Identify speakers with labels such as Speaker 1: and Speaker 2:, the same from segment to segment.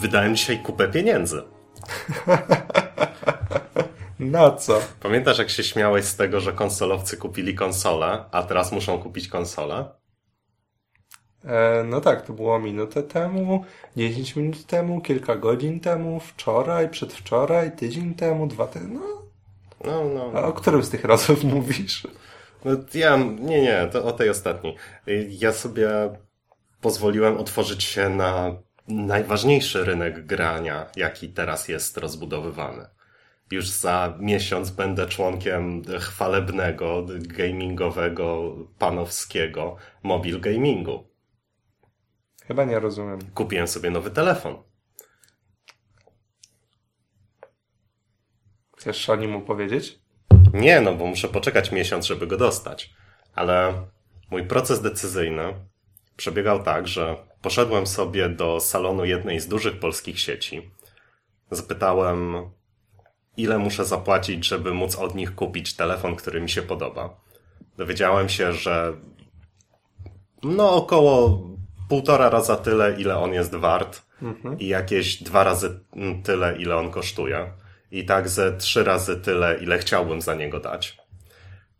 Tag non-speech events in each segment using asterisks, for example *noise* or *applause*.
Speaker 1: wydałem dzisiaj kupę pieniędzy. *laughs*
Speaker 2: Na co?
Speaker 1: Pamiętasz, jak się śmiałeś z tego, że konsolowcy kupili konsolę, a teraz muszą kupić konsolę?
Speaker 2: E, no tak, to było minutę temu, 10 minut temu, kilka godzin temu, wczoraj, przedwczoraj, tydzień temu, dwa tygodnie. No.
Speaker 1: No, no.
Speaker 2: A o którym z tych rozmów *laughs* mówisz?
Speaker 1: No, ja, nie, nie, to o tej ostatniej. Ja sobie pozwoliłem otworzyć się na najważniejszy rynek grania, jaki teraz jest rozbudowywany. Już za miesiąc będę członkiem chwalebnego, gamingowego, panowskiego mobil gamingu.
Speaker 2: Chyba nie rozumiem.
Speaker 1: Kupiłem sobie nowy telefon.
Speaker 2: Chcesz o nim opowiedzieć?
Speaker 1: Nie, no bo muszę poczekać miesiąc, żeby go dostać. Ale mój proces decyzyjny przebiegał tak, że poszedłem sobie do salonu jednej z dużych polskich sieci. Zapytałem, ile muszę zapłacić, żeby móc od nich kupić telefon, który mi się podoba. Dowiedziałem się, że no około półtora raza tyle, ile on jest wart i jakieś dwa razy tyle, ile on kosztuje. I tak ze trzy razy tyle, ile chciałbym za niego dać.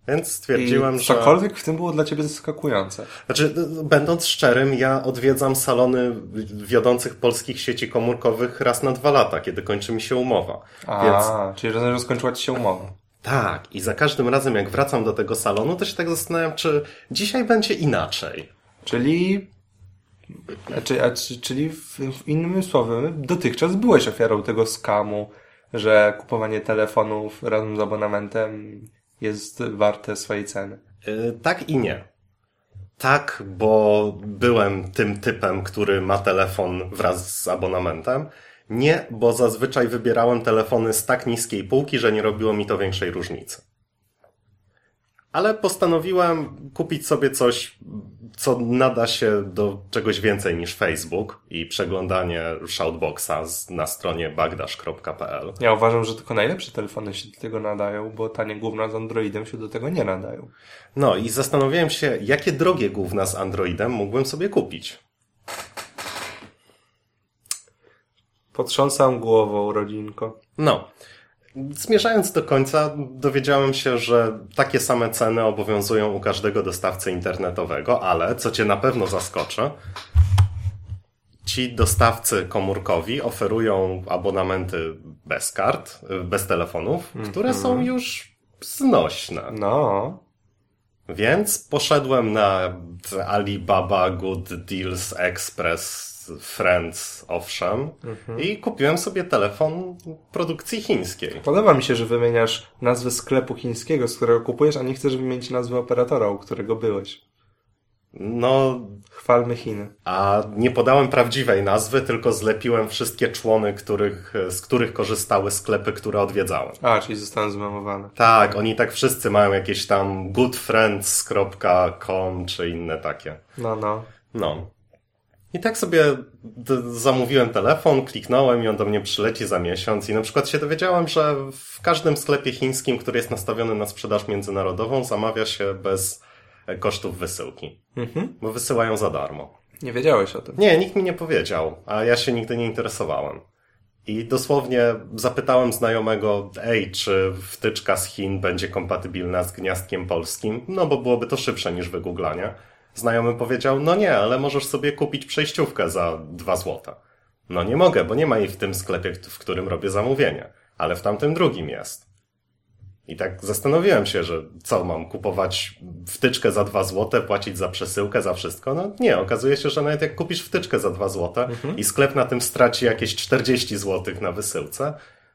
Speaker 1: Więc stwierdziłem,
Speaker 2: I
Speaker 1: że...
Speaker 2: cokolwiek w tym było dla ciebie zaskakujące.
Speaker 1: Znaczy, będąc szczerym, ja odwiedzam salony wiodących polskich sieci komórkowych raz na dwa lata, kiedy kończy mi się umowa.
Speaker 2: A,
Speaker 1: Więc
Speaker 2: czyli rozumiem, że skończyła ci się umowa.
Speaker 1: tak, i za każdym razem jak wracam do tego salonu, to się tak zastanawiam, czy dzisiaj będzie inaczej.
Speaker 2: Czyli... A, czy, a, czy- czyli w, w innymi słowy, dotychczas byłeś ofiarą tego skamu, że kupowanie telefonów razem z abonamentem jest warte swojej ceny.
Speaker 1: Yy, tak i nie. Tak, bo byłem tym typem, który ma telefon wraz z abonamentem. Nie, bo zazwyczaj wybierałem telefony z tak niskiej półki, że nie robiło mi to większej różnicy. Ale postanowiłem kupić sobie coś, co nada się do czegoś więcej niż Facebook i przeglądanie shoutboxa na stronie bagdash.pl.
Speaker 2: Ja uważam, że tylko najlepsze telefony się do tego nadają, bo tanie gówna z Androidem się do tego nie nadają.
Speaker 1: No i zastanawiałem się, jakie drogie gówna z Androidem mógłbym sobie kupić.
Speaker 2: Potrząsam głową, rodzinko.
Speaker 1: No. Zmierzając do końca, dowiedziałem się, że takie same ceny obowiązują u każdego dostawcy internetowego, ale co Cię na pewno zaskoczy, ci dostawcy komórkowi oferują abonamenty bez kart, bez telefonów, które są już znośne.
Speaker 2: No,
Speaker 1: Więc poszedłem na Alibaba, Good Deals, Express, Friends, owszem, i kupiłem sobie telefon produkcji chińskiej.
Speaker 2: podoba mi się, że wymieniasz nazwę sklepu chińskiego, z którego kupujesz, a nie chcesz wymienić nazwy operatora, u którego byłeś.
Speaker 1: No,
Speaker 2: Chwalmy Chiny.
Speaker 1: a nie podałem prawdziwej nazwy, tylko zlepiłem wszystkie człony, których, z których korzystały sklepy, które odwiedzałem.
Speaker 2: A, czyli zostałem zmemowane.
Speaker 1: Tak, oni tak wszyscy mają jakieś tam goodfriends.com czy inne takie.
Speaker 2: No, no.
Speaker 1: No. I tak sobie zamówiłem telefon, kliknąłem i on do mnie przyleci za miesiąc i na przykład się dowiedziałem, że w każdym sklepie chińskim, który jest nastawiony na sprzedaż międzynarodową, zamawia się bez e, kosztów wysyłki.
Speaker 2: Mhm.
Speaker 1: Bo wysyłają za darmo.
Speaker 2: Nie wiedziałeś o tym.
Speaker 1: Nie, nikt mi nie powiedział, a ja się nigdy nie interesowałem. I dosłownie zapytałem znajomego, ej, czy wtyczka z Chin będzie kompatybilna z gniazdkiem polskim? No bo byłoby to szybsze niż wygooglanie. Znajomy powiedział, no nie, ale możesz sobie kupić przejściówkę za dwa złota. No nie mogę, bo nie ma jej w tym sklepie, w którym robię zamówienie, ale w tamtym drugim jest. I tak zastanowiłem się, że co, mam kupować wtyczkę za 2 złote, płacić za przesyłkę, za wszystko? No nie, okazuje się, że nawet jak kupisz wtyczkę za 2 złote i sklep na tym straci jakieś 40 złotych na wysyłce,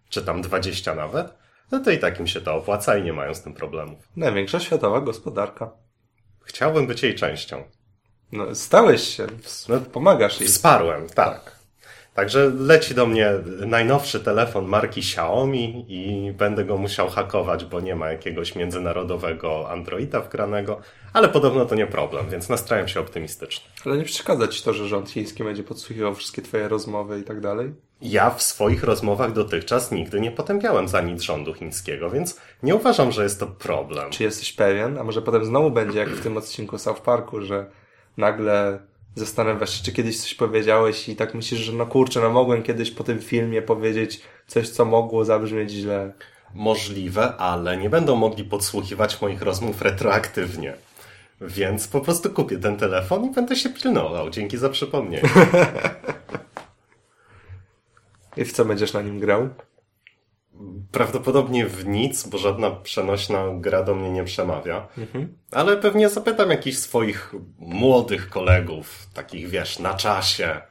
Speaker 1: czy tam 20 nawet, no to i tak im się to opłaca i nie mają z tym problemów.
Speaker 2: Największa światowa gospodarka.
Speaker 1: Chciałbym być jej częścią.
Speaker 2: No, stałeś się.
Speaker 1: No,
Speaker 2: Pomagasz jej.
Speaker 1: Wsparłem, tak. Także leci do mnie najnowszy telefon marki Xiaomi i będę go musiał hakować, bo nie ma jakiegoś międzynarodowego Androida wgranego, ale podobno to nie problem, więc nastrajam się optymistycznie.
Speaker 2: Ale nie przeszkadza ci to, że rząd chiński będzie podsłuchiwał wszystkie twoje rozmowy i tak dalej?
Speaker 1: Ja w swoich rozmowach dotychczas nigdy nie potępiałem za nic rządu chińskiego, więc nie uważam, że jest to problem.
Speaker 2: Czy jesteś pewien? A może potem znowu będzie jak w tym odcinku South Parku, że nagle zastanawiasz się, czy kiedyś coś powiedziałeś i tak myślisz, że no kurczę, no mogłem kiedyś po tym filmie powiedzieć coś, co mogło zabrzmieć źle.
Speaker 1: Możliwe, ale nie będą mogli podsłuchiwać moich rozmów retroaktywnie. Więc po prostu kupię ten telefon i będę się pilnował. Dzięki za przypomnienie. *laughs*
Speaker 2: I w co będziesz na nim grał?
Speaker 1: Prawdopodobnie w nic, bo żadna przenośna gra do mnie nie przemawia. Ale pewnie zapytam jakichś swoich młodych kolegów, takich wiesz, na czasie.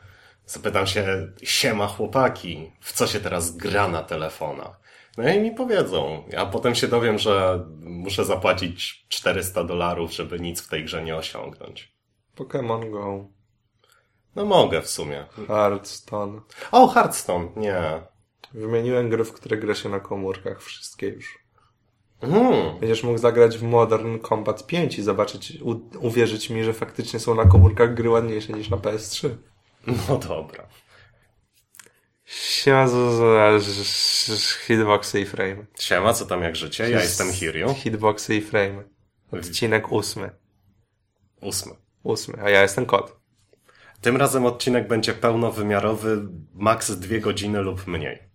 Speaker 1: Zapytam się, siema chłopaki, w co się teraz gra na telefonach? No i mi powiedzą, a potem się dowiem, że muszę zapłacić 400 dolarów, żeby nic w tej grze nie osiągnąć.
Speaker 2: Pokémon Go,
Speaker 1: No mogę w sumie.
Speaker 2: Hearthstone.
Speaker 1: O, Hearthstone, nie.
Speaker 2: Wymieniłem gry, w które gra się na komórkach, wszystkie już.
Speaker 1: Hmm.
Speaker 2: Będziesz mógł zagrać w Modern Combat 5 i zobaczyć, uwierzyć mi, że faktycznie są na komórkach gry ładniejsze niż na PS3.
Speaker 1: No dobra.
Speaker 2: Siema, z, z, z, z hitboxy i frame.
Speaker 1: Siema, co tam jak życie? Ja jestem Hiryu.
Speaker 2: Hitboxy i frame. Odcinek ósmy.
Speaker 1: Ósmy.
Speaker 2: Ósmy, a ja jestem kot.
Speaker 1: Tym razem odcinek będzie pełnowymiarowy, maks dwie godziny lub mniej.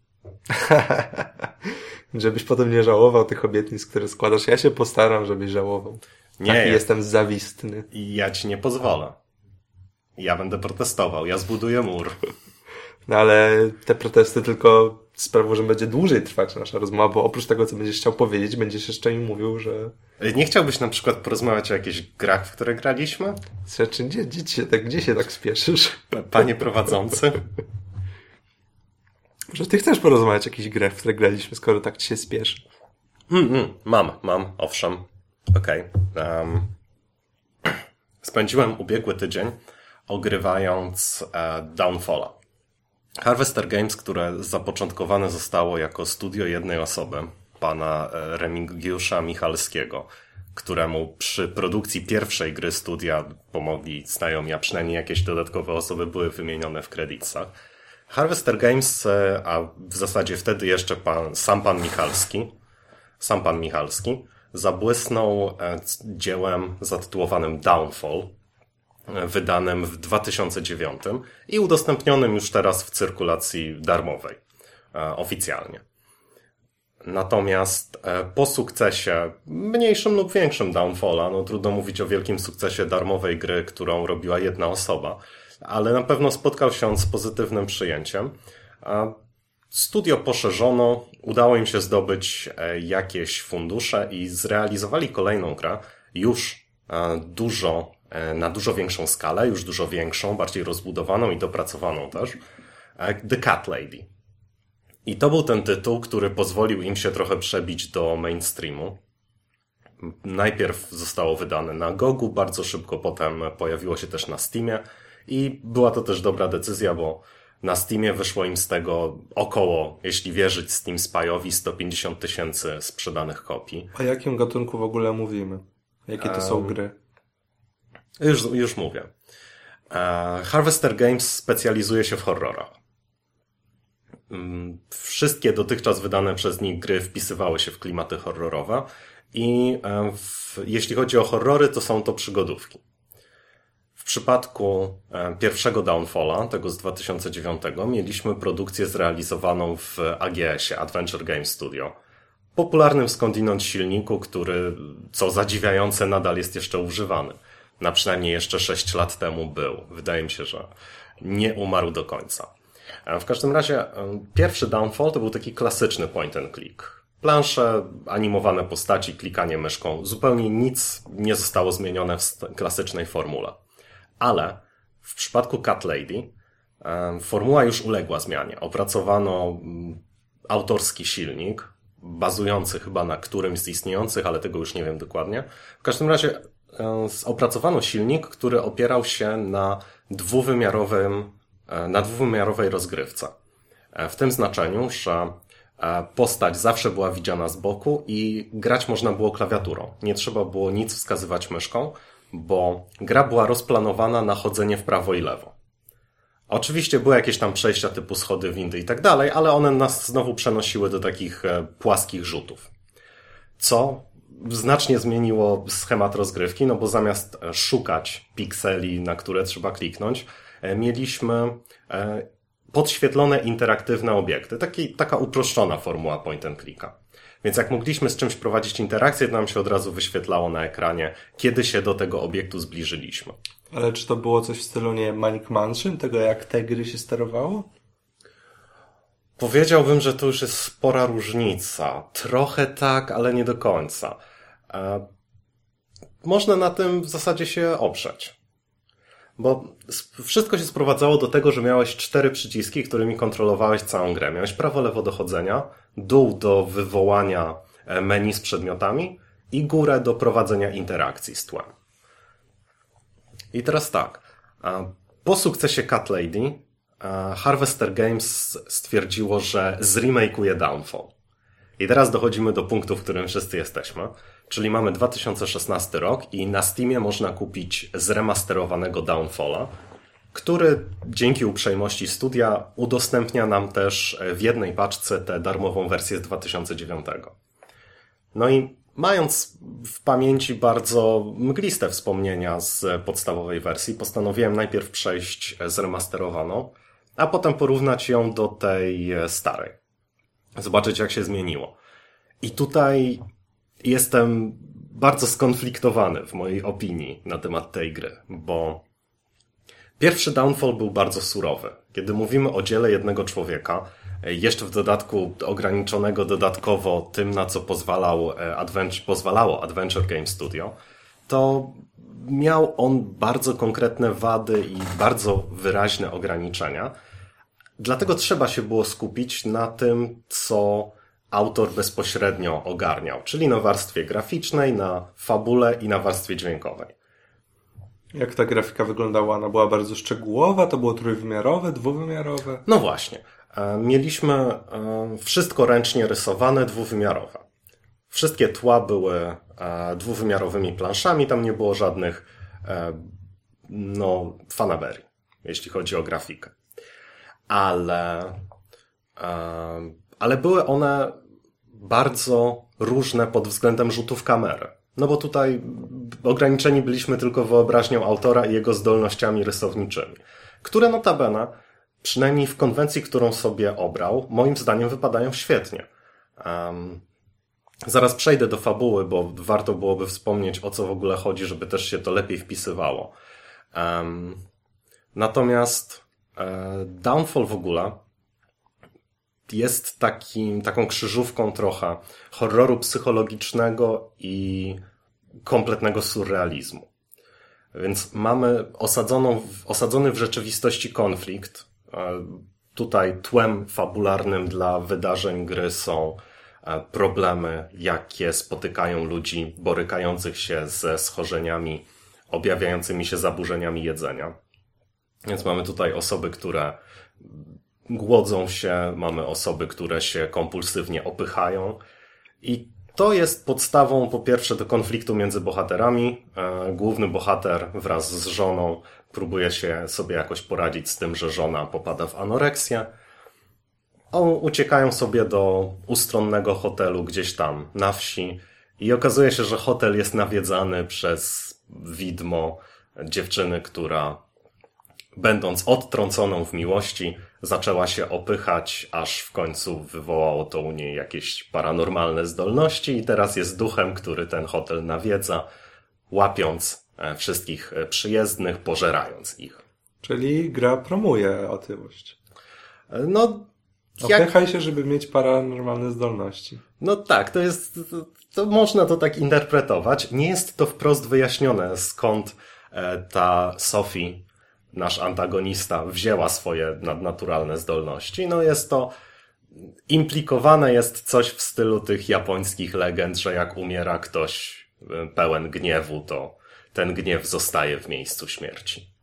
Speaker 1: *laughs*
Speaker 2: Żebyś potem nie żałował tych obietnic, które składasz. Ja się postaram, żebyś żałował.
Speaker 1: Nie,
Speaker 2: Taki
Speaker 1: ja-
Speaker 2: jestem zawistny.
Speaker 1: Ja ci nie pozwolę. Ja będę protestował, ja zbuduję mur. *laughs*
Speaker 2: No ale te protesty tylko sprawią, że będzie dłużej trwać nasza rozmowa, bo oprócz tego, co będziesz chciał powiedzieć, będziesz jeszcze mi mówił, że...
Speaker 1: Nie chciałbyś na przykład porozmawiać o jakichś grach, w które graliśmy?
Speaker 2: Rzeczy, gdzie, gdzie, się tak, gdzie się tak spieszysz?
Speaker 1: Panie prowadzący? *laughs*
Speaker 2: Może ty chcesz porozmawiać o jakichś grach, w które graliśmy, skoro tak ci się spieszy?
Speaker 1: Mm, mm, mam, mam, owszem. Okej. em, spędziłem ubiegły tydzień ogrywając e, Downfalla. Harvester Games, które zapoczątkowane zostało jako studio jednej osoby, pana e, Remigiusza Michalskiego, któremu przy produkcji pierwszej gry studia pomogli znajomi, a przynajmniej jakieś dodatkowe osoby były wymienione w kredytach. Harvester Games, e, a w zasadzie wtedy jeszcze pan, sam pan Michalski, sam pan Michalski, zabłysnął e, dziełem zatytułowanym Downfall, e, wydanym w 2009 i udostępnionym już teraz w cyrkulacji darmowej, oficjalnie. Natomiast po sukcesie, mniejszym lub większym Downfalla, no trudno mówić o wielkim sukcesie darmowej gry, którą robiła jedna osoba, ale na pewno spotkał się on z pozytywnym przyjęciem. Studio poszerzono, udało im się zdobyć e, jakieś fundusze i zrealizowali kolejną grę już e, dużo, e, na dużo większą skalę, już dużo większą, bardziej rozbudowaną i dopracowaną też. The Cat Lady. I to był ten tytuł, który pozwolił im się trochę przebić do mainstreamu. Najpierw zostało wydane na Gogu, bardzo szybko potem pojawiło się też na Steamie i była to też dobra decyzja, bo na Steamie wyszło im z tego około, jeśli wierzyć Steam Spy'owi, 150 tysięcy sprzedanych kopii.
Speaker 2: O jakim gatunku w ogóle mówimy? Jakie to są gry?
Speaker 1: Już, już mówię. E, Harvester Games specjalizuje się w horrorach. Mm, Wszystkie dotychczas wydane przez nich gry wpisywały się w klimaty horrorowe i e, w, jeśli chodzi o horrory, to są to przygodówki. Przypadku e, pierwszego Downfalla, tego z 2009, mieliśmy produkcję zrealizowaną w AGS-ie, Adventure Game Studio. Popularnym skądinąd silniku, który, co zadziwiające, nadal jest jeszcze używany. Na przynajmniej jeszcze 6 lat temu był. Wydaje mi się, że nie umarł do końca. E, W każdym razie, e, pierwszy Downfall to był taki klasyczny point and click. Plansze, animowane postaci, klikanie myszką. Zupełnie nic nie zostało zmienione w klasycznej formule. Ale w przypadku Cat Lady formuła już uległa zmianie. Opracowano autorski silnik, bazujący chyba na którymś z istniejących, ale tego już nie wiem dokładnie. W każdym razie opracowano silnik, który opierał się na dwuwymiarowym, e, na dwuwymiarowej rozgrywce. E, W tym znaczeniu, że e, postać zawsze była widziana z boku i grać można było klawiaturą. Nie trzeba było nic wskazywać myszką, bo gra była rozplanowana na chodzenie w prawo i lewo. Oczywiście były jakieś tam przejścia typu schody, windy i tak dalej, ale one nas znowu przenosiły do takich e, płaskich rzutów. Co znacznie zmieniło schemat rozgrywki, no bo zamiast szukać pikseli, na które trzeba kliknąć, mieliśmy podświetlone interaktywne obiekty. Taki, taka uproszczona formuła point and clicka. Więc jak mogliśmy z czymś prowadzić interakcję, to nam się od razu wyświetlało na ekranie, kiedy się do tego obiektu zbliżyliśmy.
Speaker 2: Ale czy to było coś w stylu, nie Manic Mansion, tego jak te gry się sterowało?
Speaker 1: Powiedziałbym, że to już jest spora różnica. Trochę tak, ale nie do końca. E, można na tym w zasadzie się oprzeć. Bo wszystko się sprowadzało do tego, że miałeś cztery przyciski, którymi kontrolowałeś całą grę. Miałeś prawo, lewo do chodzenia, dół do wywołania e, menu z przedmiotami i górę do prowadzenia interakcji z tłem. I teraz tak. Po sukcesie Cat Lady Harvester Games stwierdziło, że zremakeuje Downfall. I teraz dochodzimy do punktu, w którym wszyscy jesteśmy. Czyli mamy 2016 rok i na Steamie można kupić zremasterowanego Downfalla, który dzięki uprzejmości studia udostępnia nam też w jednej paczce tę darmową wersję z 2009. No i mając w pamięci bardzo mgliste wspomnienia z podstawowej wersji, postanowiłem najpierw przejść zremasterowaną, a potem porównać ją do tej starej. Zobaczyć, jak się zmieniło. I tutaj jestem bardzo skonfliktowany w mojej opinii na temat tej gry, bo pierwszy Downfall był bardzo surowy. Kiedy mówimy o dziele jednego człowieka, jeszcze w dodatku ograniczonego dodatkowo tym, na co pozwalał e, Adventure, pozwalało Adventure Game Studio, to miał on bardzo konkretne wady i bardzo wyraźne ograniczenia. Dlatego trzeba się było skupić na tym, co autor bezpośrednio ogarniał, czyli na warstwie graficznej, na fabule i na warstwie dźwiękowej.
Speaker 2: Jak ta grafika wyglądała? Ona była bardzo szczegółowa, to było trójwymiarowe, dwuwymiarowe?
Speaker 1: No właśnie. E, mieliśmy e, wszystko ręcznie rysowane, dwuwymiarowe. Wszystkie tła były e, dwuwymiarowymi planszami, tam nie było żadnych no, fanaberii, jeśli chodzi o grafikę. Ale ale były one bardzo różne pod względem rzutów kamery. No bo tutaj ograniczeni byliśmy tylko wyobraźnią autora i jego zdolnościami rysowniczymi, które notabene, przynajmniej w konwencji, którą sobie obrał, moim zdaniem wypadają świetnie. Um, zaraz przejdę do fabuły, bo warto byłoby wspomnieć, o co w ogóle chodzi, żeby też się to lepiej wpisywało. Um, natomiast e, Downfall w ogóle jest takim, taką krzyżówką trochę horroru psychologicznego i kompletnego surrealizmu. Więc mamy osadzoną, osadzony w rzeczywistości konflikt. Tutaj tłem fabularnym dla wydarzeń gry są e, problemy, jakie spotykają ludzi borykających się ze schorzeniami, objawiającymi się zaburzeniami jedzenia. Więc mamy tutaj osoby, które głodzą się, mamy osoby, które się kompulsywnie opychają i to jest podstawą po pierwsze do konfliktu między bohaterami. E, główny bohater wraz z żoną próbuje się sobie jakoś poradzić z tym, że żona popada w anoreksję. On uciekają sobie do ustronnego hotelu gdzieś tam na wsi i okazuje się, że hotel jest nawiedzany przez widmo dziewczyny, która będąc odtrąconą w miłości, zaczęła się opychać, aż w końcu wywołało to u niej jakieś paranormalne zdolności i teraz jest duchem, który ten hotel nawiedza, łapiąc e, wszystkich e, przyjezdnych, pożerając ich.
Speaker 2: Czyli gra promuje otyłość.
Speaker 1: E, no,
Speaker 2: jak... Opychaj się, żeby mieć paranormalne zdolności.
Speaker 1: No tak, to jest, to, to można to tak interpretować. Nie jest to wprost wyjaśnione, skąd ta Sophie nasz antagonista wzięła swoje nadnaturalne zdolności. No jest to implikowane jest coś w stylu tych japońskich legend, że jak umiera ktoś e, pełen gniewu, to ten gniew zostaje w miejscu śmierci.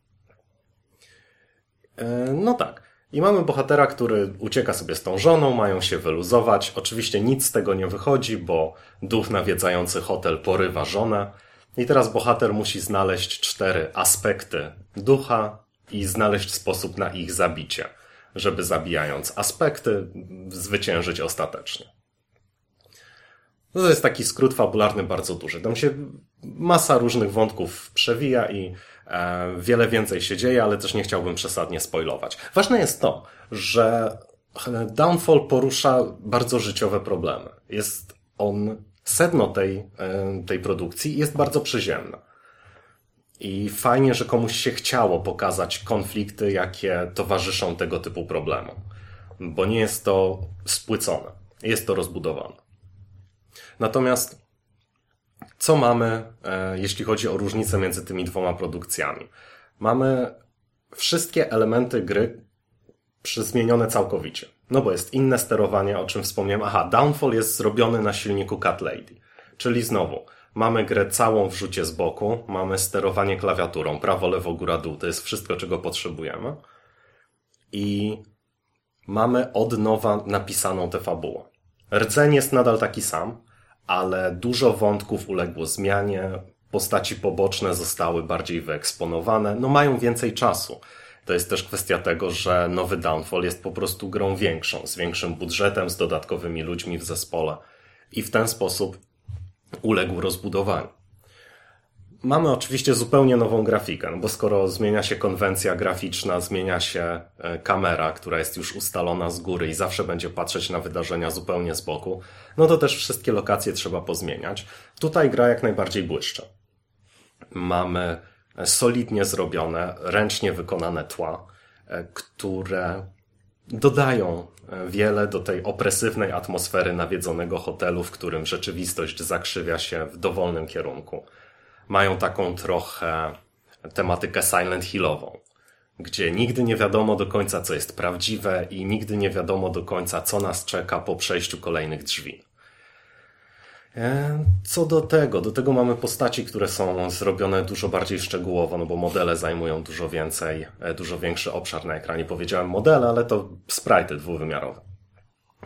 Speaker 1: E, no tak. I mamy bohatera, który ucieka sobie z tą żoną, mają się wyluzować. Oczywiście nic z tego nie wychodzi, bo duch nawiedzający hotel porywa żonę. I teraz bohater musi znaleźć cztery aspekty ducha i znaleźć sposób na ich zabicie, żeby zabijając aspekty, zwyciężyć ostatecznie. No to jest taki skrót fabularny bardzo duży. Tam się masa różnych wątków przewija i e, wiele więcej się dzieje, ale też nie chciałbym przesadnie spoilować. Ważne jest to, że Downfall porusza bardzo życiowe problemy. Jest on, sedno tej, e, tej produkcji jest bardzo przyziemne. I fajnie, że komuś się chciało pokazać konflikty, jakie towarzyszą tego typu problemom. Bo nie jest to spłycone. Jest to rozbudowane. Natomiast co mamy, e, jeśli chodzi o różnicę między tymi dwoma produkcjami? Mamy wszystkie elementy gry zmienione całkowicie. No bo jest inne sterowanie, o czym wspomniałem. Aha, Downfall jest zrobiony na silniku Cat Lady. Czyli znowu, mamy grę całą w rzucie z boku, mamy sterowanie klawiaturą, prawo, lewo, góra, dół. To jest wszystko, czego potrzebujemy. I mamy od nowa napisaną tę fabułę. Rdzeń jest nadal taki sam, ale dużo wątków uległo zmianie, postaci poboczne zostały bardziej wyeksponowane, no mają więcej czasu. To jest też kwestia tego, że nowy Downfall jest po prostu grą większą, z większym budżetem, z dodatkowymi ludźmi w zespole i w ten sposób uległ rozbudowaniu. Mamy oczywiście zupełnie nową grafikę, no bo skoro zmienia się konwencja graficzna, zmienia się e, kamera, która jest już ustalona z góry i zawsze będzie patrzeć na wydarzenia zupełnie z boku, no to też wszystkie lokacje trzeba pozmieniać. Tutaj gra jak najbardziej błyszcze. Mamy solidnie zrobione, ręcznie wykonane tła, e, które dodają e, wiele do tej opresywnej atmosfery nawiedzonego hotelu, w którym rzeczywistość zakrzywia się w dowolnym kierunku mają taką trochę tematykę Silent Hillową, gdzie nigdy nie wiadomo do końca, co jest prawdziwe i nigdy nie wiadomo do końca, co nas czeka po przejściu kolejnych drzwi. E, co do tego, do tego mamy postaci, które są zrobione dużo bardziej szczegółowo, no bo modele zajmują dużo więcej, e, dużo większy obszar na ekranie. Powiedziałem modele, ale to sprite dwuwymiarowe.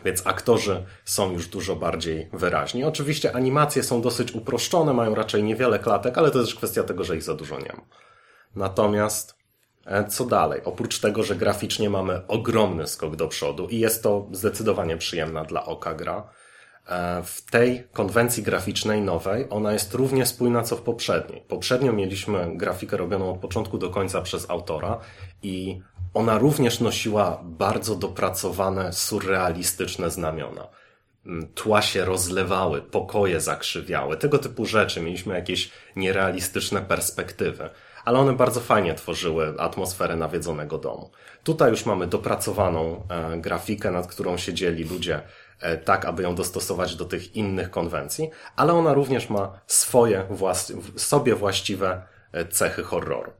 Speaker 1: Więc aktorzy są już dużo bardziej wyraźni. Oczywiście animacje są dosyć uproszczone, mają raczej niewiele klatek, ale to jest kwestia tego, że ich za dużo nie ma. Natomiast e, co dalej? Oprócz tego, że graficznie mamy ogromny skok do przodu i jest to zdecydowanie przyjemna dla oka gra, w tej konwencji graficznej nowej ona jest równie spójna co w poprzedniej. Poprzednio mieliśmy grafikę robioną od początku do końca przez autora i ona również nosiła bardzo dopracowane, surrealistyczne znamiona. Mm, tła się rozlewały, pokoje zakrzywiały, tego typu rzeczy. Mieliśmy jakieś nierealistyczne perspektywy, ale one bardzo fajnie tworzyły atmosferę nawiedzonego domu. Tutaj już mamy dopracowaną e, grafikę, nad którą siedzieli ludzie e, tak, aby ją dostosować do tych innych konwencji, ale ona również ma swoje, włas sobie właściwe e, cechy horroru.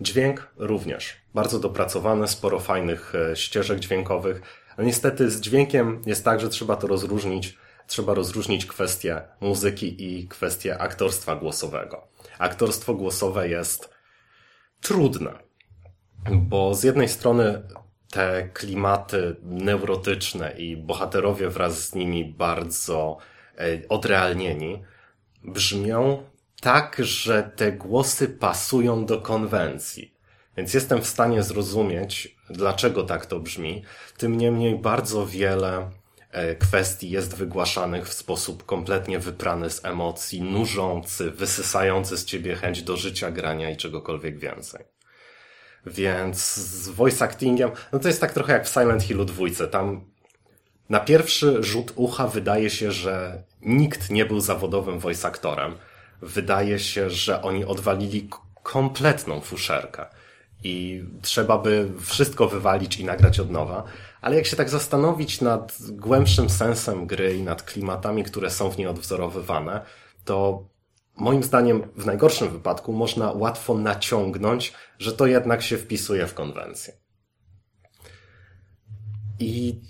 Speaker 1: Dźwięk również. Bardzo dopracowany, sporo fajnych e, ścieżek dźwiękowych. Niestety z dźwiękiem jest tak, że trzeba to rozróżnić. Trzeba rozróżnić kwestię muzyki i kwestię aktorstwa głosowego. Aktorstwo głosowe jest trudne, bo z jednej strony te klimaty neurotyczne i bohaterowie wraz z nimi bardzo e, odrealnieni brzmią tak, że te głosy pasują do konwencji. Więc jestem w stanie zrozumieć, dlaczego tak to brzmi. Tym niemniej bardzo wiele e, kwestii jest wygłaszanych w sposób kompletnie wyprany z emocji, nużący, wysysający z ciebie chęć do życia, grania i czegokolwiek więcej. Więc z voice actingiem, no to jest tak trochę jak w Silent Hillu dwójce. Tam na pierwszy rzut ucha wydaje się, że nikt nie był zawodowym voice aktorem wydaje się, że oni odwalili kompletną fuszerkę i trzeba by wszystko wywalić i nagrać od nowa. Ale jak się tak zastanowić nad głębszym sensem gry i nad klimatami, które są w niej odwzorowywane, to moim zdaniem w najgorszym wypadku można łatwo naciągnąć, że to jednak się wpisuje w konwencję. I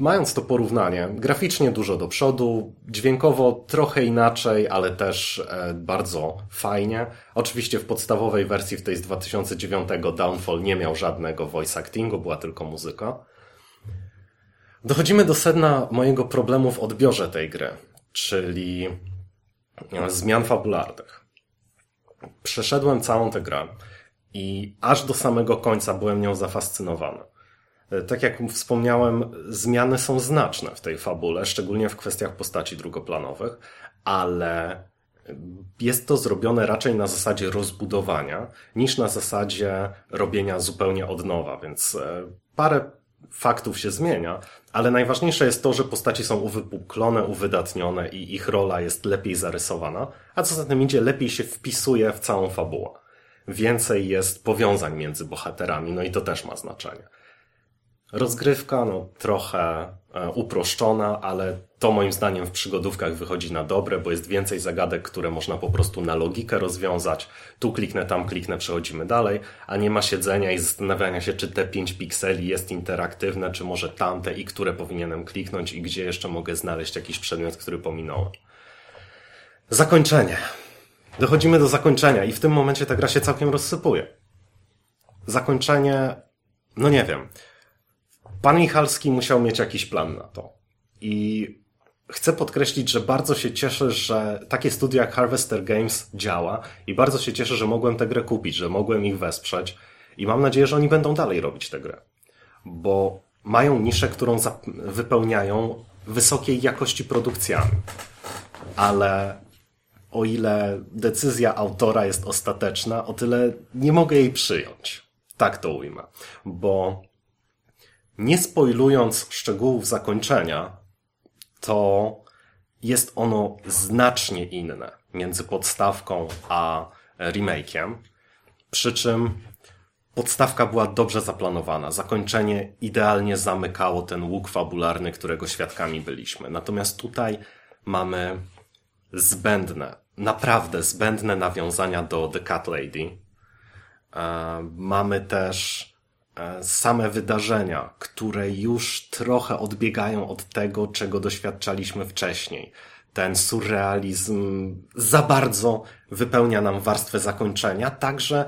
Speaker 1: Mając to porównanie, graficznie dużo do przodu, dźwiękowo trochę inaczej, ale też e, bardzo fajnie. Oczywiście w podstawowej wersji, w tej z 2009 Downfall nie miał żadnego voice actingu, była tylko muzyka. Dochodzimy do sedna mojego problemu w odbiorze tej gry, czyli zmian fabularnych. Przeszedłem całą tę grę i aż do samego końca byłem nią zafascynowany. E, tak jak wspomniałem, zmiany są znaczne w tej fabule, szczególnie w kwestiach postaci drugoplanowych, ale jest to zrobione raczej na zasadzie rozbudowania niż na zasadzie robienia zupełnie od nowa, więc e, parę faktów się zmienia, ale najważniejsze jest to, że postaci są uwypuklone, uwydatnione i ich rola jest lepiej zarysowana, a co za tym idzie, lepiej się wpisuje w całą fabułę. Więcej jest powiązań między bohaterami, no i to też ma znaczenie. Rozgrywka, no trochę uproszczona, ale to moim zdaniem w przygodówkach wychodzi na dobre, bo jest więcej zagadek, które można po prostu na logikę rozwiązać. Tu kliknę, tam kliknę, przechodzimy dalej, a nie ma siedzenia i zastanawiania się, czy te 5 pikseli jest interaktywne, czy może tamte i które powinienem kliknąć i gdzie jeszcze mogę znaleźć jakiś przedmiot, który pominąłem. Zakończenie. Dochodzimy do zakończenia i w tym momencie ta gra się całkiem rozsypuje. Zakończenie, no nie wiem. Pan Michalski musiał mieć jakiś plan na to. I chcę podkreślić, że bardzo się cieszę, że takie studio jak Harvester Games działa i bardzo się cieszę, że mogłem tę grę kupić, że mogłem ich wesprzeć i mam nadzieję, że oni będą dalej robić tę grę. Bo mają niszę, którą wypełniają wysokiej jakości produkcjami. Ale o ile decyzja autora jest ostateczna, o tyle nie mogę jej przyjąć. Tak to ujmę. Bo nie spoilując szczegółów zakończenia, to jest ono znacznie inne między podstawką a remake'iem. Przy czym podstawka była dobrze zaplanowana. Zakończenie idealnie zamykało ten łuk fabularny, którego świadkami byliśmy. Natomiast tutaj mamy zbędne, naprawdę zbędne nawiązania do The Cat Lady. E, mamy też same wydarzenia, które już trochę odbiegają od tego, czego doświadczaliśmy wcześniej. Ten surrealizm za bardzo wypełnia nam warstwę zakończenia, także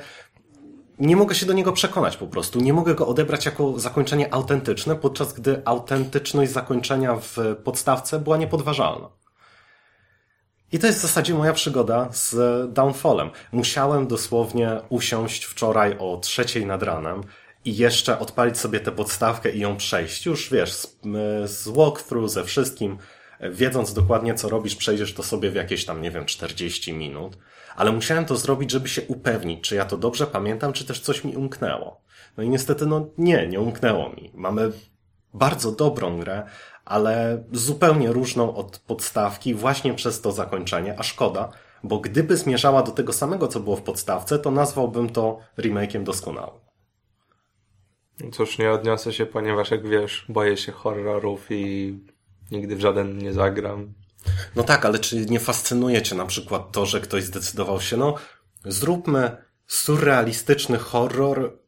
Speaker 1: nie mogę się do niego przekonać po prostu. Nie mogę go odebrać jako zakończenie autentyczne, podczas gdy autentyczność zakończenia w podstawce była niepodważalna. I to jest w zasadzie moja przygoda z Downfallem. Musiałem dosłownie usiąść wczoraj o trzeciej nad ranem, i jeszcze odpalić sobie tę podstawkę i ją przejść. Już wiesz, z, z walkthrough, ze wszystkim, wiedząc dokładnie co robisz, przejdziesz to sobie w jakieś tam, nie wiem, 40 minut. Ale musiałem to zrobić, żeby się upewnić, czy ja to dobrze pamiętam, czy też coś mi umknęło. No i niestety, no nie, nie umknęło mi. Mamy bardzo dobrą grę, ale zupełnie różną od podstawki właśnie przez to zakończenie, a szkoda, bo gdyby zmierzała do tego samego, co było w podstawce, to nazwałbym to remake'iem doskonałym.
Speaker 2: Cóż, nie odniosę się, ponieważ jak wiesz, boję się horrorów i nigdy w żaden nie zagram.
Speaker 1: No tak, ale czy nie fascynuje cię na przykład to, że ktoś zdecydował się, no zróbmy surrealistyczny horror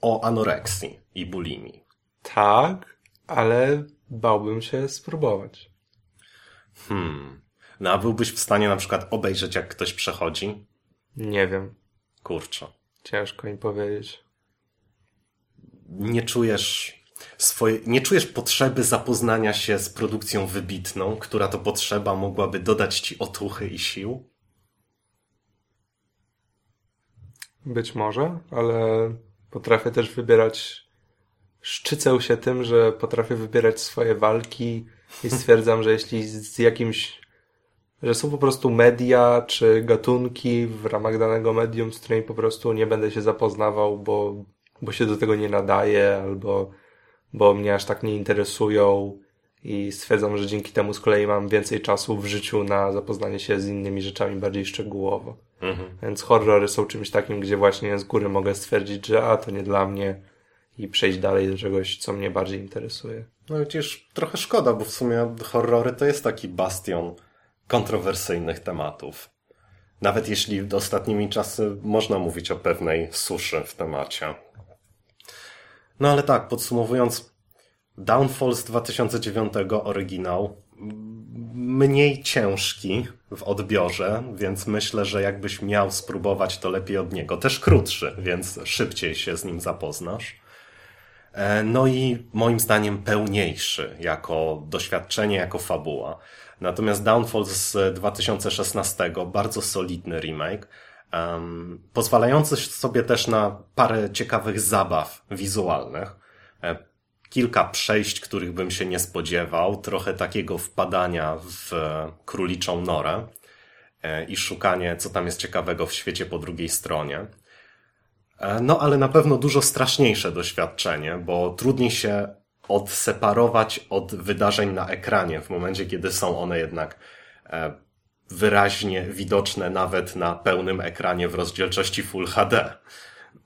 Speaker 1: o anoreksji i bulimii.
Speaker 2: Tak, ale bałbym się spróbować.
Speaker 1: Hmm. No a byłbyś w stanie na przykład obejrzeć, jak ktoś przechodzi?
Speaker 2: Nie wiem.
Speaker 1: Kurczę.
Speaker 2: Ciężko mi powiedzieć
Speaker 1: nie czujesz swoje, nie czujesz potrzeby zapoznania się z produkcją wybitną, która to potrzeba mogłaby dodać ci otuchy i sił?
Speaker 2: Być może, ale potrafię też wybierać. Szczycę się tym, że potrafię wybierać swoje walki i *laughs* stwierdzam, że jeśli z jakimś. że są po prostu media czy gatunki w ramach danego medium, z którymi po prostu nie będę się zapoznawał, bo bo się do tego nie nadaje, albo bo mnie aż tak nie interesują i stwierdzam, że dzięki temu z kolei mam więcej czasu w życiu na zapoznanie się z innymi rzeczami bardziej szczegółowo. Mhm. Więc horrory są czymś takim, gdzie właśnie z góry mogę stwierdzić, że a, to nie dla mnie i przejść dalej do czegoś, co mnie bardziej interesuje.
Speaker 1: No przecież trochę szkoda, bo w sumie horrory to jest taki bastion kontrowersyjnych tematów. Nawet jeśli ostatnimi czasy można mówić o pewnej suszy w temacie. No ale tak, podsumowując, Downfall z 2009 oryginał mniej ciężki w odbiorze, więc myślę, że jakbyś miał spróbować, to lepiej od niego. Też krótszy, więc szybciej się z nim zapoznasz. E, no i moim zdaniem pełniejszy jako doświadczenie, jako fabuła. Natomiast Downfall z 2016, bardzo solidny remake, um, pozwalający sobie też na parę ciekawych zabaw wizualnych. E, kilka przejść, których bym się nie spodziewał, trochę takiego wpadania w króliczą norę e, i szukanie, co tam jest ciekawego w świecie po drugiej stronie. E, no, ale na pewno dużo straszniejsze doświadczenie, bo trudniej się odseparować od wydarzeń na ekranie w momencie, kiedy są one jednak e, wyraźnie widoczne nawet na pełnym ekranie w rozdzielczości Full HD.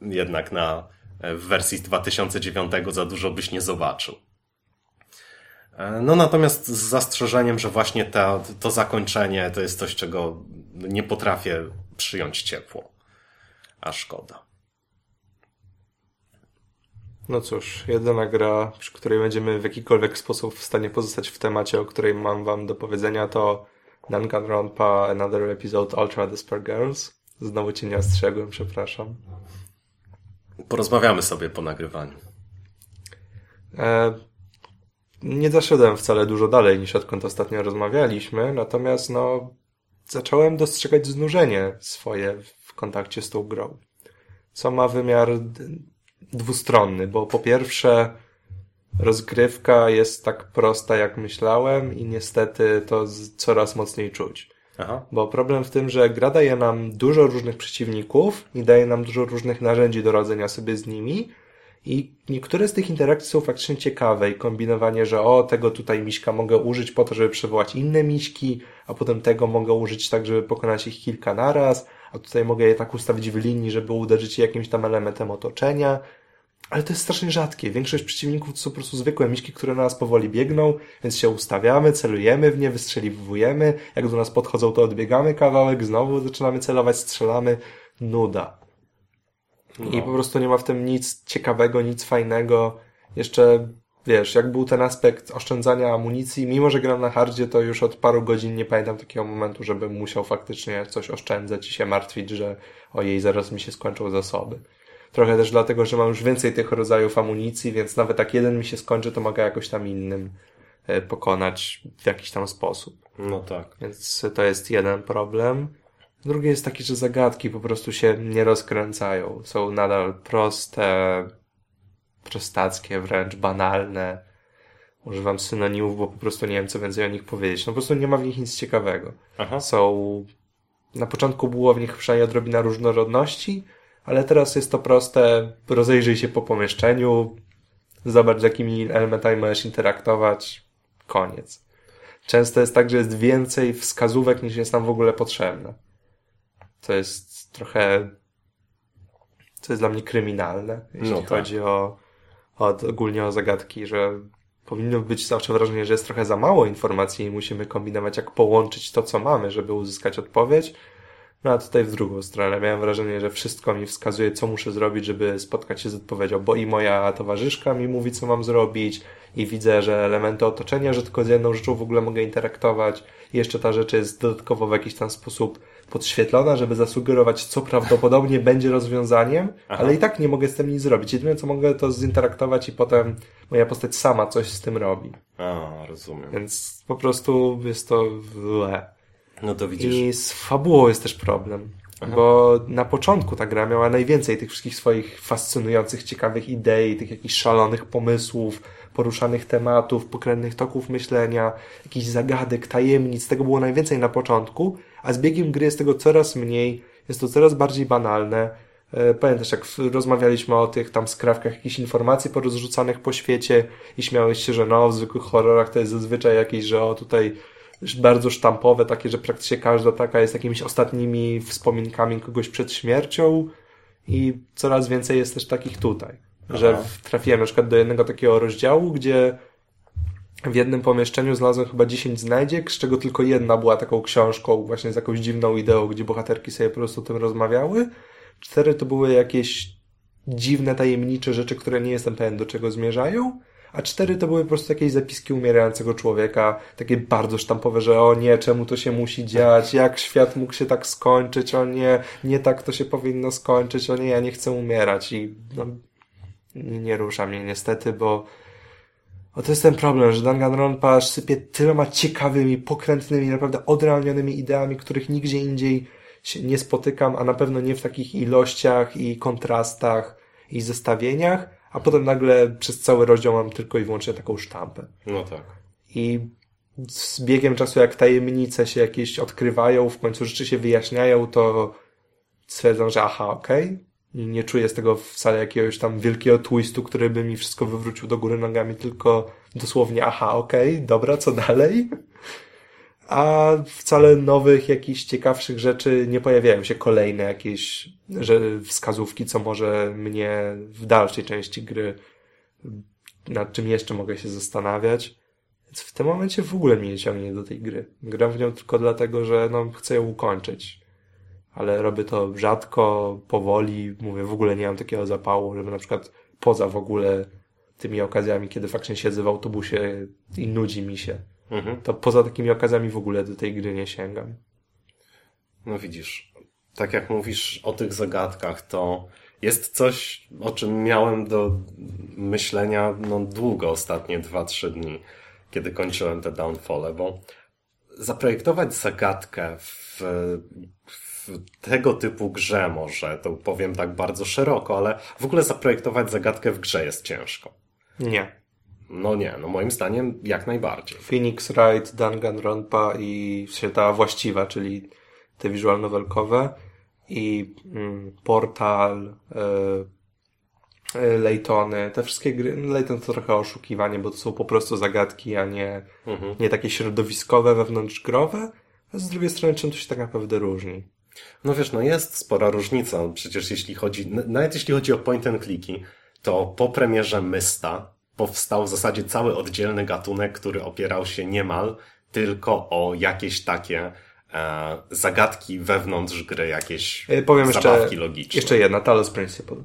Speaker 1: Jednak na w wersji z 2009 za dużo byś nie zobaczył. E, no natomiast z zastrzeżeniem, że właśnie ta, to zakończenie to jest coś, czego nie potrafię przyjąć ciepło. A szkoda.
Speaker 2: No cóż, jedyna gra, przy której będziemy w jakikolwiek sposób w stanie pozostać w temacie, o której mam wam do powiedzenia, to Danganronpa Another Episode Ultra Despair Girls. Znowu cię nie ostrzegłem, przepraszam.
Speaker 1: Porozmawiamy sobie po nagrywaniu.
Speaker 2: E, nie zaszedłem wcale dużo dalej niż odkąd ostatnio rozmawialiśmy, natomiast no, zacząłem dostrzegać znużenie swoje w kontakcie z tą grą. Co ma wymiar dwustronny, bo po pierwsze rozgrywka jest tak prosta jak myślałem i niestety to coraz mocniej czuć. Aha. Bo problem w tym, że gra daje nam dużo różnych przeciwników i daje nam dużo różnych narzędzi do radzenia sobie z nimi. I niektóre z tych interakcji są faktycznie ciekawe i kombinowanie, że o, tego tutaj miśka mogę użyć po to, żeby przywołać inne miśki, a potem tego mogę użyć tak, żeby pokonać ich kilka naraz, a tutaj mogę je tak ustawić w linii, żeby uderzyć jakimś tam elementem otoczenia. Ale to jest strasznie rzadkie. Większość przeciwników to są po prostu zwykłe miśki, które na nas powoli biegną, więc się ustawiamy, celujemy w nie, wystrzeliwujemy. Jak do nas podchodzą, to odbiegamy kawałek, znowu zaczynamy celować, strzelamy. Nuda. No. I po prostu nie ma w tym nic ciekawego, nic fajnego. Jeszcze, wiesz, jak był ten aspekt oszczędzania amunicji, mimo że gram na hardzie, to już od paru godzin nie pamiętam takiego momentu, żebym musiał faktycznie coś oszczędzać i się martwić, że ojej, zaraz mi się skończą zasoby. Trochę też dlatego, że mam już więcej tych rodzajów amunicji, więc nawet jak jeden mi się skończy, to mogę jakoś tam innym e, pokonać w jakiś tam sposób.
Speaker 1: No tak.
Speaker 2: Więc to jest jeden problem. Drugi jest taki, że zagadki po prostu się nie rozkręcają. Są nadal proste, prostackie, wręcz banalne. Używam synonimów, bo po prostu nie wiem, co więcej o nich powiedzieć. No po prostu nie ma w nich nic ciekawego. Aha. Są... Na początku było w nich przynajmniej odrobina różnorodności, ale teraz jest to proste. Rozejrzyj się po pomieszczeniu, zobacz z jakimi elementami możesz interaktować. Koniec. Często jest tak, że jest więcej wskazówek niż jest nam w ogóle potrzebne. To jest trochę, to jest dla mnie kryminalne, jeśli no tak. chodzi o, o, ogólnie o zagadki, że powinno być zawsze wrażenie, że jest trochę za mało informacji i musimy kombinować, jak połączyć to, co mamy, żeby uzyskać odpowiedź, no a tutaj w drugą stronę miałem wrażenie, że wszystko mi wskazuje, co muszę zrobić, żeby spotkać się z odpowiedzią, bo i moja towarzyszka mi mówi, co mam zrobić, i widzę, że elementy otoczenia, że tylko z jedną rzeczą w ogóle mogę interaktować. I jeszcze ta rzecz jest dodatkowo w jakiś tam sposób podświetlona, żeby zasugerować, co prawdopodobnie będzie rozwiązaniem, Aha. ale i tak nie mogę z tym nic zrobić. Jedyne, co mogę, to zinteraktować i potem moja postać sama coś z tym robi.
Speaker 1: A, rozumiem.
Speaker 2: Więc po prostu jest to... Ble.
Speaker 1: No to widzisz.
Speaker 2: I z fabułą jest też problem. Aha. Bo na początku ta gra miała najwięcej tych wszystkich swoich fascynujących, ciekawych idei, tych jakichś szalonych pomysłów, poruszanych tematów, pokrętnych toków myślenia, jakichś zagadek, tajemnic. Tego było najwięcej na początku, a z biegiem gry jest tego coraz mniej, jest to coraz bardziej banalne. E, pamiętasz, jak rozmawialiśmy o tych tam skrawkach jakichś informacji porozrzucanych po świecie i śmiałeś się, że no, w zwykłych horrorach to jest zazwyczaj jakieś, że o tutaj bardzo sztampowe, takie, że praktycznie każda taka jest jakimiś ostatnimi wspominkami kogoś przed śmiercią i coraz więcej jest też takich tutaj. Aha. Że trafiłem na przykład do jednego takiego rozdziału, gdzie w jednym pomieszczeniu znalazłem chyba 10 znajdziek, z czego tylko jedna była taką książką, właśnie z jakąś dziwną ideą, gdzie bohaterki sobie po prostu o tym rozmawiały. Cztery to były jakieś dziwne, tajemnicze rzeczy, które nie jestem pewien do czego zmierzają a cztery to były po prostu jakieś zapiski umierającego człowieka, takie bardzo sztampowe, że o nie, czemu to się musi dziać, jak świat mógł się tak skończyć, o nie, nie tak to się powinno skończyć, o nie, ja nie chcę umierać. I no, nie, nie rusza mnie niestety, bo o to jest ten problem, że Danganronpa sypie tyloma ciekawymi, pokrętnymi, naprawdę odrealnionymi ideami, których nigdzie indziej się nie spotykam, a na pewno nie w takich ilościach i kontrastach, i zestawieniach, a potem nagle przez cały rozdział mam tylko i wyłącznie taką sztampę.
Speaker 1: No tak.
Speaker 2: I z biegiem czasu, jak tajemnice się jakieś odkrywają, w końcu rzeczy się wyjaśniają, to stwierdzam, że aha, okej. Okay. I nie czuję z tego wcale jakiegoś tam wielkiego twistu, który by mi wszystko wywrócił do góry nogami, tylko dosłownie aha, okej, okay, dobra, co dalej? A wcale nowych, jakichś ciekawszych rzeczy nie pojawiają się kolejne jakieś że wskazówki, co może mnie w dalszej części gry nad czym jeszcze mogę się zastanawiać. Więc w tym momencie w ogóle mnie nie ciągnie do tej gry. Gram w nią tylko dlatego, że no, chcę ją ukończyć. Ale robię to rzadko, powoli, mówię, w ogóle nie mam takiego zapału, żeby na przykład poza w ogóle tymi okazjami, kiedy faktycznie siedzę w autobusie i nudzi mi się, mhm. to poza takimi okazjami w ogóle do tej gry nie sięgam.
Speaker 1: No widzisz, tak jak mówisz o tych zagadkach, to jest coś, o czym miałem do myślenia no, długo, ostatnie 2-3 dni, kiedy kończyłem te downfall, bo zaprojektować zagadkę w, w tego typu grze może, to powiem tak bardzo szeroko, ale w ogóle zaprojektować zagadkę w grze jest ciężko.
Speaker 2: Nie.
Speaker 1: No nie, no moim zdaniem jak najbardziej.
Speaker 2: Phoenix Wright, Danganronpa i się ta właściwa, czyli te visual novelkowe i mm, Portal, y, y, Laytony, te wszystkie gry, no, Layton to trochę oszukiwanie, bo to są po prostu zagadki, a nie, mhm. nie takie środowiskowe, wewnątrzgrowe, a z drugiej strony czym to się tak naprawdę różni?
Speaker 1: No wiesz, no jest spora różnica, przecież jeśli chodzi, nawet jeśli chodzi o point and clicki, to po premierze Mysta powstał w zasadzie cały oddzielny gatunek, który opierał się niemal tylko o jakieś takie e, zagadki wewnątrz gry, jakieś e, Powiem zabawki jeszcze, logiczne.
Speaker 2: Jeszcze jedna, Talos Principle.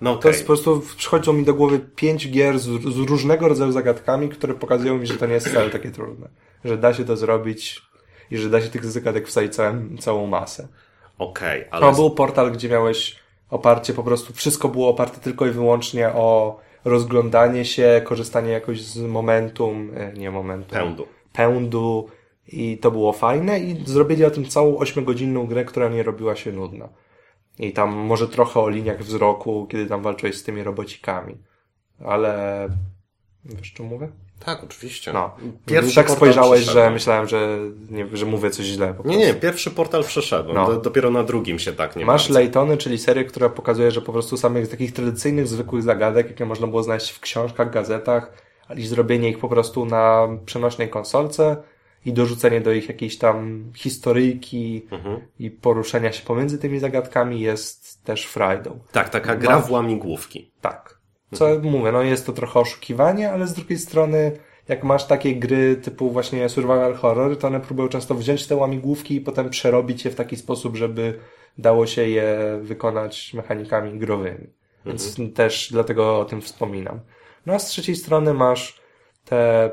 Speaker 2: No okay. To jest po prostu, przychodzą mi do głowy pięć gier z, z, różnego rodzaju zagadkami, które pokazują mi, że to nie jest wcale takie trudne. Że da się to zrobić i że da się tych zagadek wsadzić całą, całą masę.
Speaker 1: Okej,
Speaker 2: okay, ale... To był portal, gdzie miałeś oparcie po prostu, wszystko było oparte tylko i wyłącznie o rozglądanie się, korzystanie jakoś z momentum, e, nie momentum.
Speaker 1: Pędu.
Speaker 2: Pędu, i to było fajne i zrobili o tym całą ośmiogodzinną grę, która nie robiła się nudna. I tam może trochę o liniach wzroku, kiedy tam walczyłeś z tymi robocikami. Ale wiesz, czym mówię?
Speaker 1: Tak, oczywiście.
Speaker 2: No. Pierwszy tak spojrzałeś, że myślałem, że, nie, że mówię coś źle.
Speaker 1: nie, nie, pierwszy portal przeszedłem. No. dopiero na drugim się tak nie
Speaker 2: Masz Laytony, czyli serię, która pokazuje, że po prostu samych takich tradycyjnych, zwykłych zagadek, jakie można było znaleźć w książkach, gazetach, i zrobienie ich po prostu na przenośnej konsolce, i dorzucenie do ich jakiejś tam historyjki mhm. i poruszenia się pomiędzy tymi zagadkami jest też frajdą.
Speaker 1: Tak, taka gra w łamigłówki.
Speaker 2: Tak. Co mhm. mówię, no jest to trochę oszukiwanie, ale z drugiej strony jak masz takie gry typu właśnie survival horror, to one próbują często wziąć te łamigłówki i potem przerobić je w taki sposób, żeby dało się je wykonać mechanikami growymi. Więc mhm. też dlatego o tym wspominam. No a z trzeciej strony masz te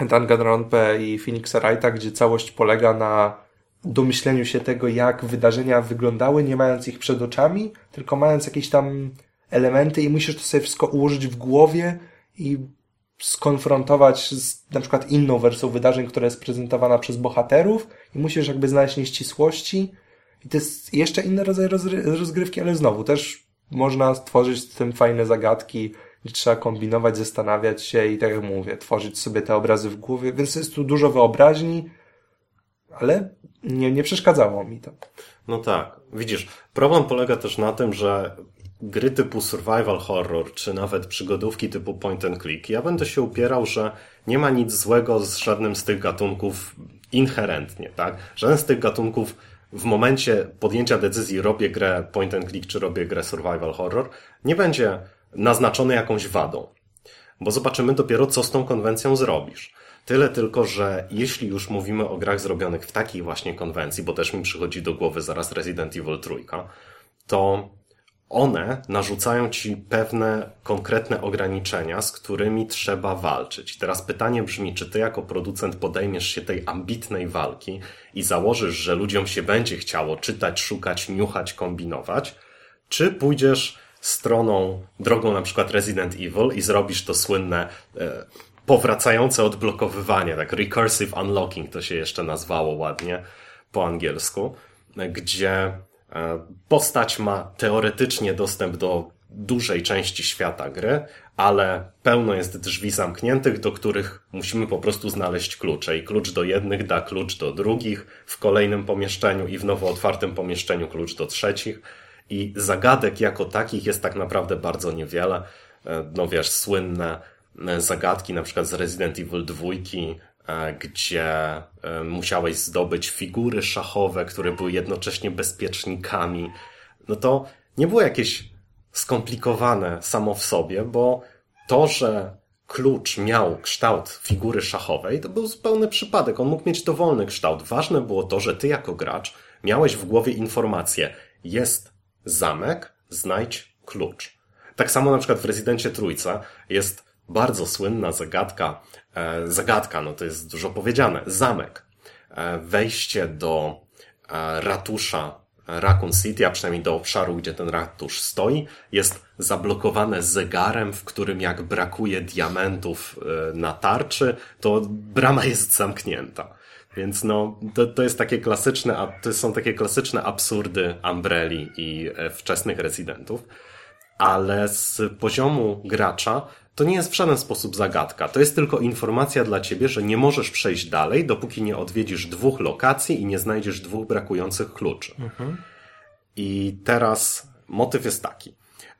Speaker 2: Danganronpa i Phoenixa Wrighta, gdzie całość polega na domyśleniu się tego, jak wydarzenia wyglądały, nie mając ich przed oczami, tylko mając jakieś tam elementy i musisz to sobie wszystko ułożyć w głowie i skonfrontować z na przykład inną wersją wydarzeń, która jest prezentowana przez bohaterów i musisz jakby znaleźć nieścisłości i to jest jeszcze inny rodzaj rozgrywki, ale znowu też można stworzyć z tym fajne zagadki, gdzie trzeba kombinować, zastanawiać się i tak jak mówię, tworzyć sobie te obrazy w głowie, więc jest tu dużo wyobraźni, ale nie, nie przeszkadzało mi to.
Speaker 1: No tak. Widzisz, problem polega też na tym, że gry typu survival horror, czy nawet przygodówki typu point and click, ja będę się upierał, że nie ma nic złego z żadnym z tych gatunków inherentnie, tak? Żaden z tych gatunków w momencie podjęcia decyzji robię grę point and click, czy robię grę survival horror, nie będzie naznaczony jakąś wadą. Bo zobaczymy dopiero, co z tą konwencją zrobisz. Tyle tylko, że jeśli już mówimy o grach zrobionych w takiej właśnie konwencji, bo też mi przychodzi do głowy zaraz Resident Evil 3, to one narzucają ci pewne konkretne ograniczenia, z którymi trzeba walczyć. teraz pytanie brzmi, czy ty jako producent podejmiesz się tej ambitnej walki i założysz, że ludziom się będzie chciało czytać, szukać, niuchać, kombinować, czy pójdziesz stroną, drogą na przykład Resident Evil i zrobisz to słynne e, powracające odblokowywanie, tak recursive unlocking to się jeszcze nazwało ładnie po angielsku, gdzie postać ma teoretycznie dostęp do dużej części świata gry, ale pełno jest drzwi zamkniętych, do których musimy po prostu znaleźć klucze. I klucz do jednych da klucz do drugich, w kolejnym pomieszczeniu i w nowo otwartym pomieszczeniu klucz do trzecich. I zagadek jako takich jest tak naprawdę bardzo niewiele. E, no wiesz, słynne e, zagadki, na przykład z Resident Evil 2, e, gdzie musiałeś zdobyć figury szachowe, które były jednocześnie bezpiecznikami. No to nie było jakieś skomplikowane samo w sobie, bo to, że klucz miał kształt figury szachowej, to był zupełny przypadek. On mógł mieć dowolny kształt. Ważne było to, że ty jako gracz miałeś w głowie informację. Jest zamek, znajdź klucz. Tak samo na przykład w Rezydencie Trójce jest bardzo słynna zagadka, e, zagadka, no to jest dużo powiedziane, zamek. E, wejście do e, ratusza Raccoon City, a przynajmniej do obszaru, gdzie ten ratusz stoi, jest zablokowane zegarem, w którym jak brakuje diamentów na tarczy, to brama jest zamknięta. Więc no, to, to jest takie klasyczne, to są takie klasyczne absurdy Umbrelli i wczesnych rezydentów, ale z poziomu gracza to nie jest w żaden sposób zagadka. To jest tylko informacja dla ciebie, że nie możesz przejść dalej, dopóki nie odwiedzisz dwóch lokacji i nie znajdziesz dwóch brakujących kluczy. Mhm. I teraz motyw jest taki.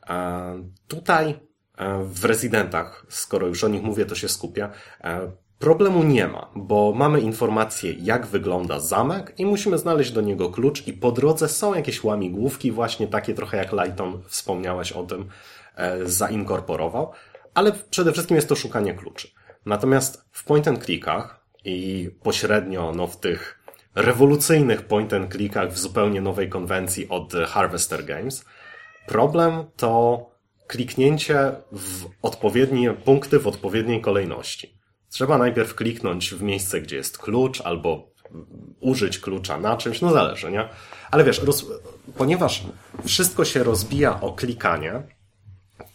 Speaker 1: E, tutaj e, w rezydentach, skoro już o nich mówię, to się skupię, e, problemu nie ma, bo mamy informację, jak wygląda zamek i musimy znaleźć do niego klucz i po drodze są jakieś łamigłówki, właśnie takie trochę jak Lighton, wspomniałeś o tym, zainkorporował ale przede wszystkim jest to szukanie kluczy. Natomiast w point and clickach i pośrednio no, w tych rewolucyjnych point and clickach w zupełnie nowej konwencji od Harvester Games, problem to kliknięcie w odpowiednie punkty w odpowiedniej kolejności. Trzeba najpierw kliknąć w miejsce, gdzie jest klucz, albo użyć klucza na czymś, no zależy, nie? Ale wiesz, ponieważ wszystko się rozbija o klikanie,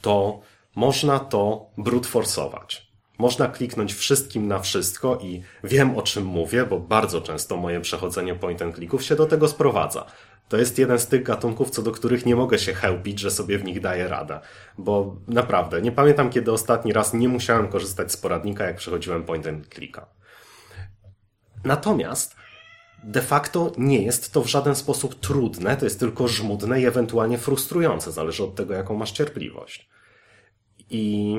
Speaker 1: to można to brute forsować. Można kliknąć wszystkim na wszystko i wiem o czym mówię, bo bardzo często moje przechodzenie point and clicków się do tego sprowadza. To jest jeden z tych gatunków, co do których nie mogę się chełpić, że sobie w nich daję radę. Bo naprawdę, nie pamiętam kiedy ostatni raz nie musiałem korzystać z poradnika, jak przechodziłem point and clicka. Natomiast de facto nie jest to w żaden sposób trudne, to jest tylko żmudne i ewentualnie frustrujące, zależy od tego, jaką masz cierpliwość. I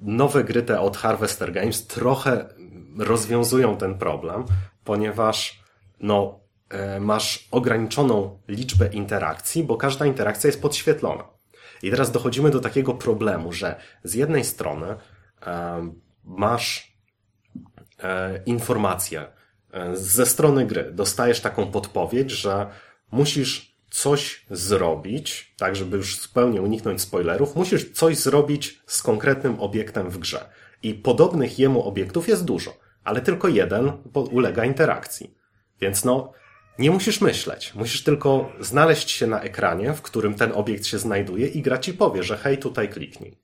Speaker 1: nowe gry te od Harvester Games trochę rozwiązują ten problem, ponieważ no, e, masz ograniczoną liczbę interakcji, bo każda interakcja jest podświetlona. I teraz dochodzimy do takiego problemu, że z jednej strony e, masz e, informację ze strony gry, dostajesz taką podpowiedź, że musisz coś zrobić, tak żeby już zupełnie uniknąć spoilerów, musisz coś zrobić z konkretnym obiektem w grze. I podobnych jemu obiektów jest dużo, ale tylko jeden ulega interakcji. Więc no, nie musisz myśleć. Musisz tylko znaleźć się na ekranie, w którym ten obiekt się znajduje i gra ci powie, że hej, tutaj kliknij.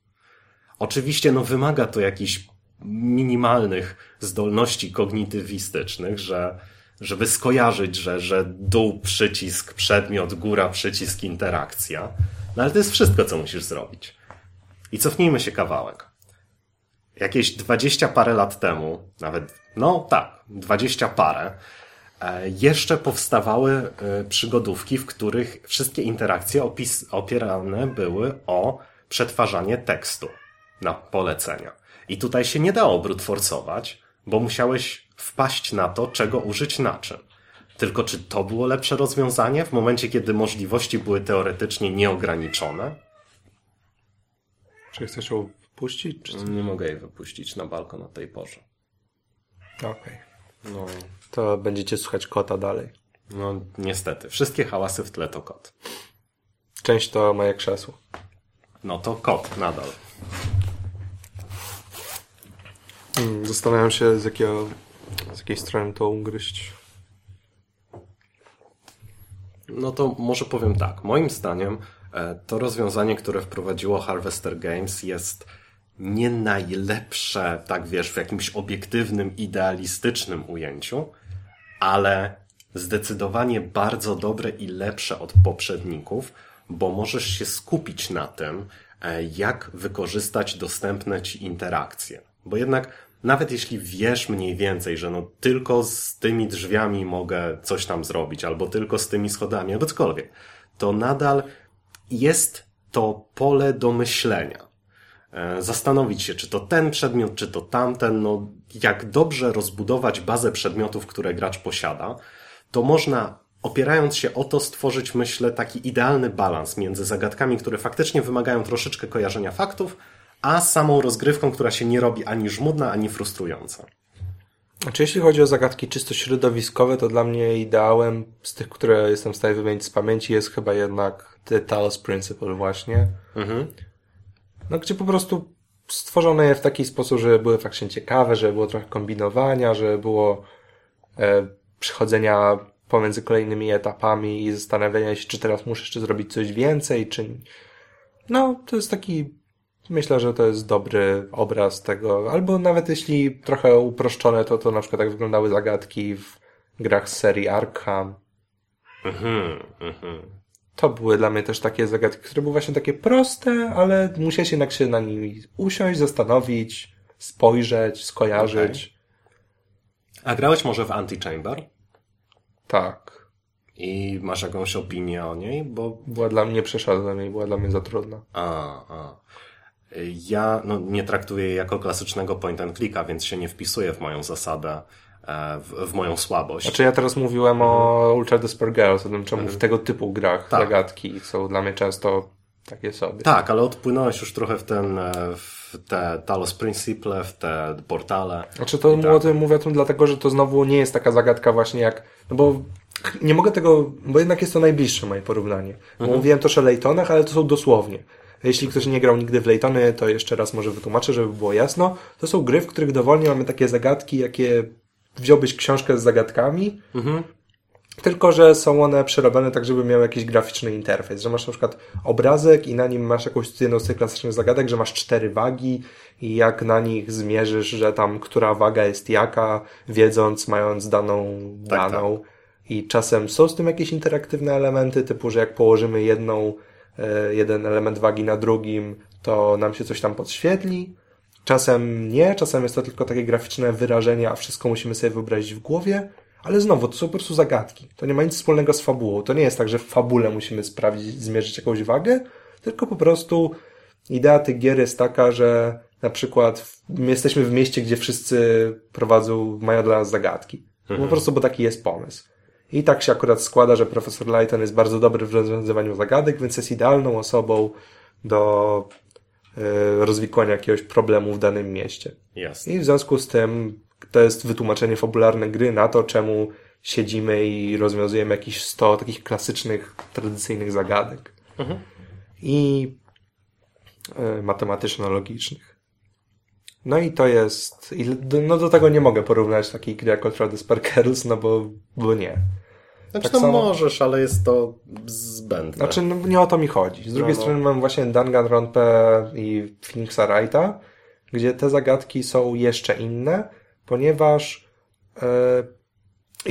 Speaker 1: Oczywiście, no, wymaga to jakichś minimalnych zdolności kognitywistycznych, że żeby skojarzyć, że, że dół przycisk, przedmiot, góra przycisk, interakcja. No ale to jest wszystko, co musisz zrobić. I cofnijmy się kawałek. Jakieś dwadzieścia parę lat temu, nawet, no tak, dwadzieścia parę, e, jeszcze powstawały e, przygodówki, w których wszystkie interakcje opis, opierane były o przetwarzanie tekstu na polecenia. I tutaj się nie dało brute forsować, bo musiałeś wpaść na to, czego użyć na czym. Tylko czy to było lepsze rozwiązanie w momencie, kiedy możliwości były teoretycznie nieograniczone?
Speaker 2: Czy chcesz ją wypuścić? Czy
Speaker 1: nie mogę jej wypuścić na balkon o tej porze.
Speaker 2: Okej. Okay. No. To będziecie słuchać kota dalej.
Speaker 1: No, niestety. Wszystkie hałasy w tle to kot.
Speaker 2: Część to moje krzesło.
Speaker 1: No to kot nadal.
Speaker 2: Hmm, zastanawiam się, z jakiego z jakiej strony to ugryźć?
Speaker 1: No to może powiem tak. Moim zdaniem e, to rozwiązanie, które wprowadziło Harvester Games jest nie najlepsze, tak wiesz, w jakimś obiektywnym, idealistycznym ujęciu, ale zdecydowanie bardzo dobre i lepsze od poprzedników, bo możesz się skupić na tym, e, jak wykorzystać dostępne ci interakcje. Bo jednak nawet jeśli wiesz mniej więcej, że no tylko z tymi drzwiami mogę coś tam zrobić, albo tylko z tymi schodami, albo cokolwiek, to nadal jest to pole do myślenia. E, zastanowić się, czy to ten przedmiot, czy to tamten, no jak dobrze rozbudować bazę przedmiotów, które gracz posiada, to można opierając się o to stworzyć, myślę, taki idealny balans między zagadkami, które faktycznie wymagają troszeczkę kojarzenia faktów, a samą rozgrywką, która się nie robi ani żmudna, ani frustrująca.
Speaker 2: Znaczy, jeśli chodzi o zagadki czysto środowiskowe, to dla mnie ideałem z tych, które jestem w stanie wymienić z pamięci, jest chyba jednak The Talos Principle właśnie. Mhm. No, gdzie po prostu stworzono je w taki sposób, że były faktycznie ciekawe, że było trochę kombinowania, że było e, przechodzenia pomiędzy kolejnymi etapami i zastanawiania się, czy teraz muszę jeszcze zrobić coś więcej, czy... No, to jest taki Myślę, że to jest dobry obraz tego, albo nawet jeśli trochę uproszczone, to to na przykład tak wyglądały zagadki w grach z serii Arkham. Mhm, mhm. To były dla mnie też takie zagadki, które były właśnie takie proste, ale musiałeś jednak się na nimi usiąść, zastanowić, spojrzeć, skojarzyć.
Speaker 1: Okay. A grałeś może w Antichamber?
Speaker 2: Tak.
Speaker 1: I masz jakąś opinię o niej? Bo...
Speaker 2: Była dla mnie, przeszedłem i była dla mnie za trudna.
Speaker 1: A, a. Ja no, nie traktuję jej jako klasycznego point and clicka, więc się nie wpisuje w moją zasadę, e, w, w moją słabość.
Speaker 2: Znaczy ja teraz mówiłem mhm. o Ultra Desper Girls, o tym czemu mhm. w tego typu grach tak. zagadki są dla mnie często takie sobie.
Speaker 1: Tak, ale odpłynąłeś już trochę w ten, e, w te Talos Principle, w te portale.
Speaker 2: Znaczy to tak. mówię, mówię o tym dlatego, że to znowu nie jest taka zagadka właśnie jak, no bo nie mogę tego, bo jednak jest to najbliższe moje porównanie. Mhm. Mówiłem też o Laytonach, ale to są dosłownie. Jeśli ktoś nie grał nigdy w Laytony, to jeszcze raz może wytłumaczę, żeby było jasno. To są gry, w których dowolnie mamy takie zagadki, jakie wziąłbyś książkę z zagadkami, mhm. tylko że są one przerobione tak, żeby miały jakiś graficzny interfejs, że masz na przykład obrazek i na nim masz jakąś jedną z tych klasycznych zagadek, że masz cztery wagi i jak na nich zmierzysz, że tam która waga jest jaka, wiedząc, mając daną tak, daną. Tak. I czasem są z tym jakieś interaktywne elementy, typu, że jak położymy jedną jeden element wagi na drugim, to nam się coś tam podświetli. Czasem nie, czasem jest to tylko takie graficzne wyrażenie, a wszystko musimy sobie wyobrazić w głowie. Ale znowu, to są po prostu zagadki. To nie ma nic wspólnego z fabułą. To nie jest tak, że w fabule musimy sprawdzić, zmierzyć jakąś wagę, tylko po prostu idea tych gier jest taka, że na przykład my jesteśmy w mieście, gdzie wszyscy prowadzą, mają dla nas zagadki. Mhm. Po prostu, bo taki jest pomysł. I tak się akurat składa, że profesor Lighton jest bardzo dobry w rozwiązywaniu zagadek, więc jest idealną osobą do y, rozwikłania jakiegoś problemu w danym mieście.
Speaker 1: Jasne.
Speaker 2: I w związku z tym to jest wytłumaczenie fabularne gry na to, czemu siedzimy i rozwiązujemy jakieś 100 takich klasycznych, tradycyjnych zagadek. Mhm. I y, matematyczno-logicznych. No i to jest, no do tego nie mogę porównać takiej gry jak Ultra Sparkles, no bo, bo nie.
Speaker 1: Znaczy, tak no samo... możesz, ale jest to zbędne.
Speaker 2: Znaczy, no, nie o to mi chodzi. Z drugiej no, no. strony mam właśnie Danganronpę i Phoenixa Wrighta, gdzie te zagadki są jeszcze inne, ponieważ yy,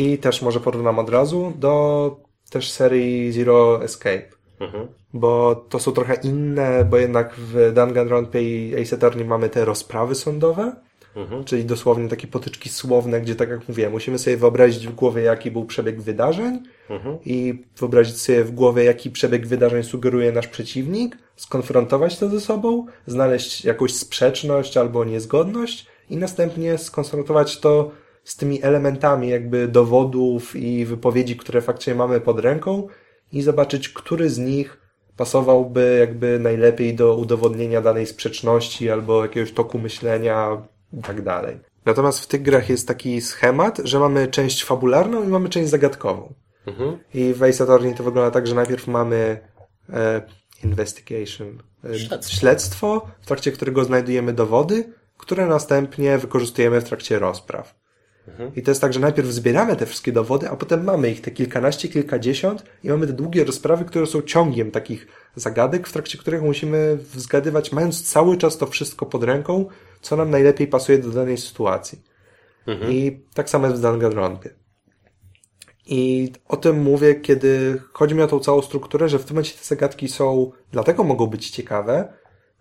Speaker 2: i też może porównam od razu do też serii Zero Escape. Mhm. Bo to są trochę inne, bo jednak w Danganronpie i Ace Attorney mamy te rozprawy sądowe, Mhm. Czyli dosłownie takie potyczki słowne, gdzie tak jak mówiłem, musimy sobie wyobrazić w głowie, jaki był przebieg wydarzeń mhm. i wyobrazić sobie w głowie, jaki przebieg wydarzeń sugeruje nasz przeciwnik, skonfrontować to ze sobą, znaleźć jakąś sprzeczność albo niezgodność i następnie skonfrontować to z tymi elementami jakby dowodów i wypowiedzi, które faktycznie mamy pod ręką i zobaczyć, który z nich pasowałby jakby najlepiej do udowodnienia danej sprzeczności albo jakiegoś toku myślenia i tak dalej. Natomiast w tych grach jest taki schemat, że mamy część fabularną i mamy część zagadkową. Mhm. I w Ace Attorney to wygląda tak, że najpierw mamy e, investigation, e, śledztwo. śledztwo, w trakcie którego znajdujemy dowody, które następnie wykorzystujemy w trakcie rozpraw. Mhm. I to jest tak, że najpierw zbieramy te wszystkie dowody, a potem mamy ich te kilkanaście, kilkadziesiąt i mamy te długie rozprawy, które są ciągiem takich zagadek, w trakcie których musimy zgadywać, mając cały czas to wszystko pod ręką, co nam najlepiej pasuje do danej sytuacji. Mhm. I tak samo jest w Danganronpie. I o tym mówię, kiedy chodzi mi o tą całą strukturę, że w tym momencie te zagadki są, dlatego mogą być ciekawe,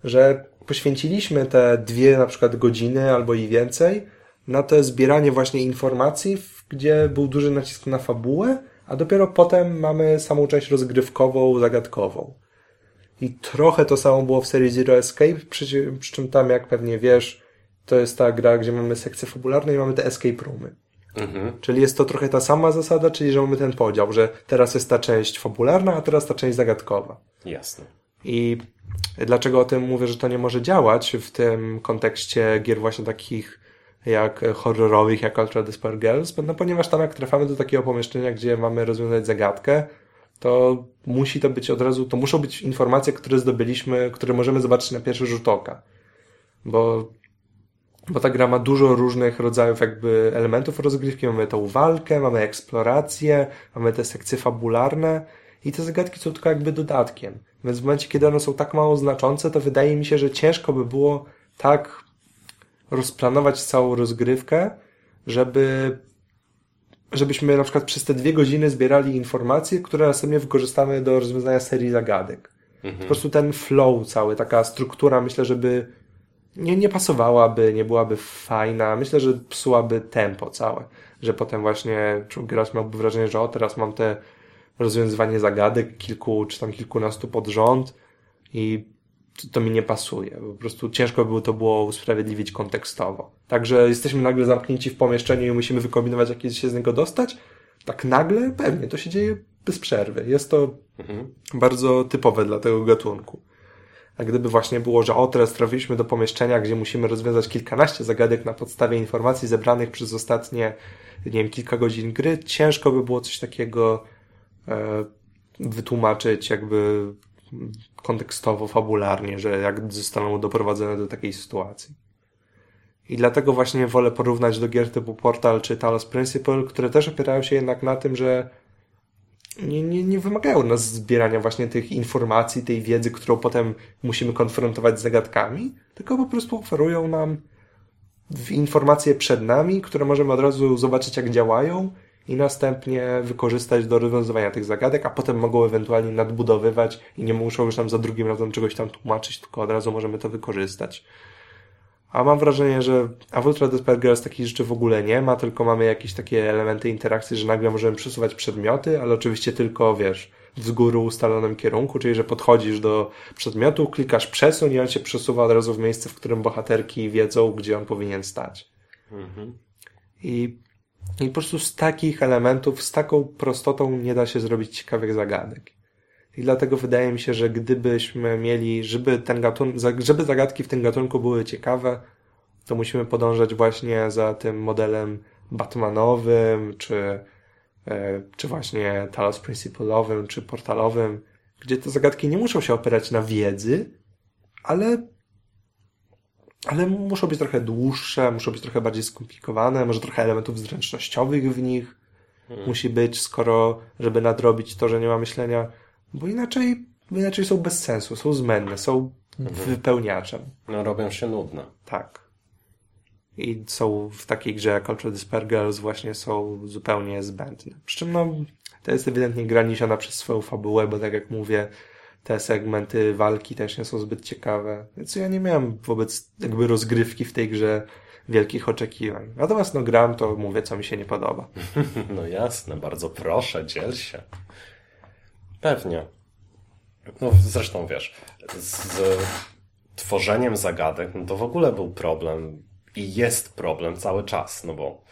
Speaker 2: że poświęciliśmy te dwie na przykład godziny albo i więcej na to zbieranie właśnie informacji, gdzie był duży nacisk na fabułę, a dopiero potem mamy samą część rozgrywkową, zagadkową. I trochę to samo było w serii Zero Escape, przy, przy czym tam, jak pewnie wiesz, to jest ta gra, gdzie mamy sekcję fabularną i mamy te escape roomy. Mhm. Czyli jest to trochę ta sama zasada, czyli że mamy ten podział, że teraz jest ta część fabularna, a teraz ta część zagadkowa.
Speaker 1: Jasne.
Speaker 2: I dlaczego o tym mówię, że to nie może działać w tym kontekście gier właśnie takich jak horrorowych, jak Ultra Despair Girls, no ponieważ tam jak trafamy do takiego pomieszczenia, gdzie mamy rozwiązać zagadkę, to musi to być od razu, to muszą być informacje, które zdobyliśmy, które możemy zobaczyć na pierwszy rzut oka. Bo, bo ta gra ma dużo różnych rodzajów jakby elementów rozgrywki. Mamy tą walkę, mamy eksplorację, mamy te sekcje fabularne i te zagadki są tylko jakby dodatkiem. Więc w momencie, kiedy one są tak mało znaczące, to wydaje mi się, że ciężko by było tak rozplanować całą rozgrywkę, żeby żebyśmy na przykład przez te dwie godziny zbierali informacje, które następnie wykorzystamy do rozwiązania serii zagadek. Mhm. Po prostu ten flow cały, taka struktura, myślę, żeby nie, nie pasowałaby, nie byłaby fajna. Myślę, że psułaby tempo całe. Że potem właśnie gracz miałby wrażenie, że o, teraz mam te rozwiązywanie zagadek kilku, czy tam kilkunastu pod rząd i to, to mi nie pasuje. Po prostu ciężko by to było usprawiedliwić kontekstowo. Także jesteśmy nagle zamknięci w pomieszczeniu i musimy wykombinować, jak się z niego dostać. Tak nagle? Pewnie, to się dzieje bez przerwy. Jest to mhm. bardzo typowe dla tego gatunku. A gdyby właśnie było, że o, teraz trafiliśmy do pomieszczenia, gdzie musimy rozwiązać kilkanaście zagadek na podstawie informacji zebranych przez ostatnie, nie wiem, kilka godzin gry, ciężko by było coś takiego e, wytłumaczyć jakby kontekstowo, fabularnie, że jak zostaną doprowadzone do takiej sytuacji. I dlatego właśnie wolę porównać do gier typu Portal czy Talos Principle, które też opierają się jednak na tym, że nie, nie, nie wymagają nas zbierania właśnie tych informacji, tej wiedzy, którą potem musimy konfrontować z zagadkami, tylko po prostu oferują nam informacje przed nami, które możemy od razu zobaczyć, jak działają i następnie wykorzystać do rozwiązywania tych zagadek, a potem mogą ewentualnie nadbudowywać i nie muszą już nam za drugim razem czegoś tam tłumaczyć, tylko od razu możemy to wykorzystać. A mam wrażenie, że a w Ultra Girls takich rzeczy w ogóle nie ma, tylko mamy jakieś takie elementy interakcji, że nagle możemy przesuwać przedmioty, ale oczywiście tylko, wiesz, z góry ustalonym kierunku, czyli że podchodzisz do przedmiotu, klikasz przesuń i on się przesuwa od razu w miejsce, w którym bohaterki wiedzą, gdzie on powinien stać. Mhm. I i po prostu z takich elementów, z taką prostotą nie da się zrobić ciekawych zagadek. I dlatego wydaje mi się, że gdybyśmy mieli, żeby ten gatunek, żeby zagadki w tym gatunku były ciekawe, to musimy podążać właśnie za tym modelem Batmanowym, czy, e, czy właśnie Talos Principle'owym, czy portalowym, gdzie te zagadki nie muszą się opierać na wiedzy, ale ale muszą być trochę dłuższe, muszą być trochę bardziej skomplikowane, może trochę elementów zręcznościowych w nich hmm. musi być, skoro, żeby nadrobić to, że nie ma myślenia, bo inaczej, inaczej są bez sensu, są zmenne, są hmm. wypełniaczem.
Speaker 1: No, robią się nudne.
Speaker 2: Tak. I są w takiej grze jak Ultra Despair Girls właśnie są zupełnie zbędne. Przy czym no, to jest ewidentnie gra przez swoją fabułę, bo tak jak mówię, te segmenty walki też nie są zbyt ciekawe. Więc ja nie miałem wobec jakby rozgrywki w tej grze wielkich oczekiwań. Natomiast no gram, to mówię, co mi się nie podoba. *laughs*
Speaker 1: No jasne, bardzo proszę, dziel się. Pewnie. No zresztą wiesz, z tworzeniem zagadek, no to w ogóle był problem i jest problem cały czas, no bo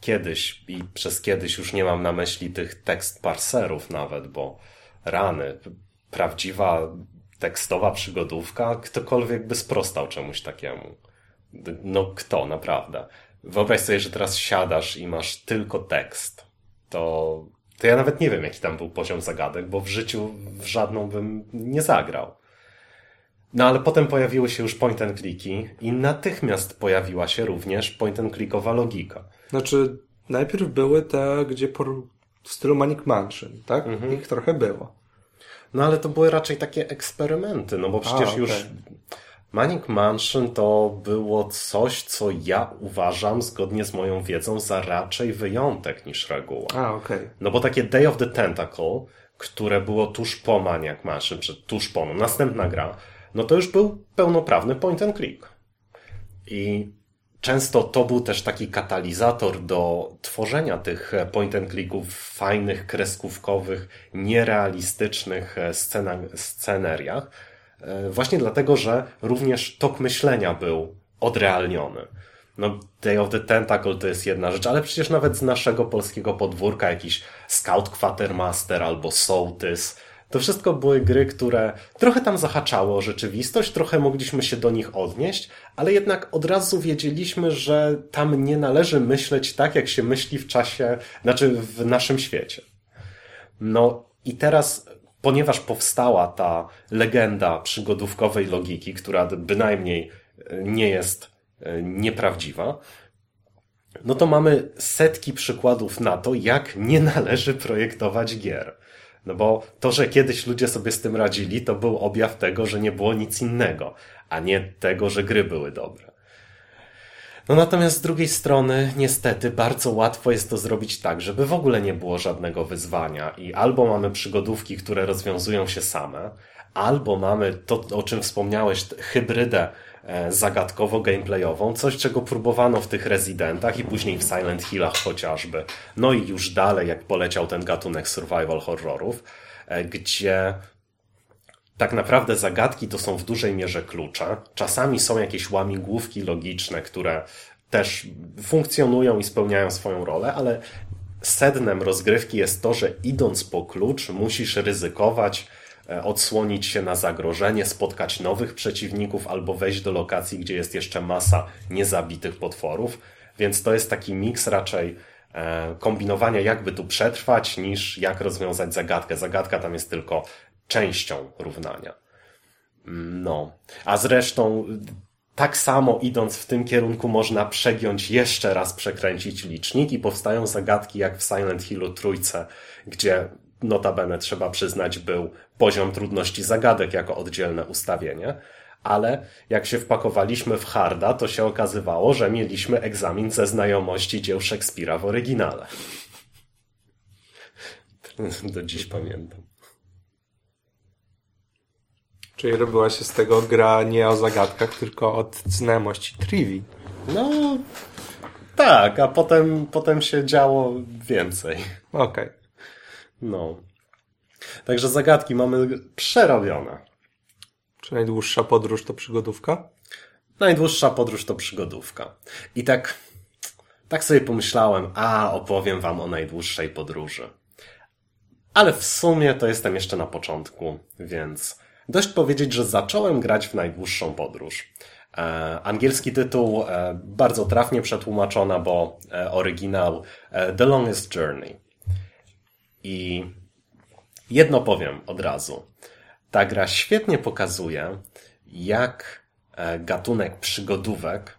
Speaker 1: kiedyś i przez kiedyś już nie mam na myśli tych tekst parserów nawet, bo rany, prawdziwa tekstowa przygodówka, ktokolwiek by sprostał czemuś takiemu. No kto, naprawdę. Wyobraź sobie, że teraz siadasz i masz tylko tekst. To, to ja nawet nie wiem, jaki tam był poziom zagadek, bo w życiu w żadną bym nie zagrał. No ale potem pojawiły się już point and clicki i natychmiast pojawiła się również point and clickowa logika.
Speaker 2: Znaczy, najpierw były te, gdzie por... w stylu Manic Mansion, tak? Mhm. Ich trochę było.
Speaker 1: No ale to były raczej takie eksperymenty, no bo przecież A, okay. już Manic Mansion to było coś, co ja uważam, zgodnie z moją wiedzą, za raczej wyjątek niż reguła.
Speaker 2: A, okej. Okay.
Speaker 1: No bo takie Day of the Tentacle, które było tuż po Maniac Mansion, czy tuż po, no następna gra, no to już był pełnoprawny point and click. I często to był też taki katalizator do tworzenia tych point and clicków fajnych, kreskówkowych, nierealistycznych scena, sceneriach. Właśnie dlatego, że również tok myślenia był odrealniony. No, Day of the Tentacle to jest jedna rzecz, ale przecież nawet z naszego polskiego podwórka jakiś Scout Quatermaster albo Sołtys, to wszystko były gry, które trochę tam zahaczały o rzeczywistość, trochę mogliśmy się do nich odnieść, ale jednak od razu wiedzieliśmy, że tam nie należy myśleć tak, jak się myśli w czasie, znaczy w naszym świecie. No i teraz, ponieważ powstała ta legenda przygodówkowej logiki, która bynajmniej nie jest e, nieprawdziwa, no to mamy setki przykładów na to, jak nie należy projektować gier. No bo to, że kiedyś ludzie sobie z tym radzili, to był objaw tego, że nie było nic innego, a nie tego, że gry były dobre. No natomiast z drugiej strony, niestety, bardzo łatwo jest to zrobić tak, żeby w ogóle nie było żadnego wyzwania i albo mamy przygodówki, które rozwiązują się same, albo mamy to, o czym wspomniałeś, hybrydę zagadkowo-gameplayową, coś czego próbowano w tych Residentach i później w Silent Hillach chociażby. No i już dalej, jak poleciał ten gatunek survival horrorów, e, gdzie tak naprawdę zagadki to są w dużej mierze klucze. Czasami są jakieś łamigłówki logiczne, które też funkcjonują i spełniają swoją rolę, ale sednem rozgrywki jest to, że idąc po klucz musisz ryzykować, E, odsłonić się na zagrożenie, spotkać nowych przeciwników albo wejść do lokacji, gdzie jest jeszcze masa niezabitych potworów. Więc to jest taki miks raczej e, kombinowania, jakby tu przetrwać, niż jak rozwiązać zagadkę. Zagadka tam jest tylko częścią równania. No. A zresztą tak samo idąc w tym kierunku można przegiąć jeszcze raz przekręcić licznik i powstają zagadki jak w Silent Hillu trójce, gdzie notabene trzeba przyznać był poziom trudności zagadek jako oddzielne ustawienie, ale jak się wpakowaliśmy w harda, to się okazywało, że mieliśmy egzamin ze znajomości dzieł Szekspira w oryginale. *laughs* Do dziś pamiętam.
Speaker 2: Czyli robiła się z tego gra nie o zagadkach, tylko od znajomości trivi.
Speaker 1: No, tak, a potem, potem się działo więcej.
Speaker 2: Okej. Okay.
Speaker 1: No. Także zagadki mamy przerobione.
Speaker 2: Czy najdłuższa podróż to przygodówka?
Speaker 1: Najdłuższa podróż to przygodówka. I tak, tak sobie pomyślałem, a opowiem wam o najdłuższej podróży. Ale w sumie to jestem jeszcze na początku, więc dość powiedzieć, że zacząłem grać w najdłuższą podróż. E, angielski tytuł e, bardzo trafnie przetłumaczona, bo e, oryginał e, The Longest Journey. I jedno powiem od razu. Ta gra świetnie pokazuje, jak e, gatunek przygodówek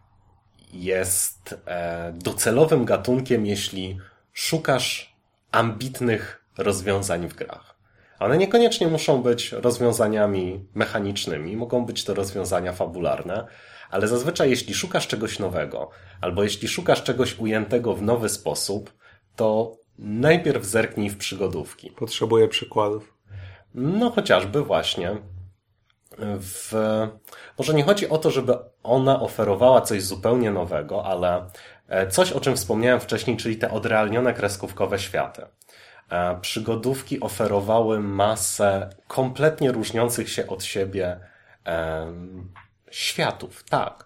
Speaker 1: jest e, docelowym gatunkiem, jeśli szukasz ambitnych rozwiązań w grach. One niekoniecznie muszą być rozwiązaniami mechanicznymi, mogą być to rozwiązania fabularne, ale zazwyczaj jeśli szukasz czegoś nowego, albo jeśli szukasz czegoś ujętego w nowy sposób, to Najpierw zerknij w przygodówki.
Speaker 2: Potrzebuję przykładów.
Speaker 1: No chociażby właśnie. W... Może nie chodzi o to, żeby ona oferowała coś zupełnie nowego, ale e, coś, o czym wspomniałem wcześniej, czyli te odrealnione kreskówkowe światy. E, przygodówki oferowały masę kompletnie różniących się od siebie światów, tak,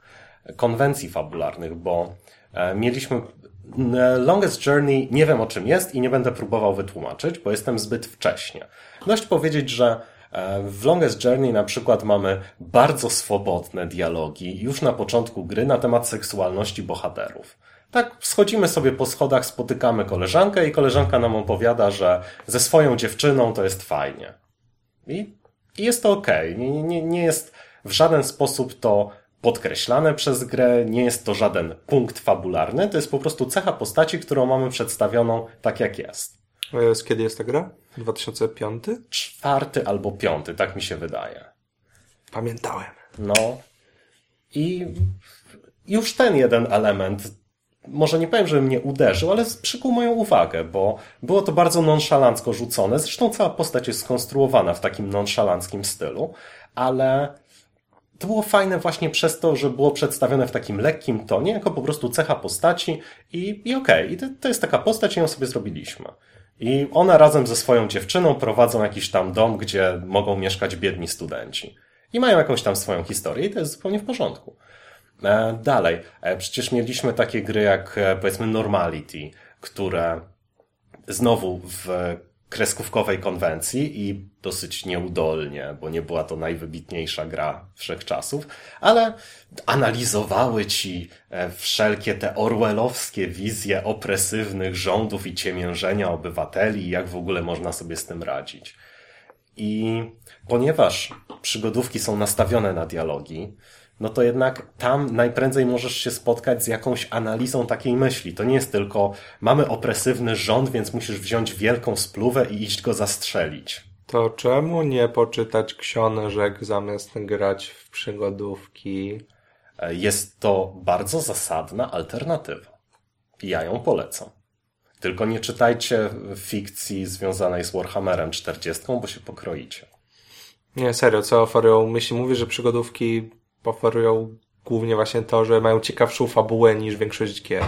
Speaker 1: konwencji fabularnych, bo e, mieliśmy Longest Journey nie wiem o czym jest i nie będę próbował wytłumaczyć, bo jestem zbyt wcześnie. Dość powiedzieć, że e, w Longest Journey na przykład mamy bardzo swobodne dialogi już na początku gry na temat seksualności bohaterów. Tak, schodzimy sobie po schodach, spotykamy koleżankę i koleżanka nam opowiada, że ze swoją dziewczyną to jest fajnie. I, jest to ok. Nie, nie, nie jest w żaden sposób to podkreślane przez grę, nie jest to żaden punkt fabularny, to jest po prostu cecha postaci, którą mamy przedstawioną tak jak jest.
Speaker 2: Z kiedy jest ta gra? 2005?
Speaker 1: Czwarty albo piąty, tak mi się wydaje.
Speaker 2: Pamiętałem.
Speaker 1: No. I już ten jeden element, może nie powiem, że mnie uderzył, ale przykuł moją uwagę, bo było to bardzo nonszalancko rzucone. Zresztą cała postać jest skonstruowana w takim nonszalanckim stylu, ale to było fajne właśnie przez to, że było przedstawione w takim lekkim tonie, jako po prostu cecha postaci i, i okej, okay. i to, to jest taka postać i ją sobie zrobiliśmy. I ona razem ze swoją dziewczyną prowadzą jakiś tam dom, gdzie mogą mieszkać biedni studenci. I mają jakąś tam swoją historię i to jest zupełnie w porządku. E, dalej, e, przecież mieliśmy takie gry jak e, powiedzmy Normality, które znowu w kreskówkowej konwencji i dosyć nieudolnie, bo nie była to najwybitniejsza gra wszechczasów, ale analizowały ci wszelkie te orwellowskie wizje opresywnych rządów i ciemiężenia obywateli i jak w ogóle można sobie z tym radzić. I ponieważ przygodówki są nastawione na dialogi, no to jednak tam najprędzej możesz się spotkać z jakąś analizą takiej myśli. To nie jest tylko mamy opresywny rząd, więc musisz wziąć wielką spluwę i iść go zastrzelić.
Speaker 2: To czemu nie poczytać książek zamiast grać w przygodówki?
Speaker 1: E, jest to bardzo zasadna alternatywa. Ja ją polecam. Tylko nie czytajcie fikcji związanej z Warhammerem 40, bo się pokroicie.
Speaker 2: Nie, serio, co oferują? Myśli, mówi, że przygodówki oferują głównie właśnie to, że mają ciekawszą fabułę niż większość gier.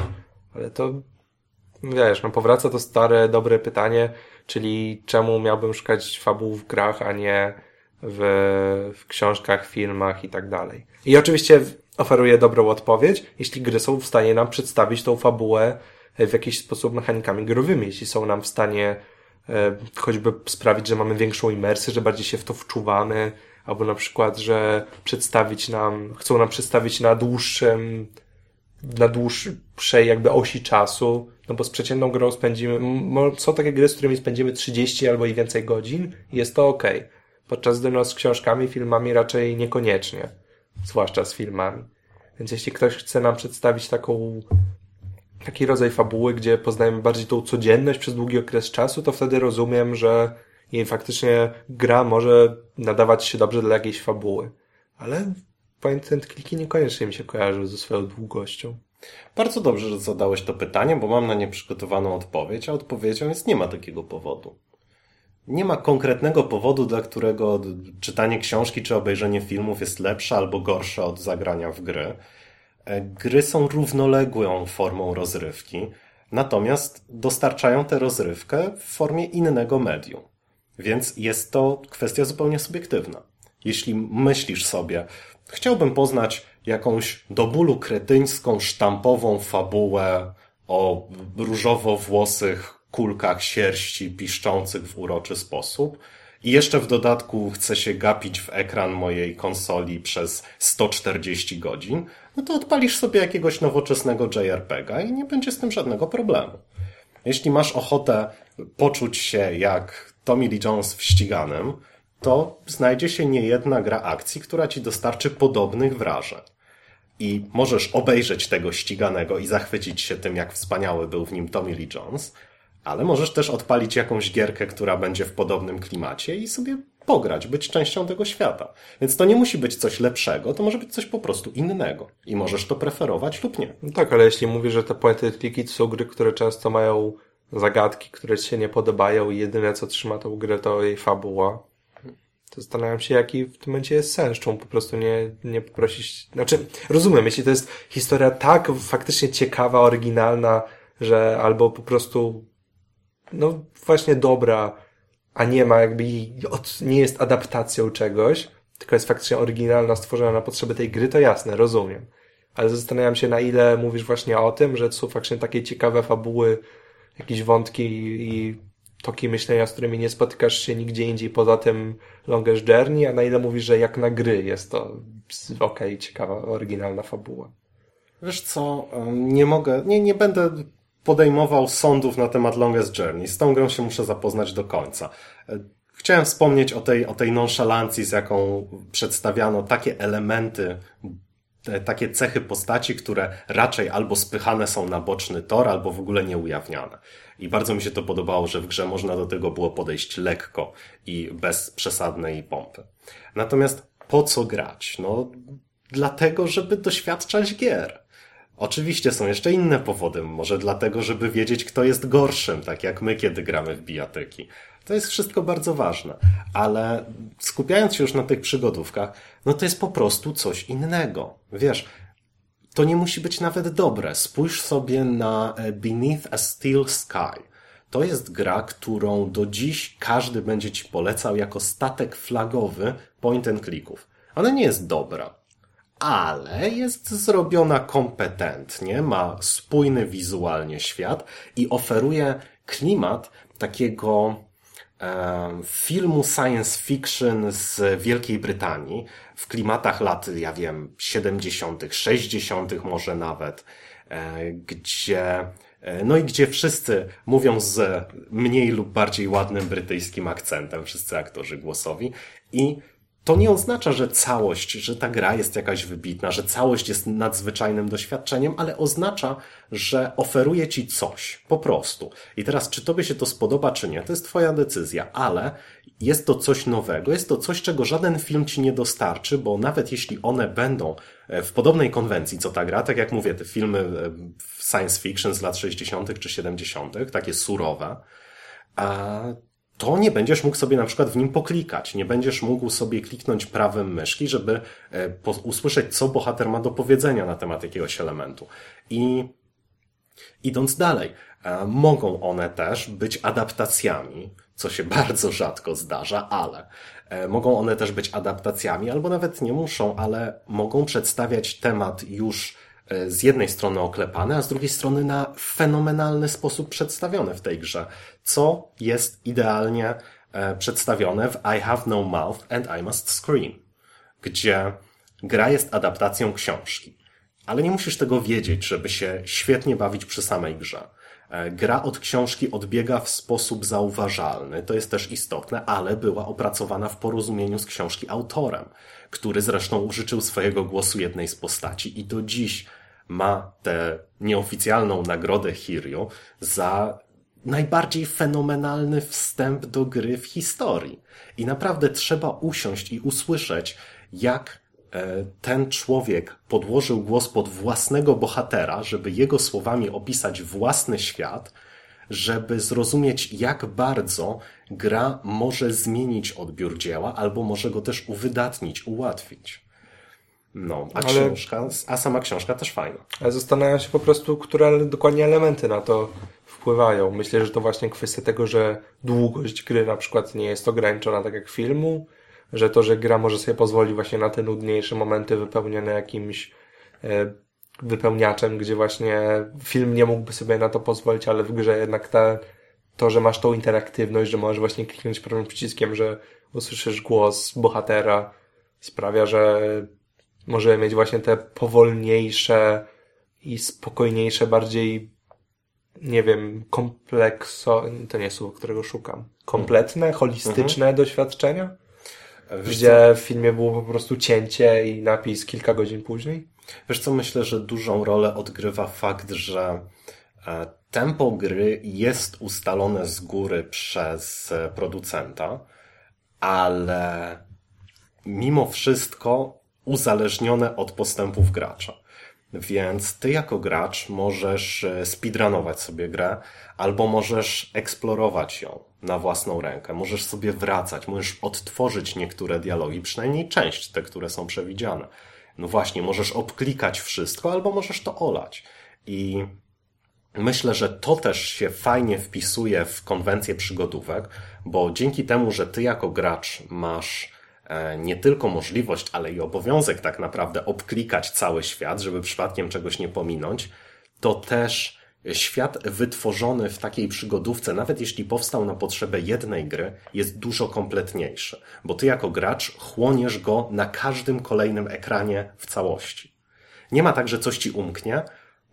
Speaker 2: Ale to, wiesz, no powraca to stare, dobre pytanie, czyli czemu miałbym szukać fabuł w grach, a nie w, w książkach, filmach i tak dalej. I oczywiście oferuje dobrą odpowiedź, jeśli gry są w stanie nam przedstawić tą fabułę w jakiś sposób mechanikami growymi, jeśli są nam w stanie e, choćby sprawić, że mamy większą imersję, że bardziej się w to wczuwamy, albo na przykład, że przedstawić nam, chcą nam przedstawić na dłuższym, na dłuższej jakby osi czasu, no bo z przeciętną grą spędzimy, są takie gry, z którymi spędzimy 30 albo i więcej godzin i jest to ok. Podczas gdy no z książkami, filmami raczej niekoniecznie. Zwłaszcza z filmami. Więc jeśli ktoś chce nam przedstawić taką taki rodzaj fabuły, gdzie poznajemy bardziej tą codzienność przez długi okres czasu, to wtedy rozumiem, że i faktycznie gra może nadawać się dobrze dla jakiejś fabuły. Ale point and kliki niekoniecznie mi się kojarzy ze swoją długością.
Speaker 1: Bardzo dobrze, że zadałeś to pytanie, bo mam na nie przygotowaną odpowiedź, a odpowiedzią jest nie ma takiego powodu. Nie ma konkretnego powodu, dla którego czytanie książki czy obejrzenie filmów jest lepsze albo gorsze od zagrania w gry. E, gry są równoległą formą rozrywki, natomiast dostarczają tę rozrywkę w formie innego medium. Więc jest to kwestia zupełnie subiektywna. Jeśli myślisz sobie, chciałbym poznać jakąś do bólu kretyńską, sztampową fabułę o różowo-włosych kulkach sierści piszczących w uroczy sposób, i jeszcze w dodatku chcę się gapić w ekran mojej konsoli przez 140 godzin, no to odpalisz sobie jakiegoś nowoczesnego JRPGa i nie będzie z tym żadnego problemu. Jeśli masz ochotę poczuć się jak Tommy Lee Jones w ściganym, to znajdzie się niejedna gra akcji, która ci dostarczy podobnych wrażeń. I możesz obejrzeć tego ściganego i zachwycić się tym, jak wspaniały był w nim Tommy Lee Jones, ale możesz też odpalić jakąś gierkę, która będzie w podobnym klimacie i sobie pograć, być częścią tego świata. Więc to nie musi być coś lepszego, to może być coś po prostu innego. I możesz to preferować lub nie.
Speaker 2: No tak, ale jeśli mówisz, że te pointy kliki to są gry, które często mają zagadki, które ci się nie podobają i jedyne co trzyma tą grę to jej fabuła, to zastanawiam się, jaki w tym momencie jest sens. Czemu po prostu nie, nie poprosić... Znaczy, rozumiem, jeśli to jest historia tak faktycznie ciekawa, oryginalna, że albo po prostu no właśnie dobra, a nie ma jakby, nie jest adaptacją czegoś, tylko jest faktycznie oryginalna, stworzona na potrzeby tej gry, to jasne, rozumiem. Ale zastanawiam się, na ile mówisz właśnie o tym, że są faktycznie takie ciekawe fabuły, jakieś wątki i toki myślenia, z którymi nie spotykasz się nigdzie indziej poza tym Longest Journey, a na ile mówisz, że jak na gry jest to okej, okay, ciekawa, oryginalna fabuła.
Speaker 1: Wiesz co, nie mogę, nie, nie będę podejmował sądów na temat Longest Journey. Z tą grą się muszę zapoznać do końca. Chciałem wspomnieć o tej, o tej nonszalancji, z jaką przedstawiano takie elementy takie cechy postaci, które raczej albo spychane są na boczny tor, albo w ogóle nie ujawniane. I bardzo mi się to podobało, że w grze można do tego było podejść lekko i bez przesadnej pompy. Natomiast po co grać? No, dlatego, żeby doświadczać gier. Oczywiście są jeszcze inne powody, może dlatego, żeby wiedzieć, kto jest gorszym, tak jak my, kiedy gramy w bijatyki. To jest wszystko bardzo ważne, ale skupiając się już na tych przygodówkach, no to jest po prostu coś innego. Wiesz, to nie musi być nawet dobre. Spójrz sobie na e, Beneath a Steel Sky. To jest gra, którą do dziś każdy będzie ci polecał jako statek flagowy point and clicków. Ona nie jest dobra, ale jest zrobiona kompetentnie, ma spójny wizualnie świat i oferuje klimat takiego filmu science fiction z Wielkiej Brytanii w klimatach lat, ja wiem, 70., 60., może nawet, e, gdzie e, no i gdzie wszyscy mówią z mniej lub bardziej ładnym brytyjskim akcentem, wszyscy aktorzy głosowi i to nie oznacza, że całość, że ta gra jest jakaś wybitna, że całość jest nadzwyczajnym doświadczeniem, ale oznacza, że oferuje ci coś. Po prostu. I teraz, czy tobie się to spodoba, czy nie, to jest twoja decyzja, ale jest to coś nowego, jest to coś, czego żaden film ci nie dostarczy, bo nawet jeśli one będą e, w podobnej konwencji, co ta gra, tak jak mówię, te filmy e, science fiction z lat 60. czy 70., takie surowe, a to nie będziesz mógł sobie na przykład w nim poklikać. Nie będziesz mógł sobie kliknąć prawym myszki, żeby e, usłyszeć, co bohater ma do powiedzenia na temat jakiegoś elementu. I idąc dalej, e, mogą one też być adaptacjami, co się *laughs* bardzo rzadko zdarza, ale e, mogą one też być adaptacjami, albo nawet nie muszą, ale mogą przedstawiać temat już z jednej strony oklepane, a z drugiej strony na fenomenalny sposób przedstawione w tej grze, co jest idealnie e, przedstawione w I Have No Mouth and I Must Scream, gdzie gra jest adaptacją książki. Ale nie musisz tego wiedzieć, żeby się świetnie bawić przy samej grze. E, gra od książki odbiega w sposób zauważalny, to jest też istotne, ale była opracowana w porozumieniu z książki autorem, który zresztą użyczył swojego głosu jednej z postaci i do dziś ma tę nieoficjalną nagrodę Hiryu za najbardziej fenomenalny wstęp do gry w historii. I naprawdę trzeba usiąść i usłyszeć, jak ten człowiek podłożył głos pod własnego bohatera, żeby jego słowami opisać własny świat, żeby zrozumieć, jak bardzo gra może zmienić odbiór dzieła, albo może go też uwydatnić, ułatwić. No, a, ale... książka, a sama książka też fajna.
Speaker 2: Ale zastanawiam się po prostu, które dokładnie elementy na to wpływają. Myślę, że to właśnie kwestia tego, że długość gry na przykład nie jest ograniczona tak jak filmu, że to, że gra może sobie pozwolić właśnie na te nudniejsze momenty wypełnione jakimś e, wypełniaczem, gdzie właśnie film nie mógłby sobie na to pozwolić, ale w grze jednak ta, to, że masz tą interaktywność, że możesz właśnie kliknąć prawym przyciskiem, że usłyszysz głos bohatera, sprawia, że możemy mieć właśnie te powolniejsze i spokojniejsze, bardziej nie wiem, komplekso, to nie jest słowo, którego szukam, kompletne, holistyczne mhm. doświadczenia, gdzie w filmie było po prostu cięcie i napis kilka godzin później.
Speaker 1: Wiesz co, myślę, że dużą rolę odgrywa fakt, że e, tempo gry jest ustalone z góry przez e, producenta, ale mimo wszystko uzależnione od postępów gracza. Więc ty jako gracz możesz e, speedrunować sobie grę, albo możesz eksplorować ją na własną rękę. Możesz sobie wracać, możesz odtworzyć niektóre dialogi, przynajmniej część, te, które są przewidziane. No właśnie, możesz obklikać wszystko, albo możesz to olać. I myślę, że to też się fajnie wpisuje w konwencję przygodówek, bo dzięki temu, że ty jako gracz masz nie tylko możliwość, ale i obowiązek tak naprawdę obklikać cały świat, żeby przypadkiem czegoś nie pominąć, to też świat wytworzony w takiej przygodówce, nawet jeśli powstał na potrzebę jednej gry, jest dużo kompletniejszy, bo ty jako gracz chłoniesz go na każdym kolejnym ekranie w całości. Nie ma tak, że coś ci umknie,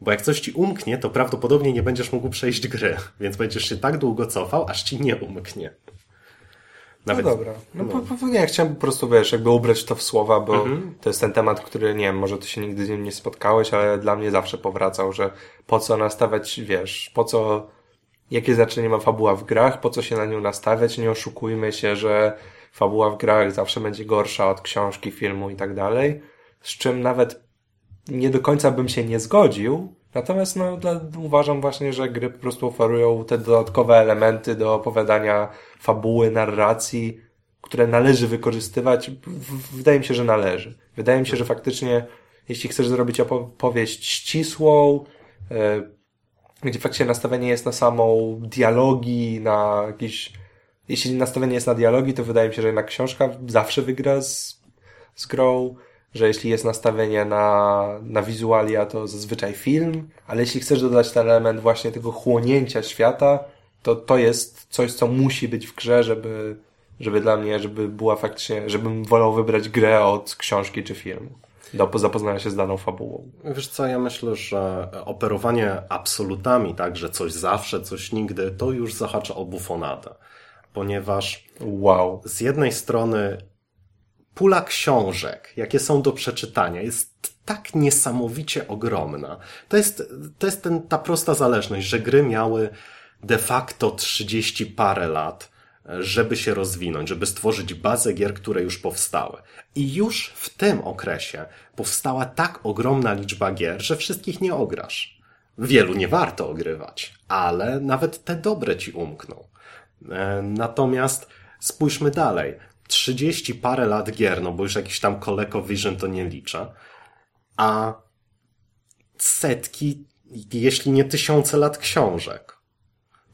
Speaker 1: bo jak coś ci umknie, to prawdopodobnie nie będziesz mógł przejść gry, więc będziesz się tak długo cofał, aż ci nie umknie.
Speaker 2: Nawet... No dobra. No, no. Po, po, nie, chciałem po prostu, wiesz, jakby ubrać to w słowa, bo mhm. to jest ten temat, który, nie wiem, może ty się nigdy z nim nie spotkałeś, ale dla mnie zawsze powracał, że po co nastawiać, wiesz, po co, jakie znaczenie ma fabuła w grach, po co się na nią nastawiać, nie oszukujmy się, że fabuła w grach zawsze będzie gorsza od książki, filmu i tak dalej. z czym nawet nie do końca bym się nie zgodził. Natomiast no, dla, uważam właśnie, że gry po prostu oferują te dodatkowe elementy do opowiadania fabuły, narracji, które należy wykorzystywać. Wydaje mi się, że należy. Wydaje mi się, że faktycznie, jeśli chcesz zrobić opowieść ścisłą, yy, gdzie faktycznie nastawienie jest na samą dialogi, na jakieś, jeśli nastawienie jest na dialogi, to wydaje mi się, że jednak książka zawsze wygra z, z grą, że jeśli jest nastawienie na, na wizualia, to zazwyczaj film, ale jeśli chcesz dodać ten element właśnie tego chłonięcia świata, to to jest coś, co musi być w grze, żeby, żeby dla mnie, żeby była faktycznie, żebym wolał wybrać grę od książki czy filmu do zapoznania się z daną fabułą.
Speaker 1: Wiesz co, ja myślę, że operowanie absolutami, tak, że coś zawsze, coś nigdy, to już zahacza o bufonadę. Ponieważ
Speaker 2: wow.
Speaker 1: z jednej strony pula książek, jakie są do przeczytania, jest tak niesamowicie ogromna. To jest, to jest ten, ta prosta zależność, że gry miały de facto 30 parę lat, żeby się rozwinąć, żeby stworzyć bazę gier, które już powstały. I już w tym okresie powstała tak ogromna liczba gier, że wszystkich nie ograsz. Wielu nie warto ogrywać, ale nawet te dobre ci umkną. E, natomiast spójrzmy dalej. 30 parę lat gier, no bo już jakiś tam ColecoVision to nie liczę, a setki, jeśli nie tysiące lat książek.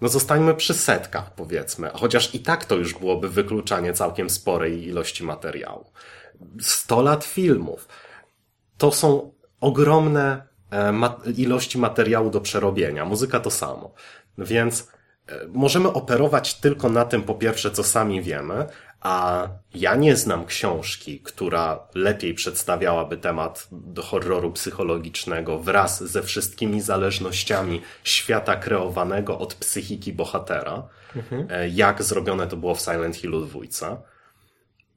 Speaker 1: No zostańmy przy setkach, powiedzmy, chociaż i tak to już byłoby wykluczanie całkiem sporej ilości materiału. 100 lat filmów. To są ogromne e, ilości materiału do przerobienia. Muzyka to samo. Więc e, możemy operować tylko na tym, po pierwsze, co sami wiemy, a ja nie znam książki, która lepiej przedstawiałaby temat horroru psychologicznego wraz ze wszystkimi zależnościami świata kreowanego od psychiki bohatera, mhm. jak zrobione to było w Silent Hillu dwójce.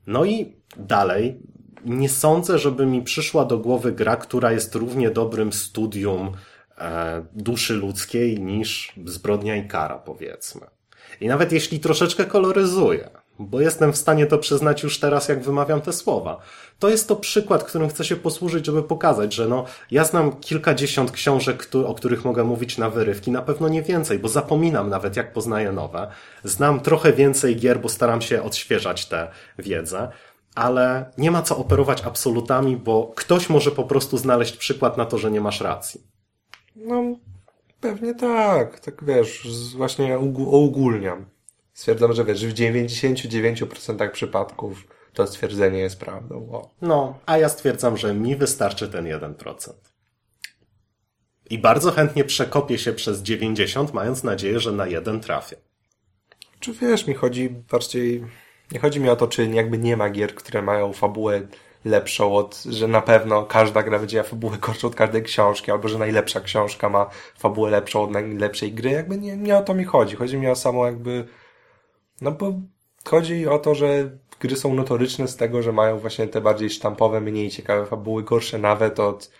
Speaker 1: No i dalej, nie sądzę, żeby mi przyszła do głowy gra, która jest równie dobrym studium e, duszy ludzkiej niż Zbrodnia i Kara, powiedzmy. I nawet jeśli troszeczkę koloryzuje, bo jestem w stanie to przyznać już teraz, jak wymawiam te słowa. To jest to przykład, którym chcę się posłużyć, żeby pokazać, że no, ja znam kilkadziesiąt książek, o których mogę mówić na wyrywki, na pewno nie więcej, bo zapominam nawet, jak poznaję nowe. Znam trochę więcej gier, bo staram się odświeżać tę wiedzę, ale nie ma co operować absolutami, bo ktoś może po prostu znaleźć przykład na to, że nie masz racji.
Speaker 2: No, pewnie tak. Tak wiesz, właśnie uogólniam. Stwierdzam, że wiesz, w 99% przypadków to stwierdzenie jest prawdą. O.
Speaker 1: No, a ja stwierdzam, że mi wystarczy ten 1%. I bardzo chętnie przekopię się przez 90, mając nadzieję, że na jeden trafię.
Speaker 2: Czy wiesz, mi chodzi bardziej... Nie chodzi mi o to, czy jakby nie ma gier, które mają fabułę lepszą od, że na pewno każda gra będzie miała fabułę gorszą od każdej książki, albo że najlepsza książka ma fabułę lepszą od najlepszej gry. Jakby nie, nie o to mi chodzi. Chodzi mi o samo jakby no bo chodzi o to, że gry są notoryczne z tego, że mają właśnie te bardziej sztampowe, mniej ciekawe fabuły, gorsze nawet od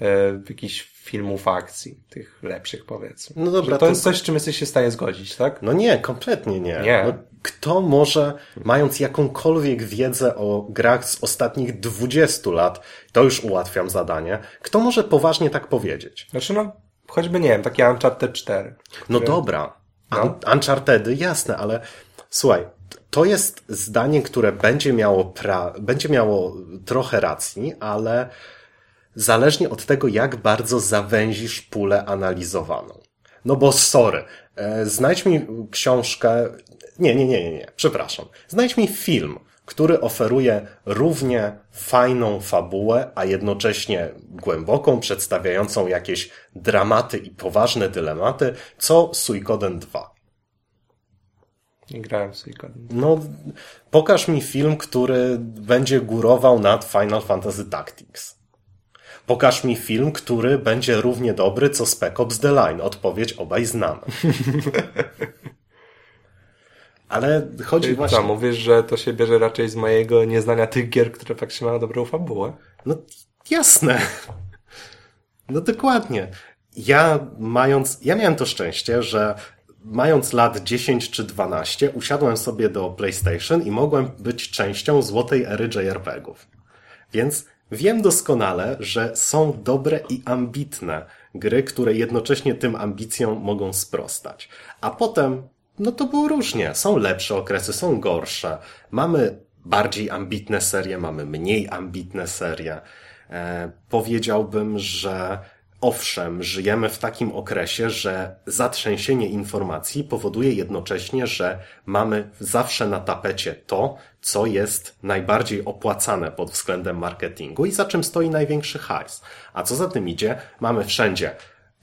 Speaker 2: e, jakichś filmów akcji, tych lepszych powiedzmy. No dobra, że to, jest coś, z czym jesteś się w stanie zgodzić, tak?
Speaker 1: No nie, kompletnie nie. nie. No, kto może, mając jakąkolwiek wiedzę o grach z ostatnich 20 lat, to już ułatwiam zadanie, kto może poważnie tak powiedzieć?
Speaker 2: Znaczy no, choćby nie wiem, takie Uncharted 4.
Speaker 1: No dobra, no. Unchartedy, jasne, ale Słuchaj, to jest zdanie, które będzie miało, pra... będzie miało trochę racji, ale zależnie od tego, jak bardzo zawęzisz pulę analizowaną. No bo sorry, e, znajdź mi książkę, nie, nie, nie, nie, nie, przepraszam. Znajdź mi film, który oferuje równie fajną fabułę, a jednocześnie głęboką, przedstawiającą jakieś dramaty i poważne dylematy, co Suikoden 2.
Speaker 2: Nie grałem w Suikoden.
Speaker 1: No, pokaż mi film, który będzie górował nad Final Fantasy Tactics. Pokaż mi film, który będzie równie dobry co Spec Ops The Line. Odpowiedź obaj znamy. *laughs* Ale chodzi Ty właśnie...
Speaker 2: Co, mówisz, że to się bierze raczej z mojego nieznania tych gier, które faktycznie mają dobrą fabułę?
Speaker 1: No jasne. No dokładnie. Ja mając, ja miałem to szczęście, że mając lat 10 czy 12, usiadłem sobie do PlayStation i mogłem być częścią złotej ery JRPGów. Więc Wiem doskonale, że są dobre i ambitne gry, które jednocześnie tym ambicjom mogą sprostać. A potem, no to było różnie. Są lepsze okresy, są gorsze. Mamy bardziej ambitne serie, mamy mniej ambitne serie. E, powiedziałbym, że Owszem, żyjemy w takim okresie, że zatrzęsienie informacji powoduje jednocześnie, że mamy zawsze na tapecie to, co jest najbardziej opłacane pod względem marketingu i za czym stoi największy hajs. A co za tym idzie, mamy wszędzie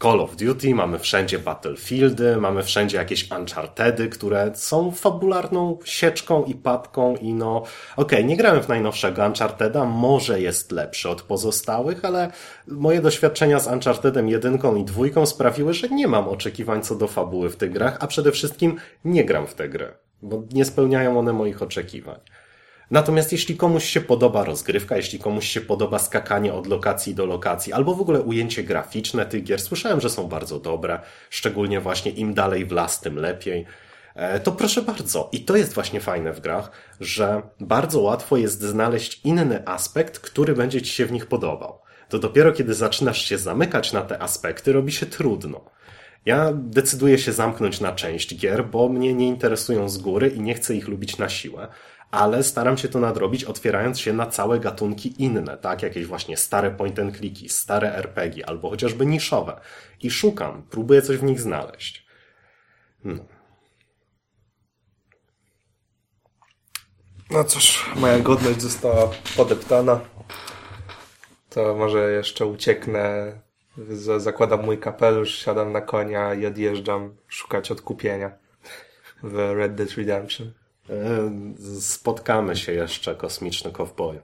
Speaker 1: Call of Duty, mamy wszędzie Battlefieldy, mamy wszędzie jakieś Unchartedy, które są fabularną sieczką i papką i no, okej, okay, nie grałem w najnowszego Uncharteda, może jest lepszy od pozostałych, ale moje doświadczenia z Unchartedem jedynką i dwójką sprawiły, że nie mam oczekiwań co do fabuły w tych grach, a przede wszystkim nie gram w te gry, bo nie spełniają one moich oczekiwań. Natomiast jeśli komuś się podoba rozgrywka, jeśli komuś się podoba skakanie od lokacji do lokacji, albo w ogóle ujęcie graficzne tych gier, słyszałem, że są bardzo dobre, szczególnie właśnie im dalej w las, tym lepiej, e, to proszę bardzo. I to jest właśnie fajne w grach, że bardzo łatwo jest znaleźć inny aspekt, który będzie Ci się w nich podobał. To dopiero kiedy zaczynasz się zamykać na te aspekty, robi się trudno. Ja decyduję się zamknąć na część gier, bo mnie nie interesują z góry i nie chcę ich lubić na siłę ale staram się to nadrobić, otwierając się na całe gatunki inne, tak? Jakieś właśnie stare point and clicky, stare RPG, albo chociażby niszowe. I szukam, próbuję coś w nich znaleźć. No.
Speaker 2: No cóż, moja godność została podeptana. To może jeszcze ucieknę, zakładam mój kapelusz, siadam na konia i odjeżdżam szukać odkupienia w Red Dead Redemption.
Speaker 1: E, spotkamy się jeszcze, kosmiczny kowboju.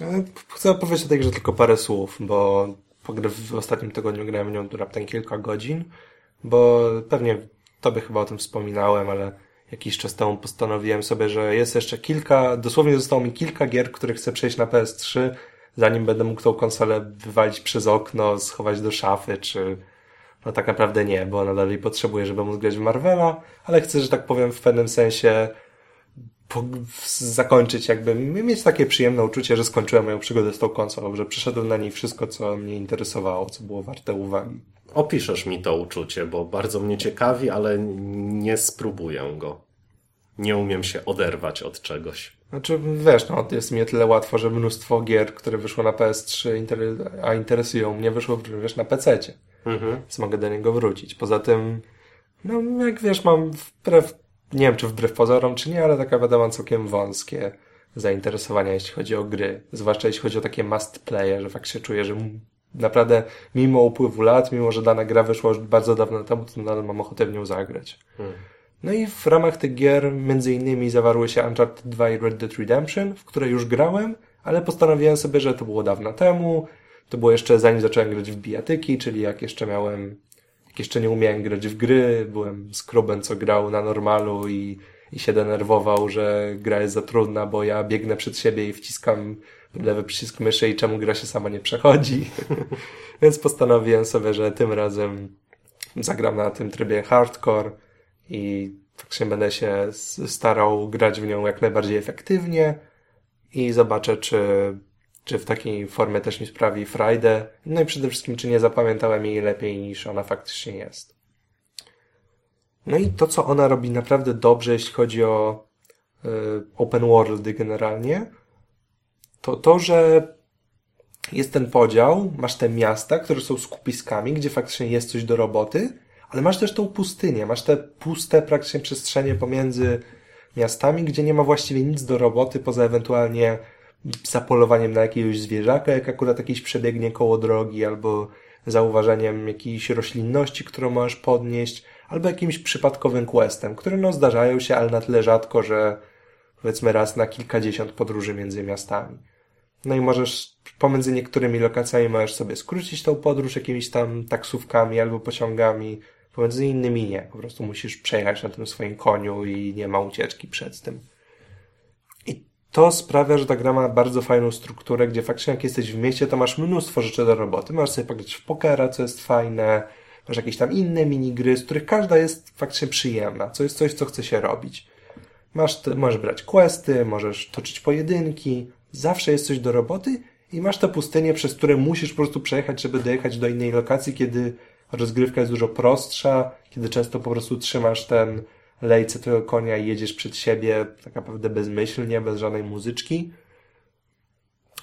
Speaker 2: E, chcę powiedzieć o tej grze tylko parę słów, bo w ostatnim tygodniu grałem nią raptem kilka godzin, bo pewnie tobie chyba o tym wspominałem, ale jakiś czas temu postanowiłem sobie, że jest jeszcze kilka, dosłownie zostało mi kilka gier, które chcę przejść na PS3, zanim będę mógł tą konsolę wywalić przez okno, schować do szafy, czy no tak naprawdę nie, bo nadal jej potrzebuję, żeby móc grać w Marvela, ale chcę, że tak powiem, w pewnym sensie zakończyć jakby, mieć takie przyjemne uczucie, że skończyłem moją przygodę z tą konsolą, że przeszedłem na niej wszystko, co mnie interesowało, co było warte uwagi.
Speaker 1: Opiszesz mi to uczucie, bo bardzo mnie ciekawi, ale nie spróbuję go. Nie umiem się oderwać od czegoś.
Speaker 2: Znaczy, wiesz, no, jest mi tyle łatwo, że mnóstwo gier, które wyszło na PS3, a interesują mnie, wyszło wiesz, na PC-cie. Mhm. Więc mogę do niego wrócić. Poza tym, no, jak wiesz, mam wbrew nie wiem czy wbrew pozorom, czy nie, ale taka wiadomo całkiem wąskie zainteresowania, jeśli chodzi o gry. Zwłaszcza jeśli chodzi o takie must playe, że fakt się czuję, że naprawdę mimo upływu lat, mimo że dana gra wyszła już bardzo dawno temu, to nadal mam ochotę w nią zagrać. Hmm. No i w ramach tych gier między innymi zawarły się Uncharted 2 i Red Dead Redemption, w które już grałem, ale postanowiłem sobie, że to było dawno temu, to było jeszcze zanim zacząłem grać w bijatyki, czyli jak jeszcze miałem jeszcze nie umiałem grać w gry, byłem skrobem, co grał na normalu i, i się denerwował, że gra jest za trudna, bo ja biegnę przed siebie i wciskam lewy przycisk myszy i czemu gra się sama nie przechodzi. *laughs* Więc postanowiłem sobie, że tym razem zagram na tym trybie hardcore i faktycznie będę się starał grać w nią jak najbardziej efektywnie i zobaczę, czy czy w takiej formie też mi sprawi frajdę, no i przede wszystkim, czy nie zapamiętałem jej lepiej niż ona faktycznie jest. No i to, co ona robi naprawdę dobrze, jeśli chodzi o y, open worldy generalnie, to to, że jest ten podział, masz te miasta, które są skupiskami, gdzie faktycznie jest coś do roboty, ale masz też tą pustynię, masz te puste praktycznie przestrzenie pomiędzy miastami, gdzie nie ma właściwie nic do roboty, poza ewentualnie zapolowaniem na jakiegoś zwierzaka, jak akurat jakiś przebiegnie koło drogi, albo zauważeniem jakiejś roślinności, którą możesz podnieść, albo jakimś przypadkowym questem, które no zdarzają się, ale na tyle rzadko, że powiedzmy raz na kilkadziesiąt podróży między miastami. No i możesz pomiędzy niektórymi lokacjami możesz sobie skrócić tą podróż jakimiś tam taksówkami albo pociągami, pomiędzy innymi nie. Po prostu musisz przejechać na tym swoim koniu i nie ma ucieczki przed tym to sprawia, że ta gra ma bardzo fajną strukturę, gdzie faktycznie jak jesteś w mieście, to masz mnóstwo rzeczy do roboty. Możesz sobie pograć w pokera, co jest fajne, masz jakieś tam inne minigry, z których każda jest faktycznie przyjemna, co jest coś, co chce się robić. Masz, możesz brać questy, możesz toczyć pojedynki, zawsze jest coś do roboty i masz te pustynie, przez które musisz po prostu przejechać, żeby dojechać do innej lokacji, kiedy rozgrywka jest dużo prostsza, kiedy często po prostu trzymasz ten lejce tego konia i jedziesz przed siebie tak naprawdę bezmyślnie, bez żadnej muzyczki.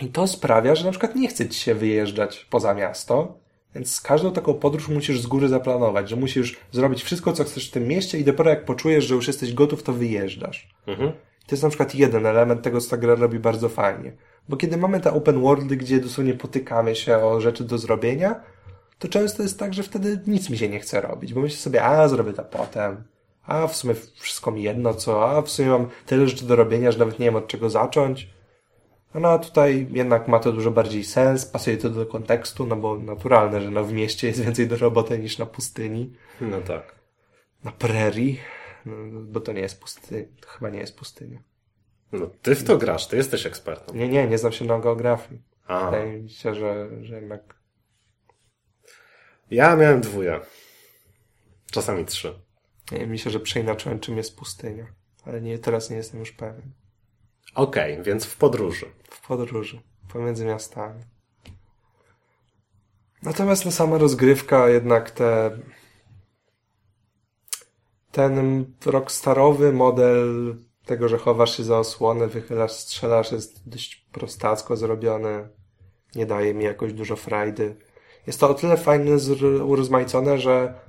Speaker 2: I to sprawia, że na przykład nie chce ci się wyjeżdżać poza miasto, więc każdą taką podróż musisz z góry zaplanować, że musisz zrobić wszystko, co chcesz w tym mieście i dopiero jak poczujesz, że już jesteś gotów, to wyjeżdżasz.
Speaker 1: Mhm.
Speaker 2: To jest na przykład jeden element tego, co ta gra robi bardzo fajnie. Bo kiedy mamy te open worldy, gdzie dosłownie potykamy się o rzeczy do zrobienia, to często jest tak, że wtedy nic mi się nie chce robić, bo myślę sobie, a zrobię to potem, a w sumie wszystko mi jedno, co, a w sumie mam tyle rzeczy do robienia, że nawet nie wiem od czego zacząć. No a tutaj jednak ma to dużo bardziej sens, pasuje to do kontekstu, no bo naturalne, że no w mieście jest więcej do roboty niż na pustyni,
Speaker 1: No tak.
Speaker 2: na prerii, no, bo to nie jest pustynia, to chyba nie jest pustynia.
Speaker 1: No ty w to grasz, ty jesteś ekspertem.
Speaker 2: Nie, nie, nie znam się na geografii.
Speaker 1: A,
Speaker 2: Wydaje mi się, że, że jednak
Speaker 1: ja miałem dwóje. Czasami trzy.
Speaker 2: Się, że przeinaczyłem czym jest pustynia. Ale nie, teraz nie jestem już pewien.
Speaker 1: Okej, więc w podróży.
Speaker 2: W podróży, pomiędzy miastami. Natomiast no, sama rozgrywka, jednak te ten rockstarowy model tego, że chowasz się za osłonę, wychylasz, strzelasz, jest dość prostacko zrobiony. Nie daje mi jakoś dużo frajdy. Jest to o tyle fajne, urozmaicone, że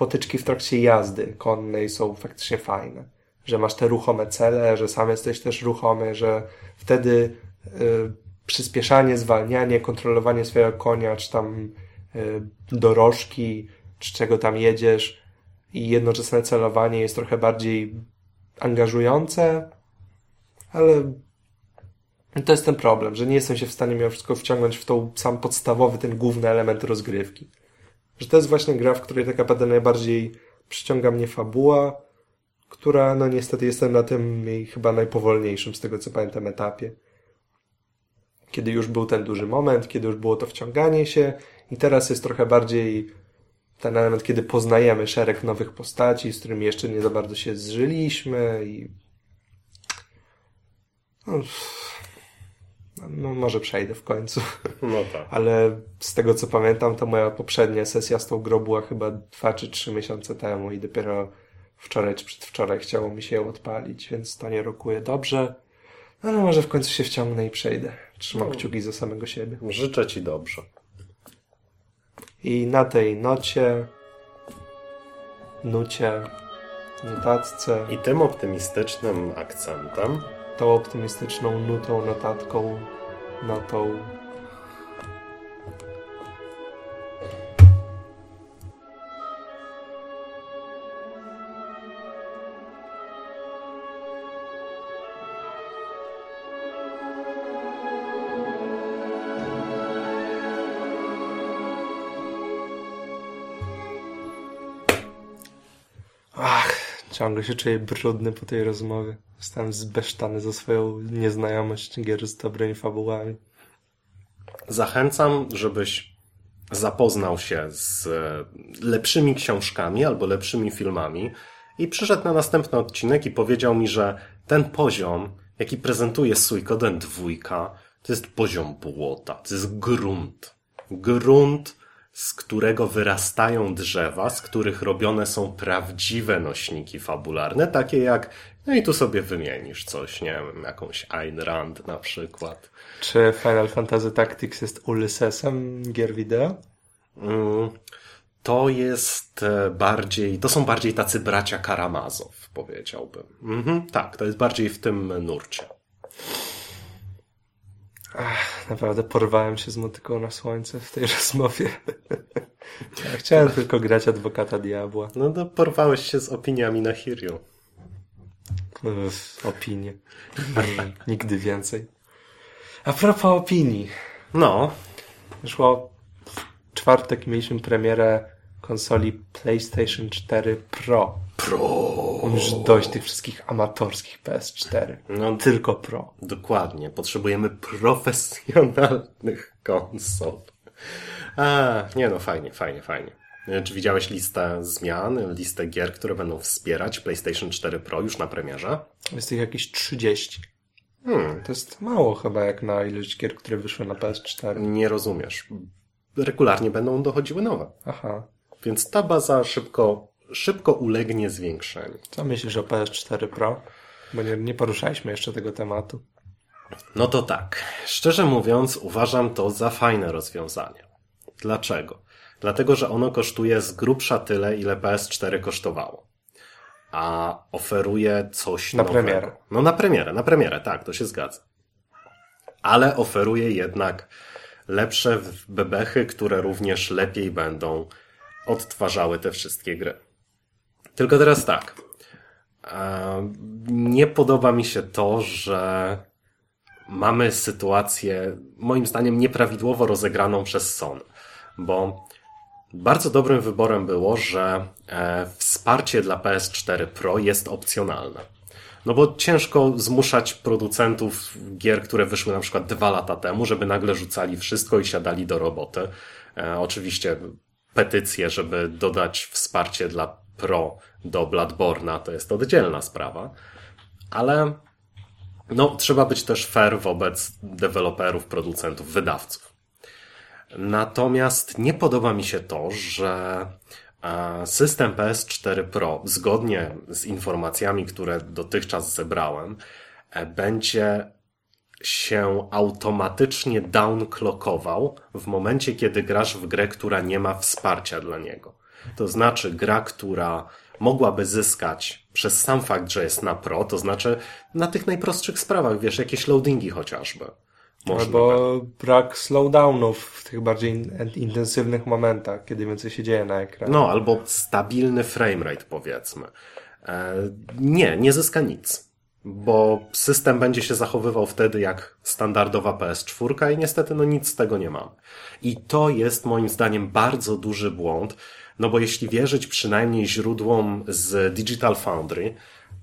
Speaker 2: potyczki w trakcie jazdy konnej są faktycznie fajne. Że masz te ruchome cele, że sam jesteś też ruchomy, że wtedy y, przyspieszanie, zwalnianie, kontrolowanie swojego konia, czy tam y, dorożki, czy czego tam jedziesz i jednoczesne celowanie jest trochę bardziej angażujące, ale to jest ten problem, że nie jestem się w stanie mimo wszystko wciągnąć w tą sam podstawowy, ten główny element rozgrywki. Że to jest właśnie gra, w której tak naprawdę najbardziej przyciąga mnie fabuła, która, no niestety jestem na tym jej chyba najpowolniejszym z tego co pamiętam etapie. Kiedy już był ten duży moment, kiedy już było to wciąganie się i teraz jest trochę bardziej ten element, kiedy poznajemy szereg nowych postaci, z którymi jeszcze nie za bardzo się zżyliśmy i no, no może przejdę w końcu.
Speaker 1: No *laughs* tak.
Speaker 2: Ale z tego co pamiętam, to moja poprzednia sesja z tą grą była chyba dwa czy trzy miesiące temu i dopiero wczoraj czy przedwczoraj chciało mi się ją odpalić, więc to nie rokuje dobrze. Ale może w końcu się wciągnę i przejdę. Trzymam
Speaker 1: No.
Speaker 2: kciuki za samego siebie.
Speaker 1: Życzę ci dobrze.
Speaker 2: I na tej nocie, nucie, notatce,
Speaker 1: I tym optymistycznym akcentem
Speaker 2: tą optymistyczną nutą, notatką, notą. Ciągle się czuję brudny po tej rozmowie. Zostałem zbesztany za swoją nieznajomość gier z dobrymi fabułami.
Speaker 1: zachęcam, żebyś zapoznał się z e, lepszymi książkami albo lepszymi filmami i przyszedł na następny odcinek i powiedział mi, że ten poziom, jaki prezentuje Suikoden dwójka, to jest poziom błota, to jest grunt. Grunt, z którego wyrastają drzewa, z których robione są prawdziwe nośniki fabularne, takie jak, no i tu sobie wymienisz coś, nie wiem, jakąś Ayn Rand na przykład.
Speaker 2: Czy Final Fantasy Tactics jest Ulyssesem gier wideo?
Speaker 1: Mm, To jest e, bardziej, to są bardziej tacy bracia Karamazow, powiedziałbym. Mhm, tak, to jest bardziej w tym nurcie.
Speaker 2: Naprawdę porwałem się z motyką na słońce w tej *laughs* rozmowie. ja chciałem tylko grać adwokata diabła.
Speaker 1: No to porwałeś się z opiniami na Hiryu.
Speaker 2: Opinie. Nigdy więcej. A propos opinii.
Speaker 1: No,
Speaker 2: Wyszło w czwartek mieliśmy premierę konsoli PlayStation 4 Pro.
Speaker 1: Pro.
Speaker 2: Mam już dość tych wszystkich amatorskich PS4.
Speaker 1: No
Speaker 2: Tylko Pro.
Speaker 1: dokładnie, potrzebujemy profesjonalnych konsol. A, nie no, fajnie, fajnie, fajnie. E, Czy widziałeś listę zmian, listę gier, które będą wspierać PlayStation 4 Pro już na premierze?
Speaker 2: Jest ich jakieś 30.
Speaker 1: Hmm,
Speaker 2: To jest mało chyba jak na ilość gier, które wyszły na PS4.
Speaker 1: nie rozumiesz. Regularnie będą dochodziły nowe.
Speaker 2: Aha.
Speaker 1: Więc ta baza szybko, szybko ulegnie zwiększeniu.
Speaker 2: Co myślisz o PS4 Pro? Bo nie, nie poruszaliśmy jeszcze tego tematu.
Speaker 1: No to tak. Szczerze mówiąc, uważam to za fajne rozwiązanie. Dlaczego? Dlatego, że ono kosztuje z grubsza tyle, ile PS4 kosztowało. A oferuje coś
Speaker 2: Na
Speaker 1: nowego.
Speaker 2: premierę.
Speaker 1: No na premierę, na premierę, tak, to się zgadza. Ale oferuje jednak lepsze bebechy, które również lepiej będą odtwarzały te wszystkie gry. Tylko teraz tak. Nie podoba mi się to, że mamy sytuację, moim zdaniem, nieprawidłowo rozegraną przez Sony. Bo bardzo dobrym wyborem było, że e, wsparcie dla PS4 Pro jest opcjonalne. No bo ciężko zmuszać producentów gier, które wyszły na przykład dwa lata temu, żeby nagle rzucali wszystko i siadali do roboty. E, oczywiście petycje, żeby dodać wsparcie dla Pro do Bloodborne'a, to jest oddzielna sprawa. Ale no, trzeba być też fair wobec deweloperów, producentów, wydawców. Natomiast nie podoba mi się to, że e, system PS4 Pro, zgodnie z informacjami, które dotychczas zebrałem, e, będzie się automatycznie downclockował w momencie, kiedy grasz w grę, która nie ma wsparcia dla niego. To znaczy gra, która mogłaby zyskać przez sam fakt, że jest na Pro, to znaczy na tych najprostszych sprawach, wiesz, jakieś loadingi chociażby. Można
Speaker 2: Albo brak slowdownów w tych bardziej in- intensywnych momentach, kiedy więcej się dzieje na ekranie.
Speaker 1: No, albo stabilny framerate, powiedzmy. E, nie, nie zyska nic. Bo system będzie się zachowywał wtedy jak standardowa PS4 i niestety no nic z tego nie mam. I to jest moim zdaniem bardzo duży błąd, no bo jeśli wierzyć przynajmniej źródłom z Digital Foundry,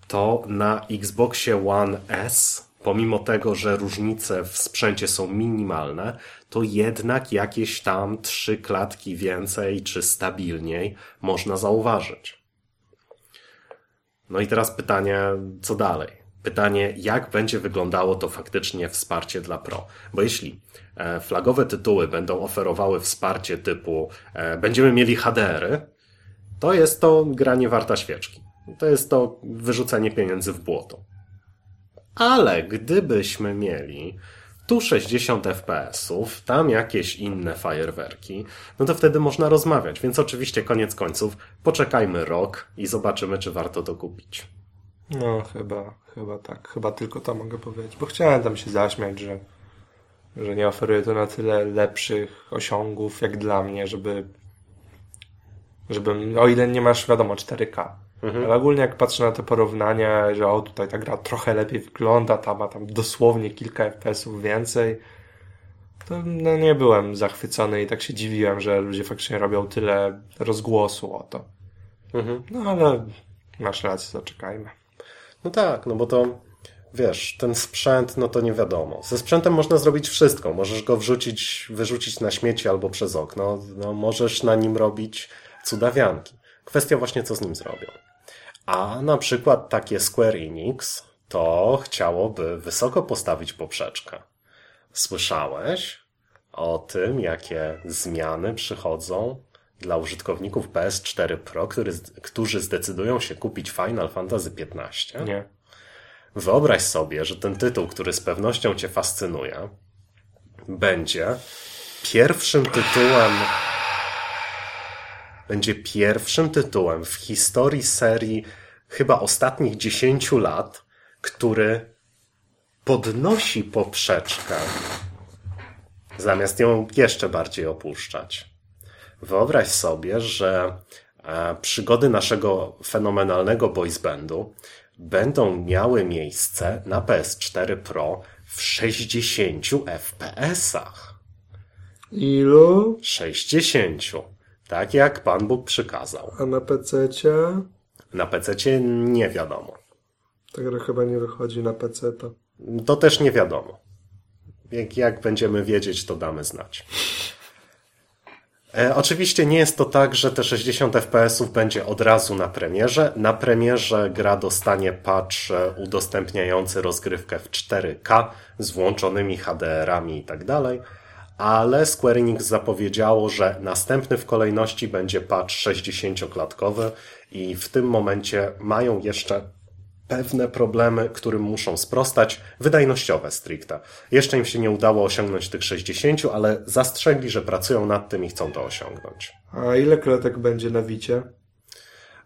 Speaker 1: to na Xboxie One S, pomimo tego, że różnice w sprzęcie są minimalne, to jednak jakieś tam trzy klatki więcej czy stabilniej można zauważyć. No i teraz pytanie, co dalej? Pytanie, jak będzie wyglądało to faktycznie wsparcie dla Pro? Bo jeśli e, flagowe tytuły będą oferowały wsparcie typu e, będziemy mieli HDR-y, to jest to granie warta świeczki. To jest to wyrzucenie pieniędzy w błoto. Ale gdybyśmy mieli tu 60 FPS-ów, tam jakieś inne fajerwerki, no to wtedy można rozmawiać. Więc oczywiście koniec końców poczekajmy rok i zobaczymy, czy warto to kupić.
Speaker 2: No, chyba, chyba tak. Chyba tylko to mogę powiedzieć. Bo chciałem tam się zaśmiać, że, że nie oferuje to na tyle lepszych osiągów, jak dla mnie, żeby, żeby o ile nie masz, wiadomo, 4K. Ale ogólnie jak patrzę na te porównania, że o, tutaj ta gra trochę lepiej wygląda, ta ma tam dosłownie kilka FPS-ów więcej, to no, nie byłem zachwycony i tak się dziwiłem, że ludzie faktycznie robią tyle rozgłosu o to. No ale masz rację, zaczekajmy.
Speaker 1: No tak, no bo to wiesz, ten sprzęt, no to nie wiadomo. Ze sprzętem można zrobić wszystko. Możesz go wrzucić, wyrzucić na śmieci albo przez okno. No, możesz na nim robić cudawianki. Kwestia właśnie, co z nim zrobią. A na przykład takie Square Enix to chciałoby wysoko postawić poprzeczkę. Słyszałeś o tym, jakie zmiany przychodzą dla użytkowników PS4 Pro, który, którzy zdecydują się kupić Final Fantasy XV?
Speaker 2: Nie.
Speaker 1: Wyobraź sobie, że ten tytuł, który z pewnością Cię fascynuje, będzie pierwszym tytułem. Będzie pierwszym tytułem w historii serii chyba ostatnich 10 lat, który podnosi poprzeczkę, zamiast ją jeszcze bardziej opuszczać. Wyobraź sobie, że e, przygody naszego fenomenalnego boys bandu będą miały miejsce na PS4 Pro w 60 FPS-ach.
Speaker 2: Ilu?
Speaker 1: 60. Tak jak Pan Bóg przykazał.
Speaker 2: A na PC-cie?
Speaker 1: Na PC nie wiadomo.
Speaker 2: Ta gra chyba nie wychodzi na PC. -ta.
Speaker 1: To też nie wiadomo. Jak, jak będziemy wiedzieć, to damy znać. E, oczywiście nie jest to tak, że te 60 FPS-ów będzie od razu na premierze. Na premierze gra dostanie patch e, udostępniający rozgrywkę w 4K z włączonymi HDR-ami i tak ale Square Enix zapowiedziało, że następny w kolejności będzie patch 60-klatkowy i w tym momencie mają jeszcze pewne problemy, którym muszą sprostać, wydajnościowe stricte. Jeszcze im się nie udało osiągnąć tych 60, ale zastrzegli, że pracują nad tym i chcą to osiągnąć.
Speaker 2: A ile klatek będzie na Wicie?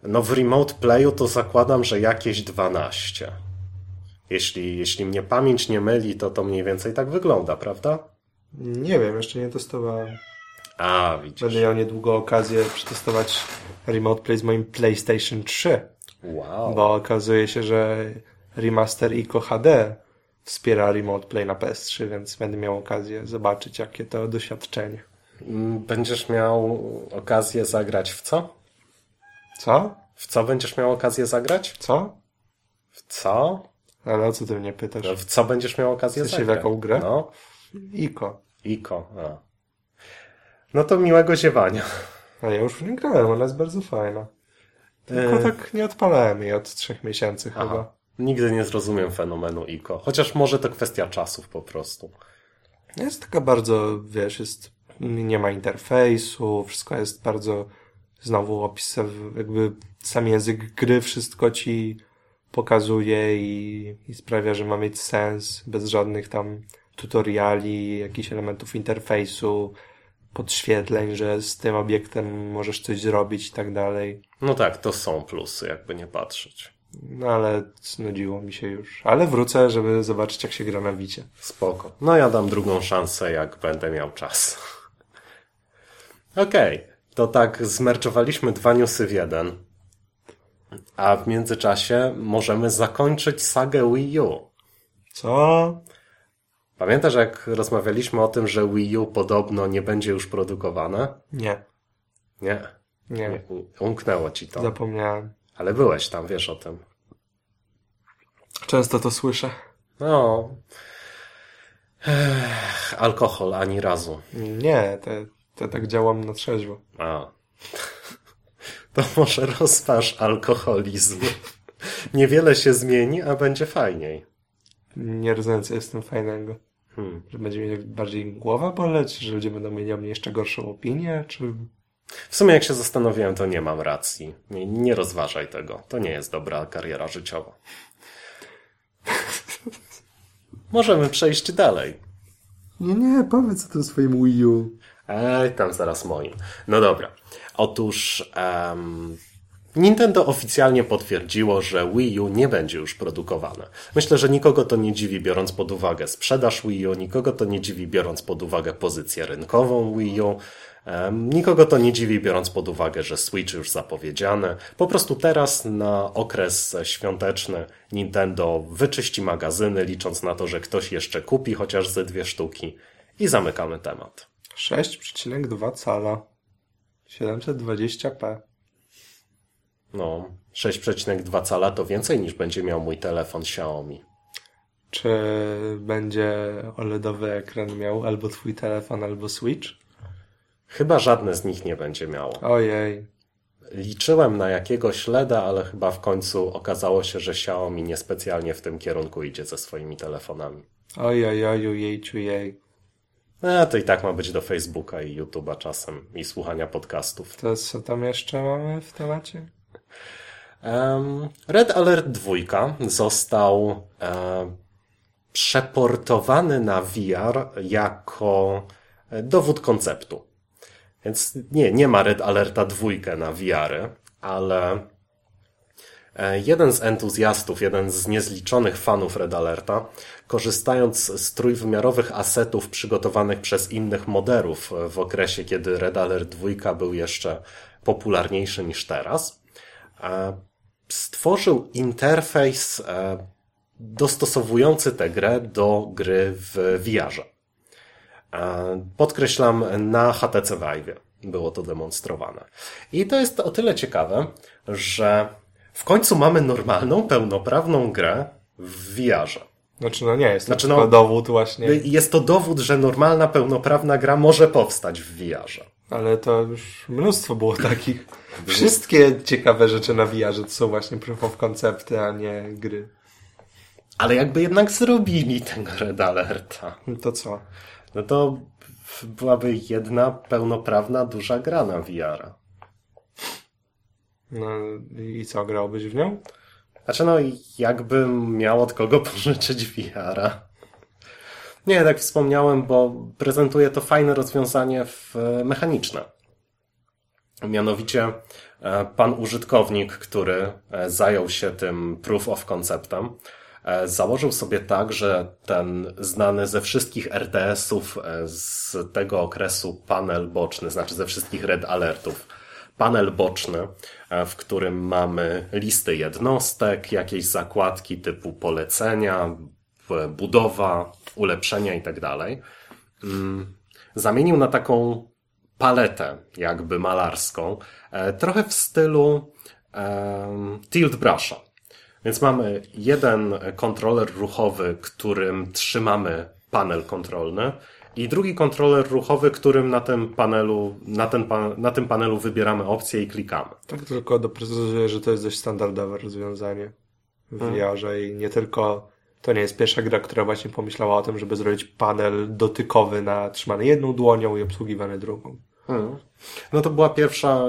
Speaker 1: No w Remote Playu to zakładam, że jakieś 12. Jeśli, jeśli mnie pamięć nie myli, to to mniej więcej tak wygląda, prawda?
Speaker 2: Nie wiem, jeszcze nie testowałem.
Speaker 1: A, widzisz.
Speaker 2: Będę miał niedługo okazję przetestować Remote Play z moim PlayStation 3.
Speaker 1: Wow.
Speaker 2: Bo okazuje się, że remaster ICO HD wspiera Remote Play na PS3, więc będę miał okazję zobaczyć, jakie to doświadczenie.
Speaker 1: Mm, Będziesz miał okazję zagrać w co?
Speaker 2: Co?
Speaker 1: W co będziesz miał okazję zagrać?
Speaker 2: Co?
Speaker 1: W co?
Speaker 2: Ale o co ty mnie pytasz?
Speaker 1: No, w co będziesz miał okazję
Speaker 2: W sensie w
Speaker 1: zagrać?
Speaker 2: jaką grę?
Speaker 1: No,
Speaker 2: ICO.
Speaker 1: Iko. A. No to miłego ziewania.
Speaker 2: A ja już w nie grałem, ona jest bardzo fajna. Tylko
Speaker 1: E.
Speaker 2: tak nie odpalałem jej od trzech miesięcy chyba.
Speaker 1: Aha. Nigdy nie zrozumiem fenomenu Iko. Chociaż może to kwestia czasów po prostu.
Speaker 2: Jest taka bardzo, wiesz, jest, nie ma interfejsu, wszystko jest bardzo, znowu opis, jakby sam język gry wszystko ci pokazuje i, i sprawia, że ma mieć sens, bez żadnych tam tutoriali, jakichś elementów interfejsu, podświetleń, że z tym obiektem możesz coś zrobić i tak dalej.
Speaker 1: No tak, to są plusy, jakby nie patrzeć.
Speaker 2: No ale znudziło mi się już. Ale wrócę, żeby zobaczyć, jak się gra na Wicie.
Speaker 1: Spoko. No ja dam drugą szansę, jak będę miał czas. *laughs* Okej, to tak zmerczowaliśmy dwa newsy w jeden. A w międzyczasie możemy zakończyć sagę Wii U.
Speaker 2: Co?
Speaker 1: Pamiętasz, jak rozmawialiśmy o tym, że Wii U podobno nie będzie już produkowane?
Speaker 2: Nie.
Speaker 1: Nie.
Speaker 2: Nie.
Speaker 1: nie. Umknęło ci to.
Speaker 2: Zapomniałem.
Speaker 1: Ale byłeś tam, wiesz o tym.
Speaker 2: Często to słyszę.
Speaker 1: No. Ech, alkohol ani razu.
Speaker 2: Nie, to, to tak działam na trzeźwo.
Speaker 1: A. *laughs* To może rozważ alkoholizm. Niewiele się zmieni, a będzie fajniej.
Speaker 2: Nie rozumiem, co jest tym fajnego.
Speaker 1: Hmm.
Speaker 2: Że będzie mi bardziej głowa boleć, że ludzie będą mieli o mnie jeszcze gorszą opinię, czy...
Speaker 1: W sumie jak się zastanowiłem, to nie mam racji. Nie, nie rozważaj tego. To nie jest dobra kariera życiowa. *laughs* Możemy przejść dalej.
Speaker 2: Nie, nie, powiedz o tym swoim Wii U.
Speaker 1: Ej, tam zaraz moim. No dobra. Otóż em, Nintendo oficjalnie potwierdziło, że Wii U nie będzie już produkowane. Myślę, że nikogo to nie dziwi, biorąc pod uwagę sprzedaż Wii U, nikogo to nie dziwi, biorąc pod uwagę pozycję rynkową Wii U. Nikogo to nie dziwi, biorąc pod uwagę, że Switch już zapowiedziany. Po prostu teraz na okres świąteczny Nintendo wyczyści magazyny, licząc na to, że ktoś jeszcze kupi chociaż ze dwie sztuki i zamykamy temat.
Speaker 2: 6,2 cala. 720p.
Speaker 1: No, 6,2 cala to więcej niż będzie miał mój telefon Xiaomi.
Speaker 2: Czy będzie OLEDowy ekran miał albo twój telefon, albo Switch?
Speaker 1: Chyba żadne z nich nie będzie miało.
Speaker 2: Ojej.
Speaker 1: Liczyłem na jakiegoś LEDa, ale chyba w końcu okazało się, że Xiaomi niespecjalnie w tym kierunku idzie ze swoimi telefonami.
Speaker 2: Ojej, ojej, jejciu, jej.
Speaker 1: E, to i tak ma być do Facebooka i YouTube'a czasem i słuchania podcastów.
Speaker 2: To co tam jeszcze mamy w temacie?
Speaker 1: Red Alert 2 został e, przeportowany na VR jako e, dowód konceptu. Więc nie, nie ma Red Alerta 2 na VR, ale e, jeden z entuzjastów, jeden z niezliczonych fanów Red Alerta, korzystając z trójwymiarowych asetów przygotowanych przez innych moderów w okresie, kiedy Red Alert 2 był jeszcze popularniejszy niż teraz, e, stworzył interfejs e, dostosowujący tę grę do gry w VR-ze. E, Podkreślam, na HTC Vive było to demonstrowane. I to jest o tyle ciekawe, że w końcu mamy normalną, pełnoprawną grę w VR-ze.
Speaker 2: Znaczy, no nie, jest to
Speaker 1: Znaczy, no-
Speaker 2: dowód właśnie.
Speaker 1: Jest to dowód, że normalna, pełnoprawna gra może powstać w VR-ze.
Speaker 2: Ale to już mnóstwo było takich. *laughs* Wszystkie ciekawe rzeczy na VR to są właśnie proof of concepty, a nie gry.
Speaker 1: Ale jakby jednak zrobili tego Red Alerta,
Speaker 2: No to co?
Speaker 1: no to byłaby jedna pełnoprawna, duża gra na VR-a.
Speaker 2: No i co, grałbyś w nią?
Speaker 1: Znaczy no, jakbym miał od kogo pożyczyć VR-a. Nie, tak wspomniałem, bo prezentuje to fajne rozwiązanie w, mechaniczne. Mianowicie e, pan użytkownik, który e, zajął się tym proof of conceptem, e, założył sobie tak, że ten znany ze wszystkich RTS-ów e, z tego okresu panel boczny, znaczy ze wszystkich red alertów, panel boczny, e, w którym mamy listy jednostek, jakieś zakładki typu polecenia, budowa, ulepszenia i tak dalej. Mm, Zamienił na taką paletę, jakby malarską, e, trochę w stylu em, tilt brusha. Więc mamy jeden kontroler ruchowy, którym trzymamy panel kontrolny i drugi kontroler ruchowy, którym na tym panelu, na, ten, na tym panelu wybieramy opcje i klikamy.
Speaker 2: Tak tylko doprecyzuję, że to jest dość standardowe rozwiązanie w VR-ze i nie tylko to nie jest pierwsza gra, która właśnie pomyślała o tym, żeby zrobić panel dotykowy na trzymany jedną dłonią i obsługiwany drugą.
Speaker 1: No to była pierwsza,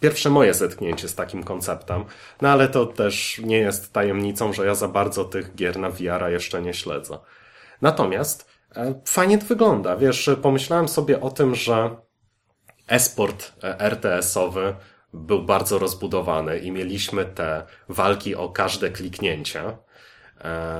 Speaker 1: pierwsze moje zetknięcie z takim konceptem. No ale to też nie jest tajemnicą, że ja za bardzo tych gier na VR-a jeszcze nie śledzę. Natomiast e, fajnie to wygląda. Wiesz, pomyślałem sobie o tym, że esport e, RTS-owy był bardzo rozbudowany i mieliśmy te walki o każde kliknięcie,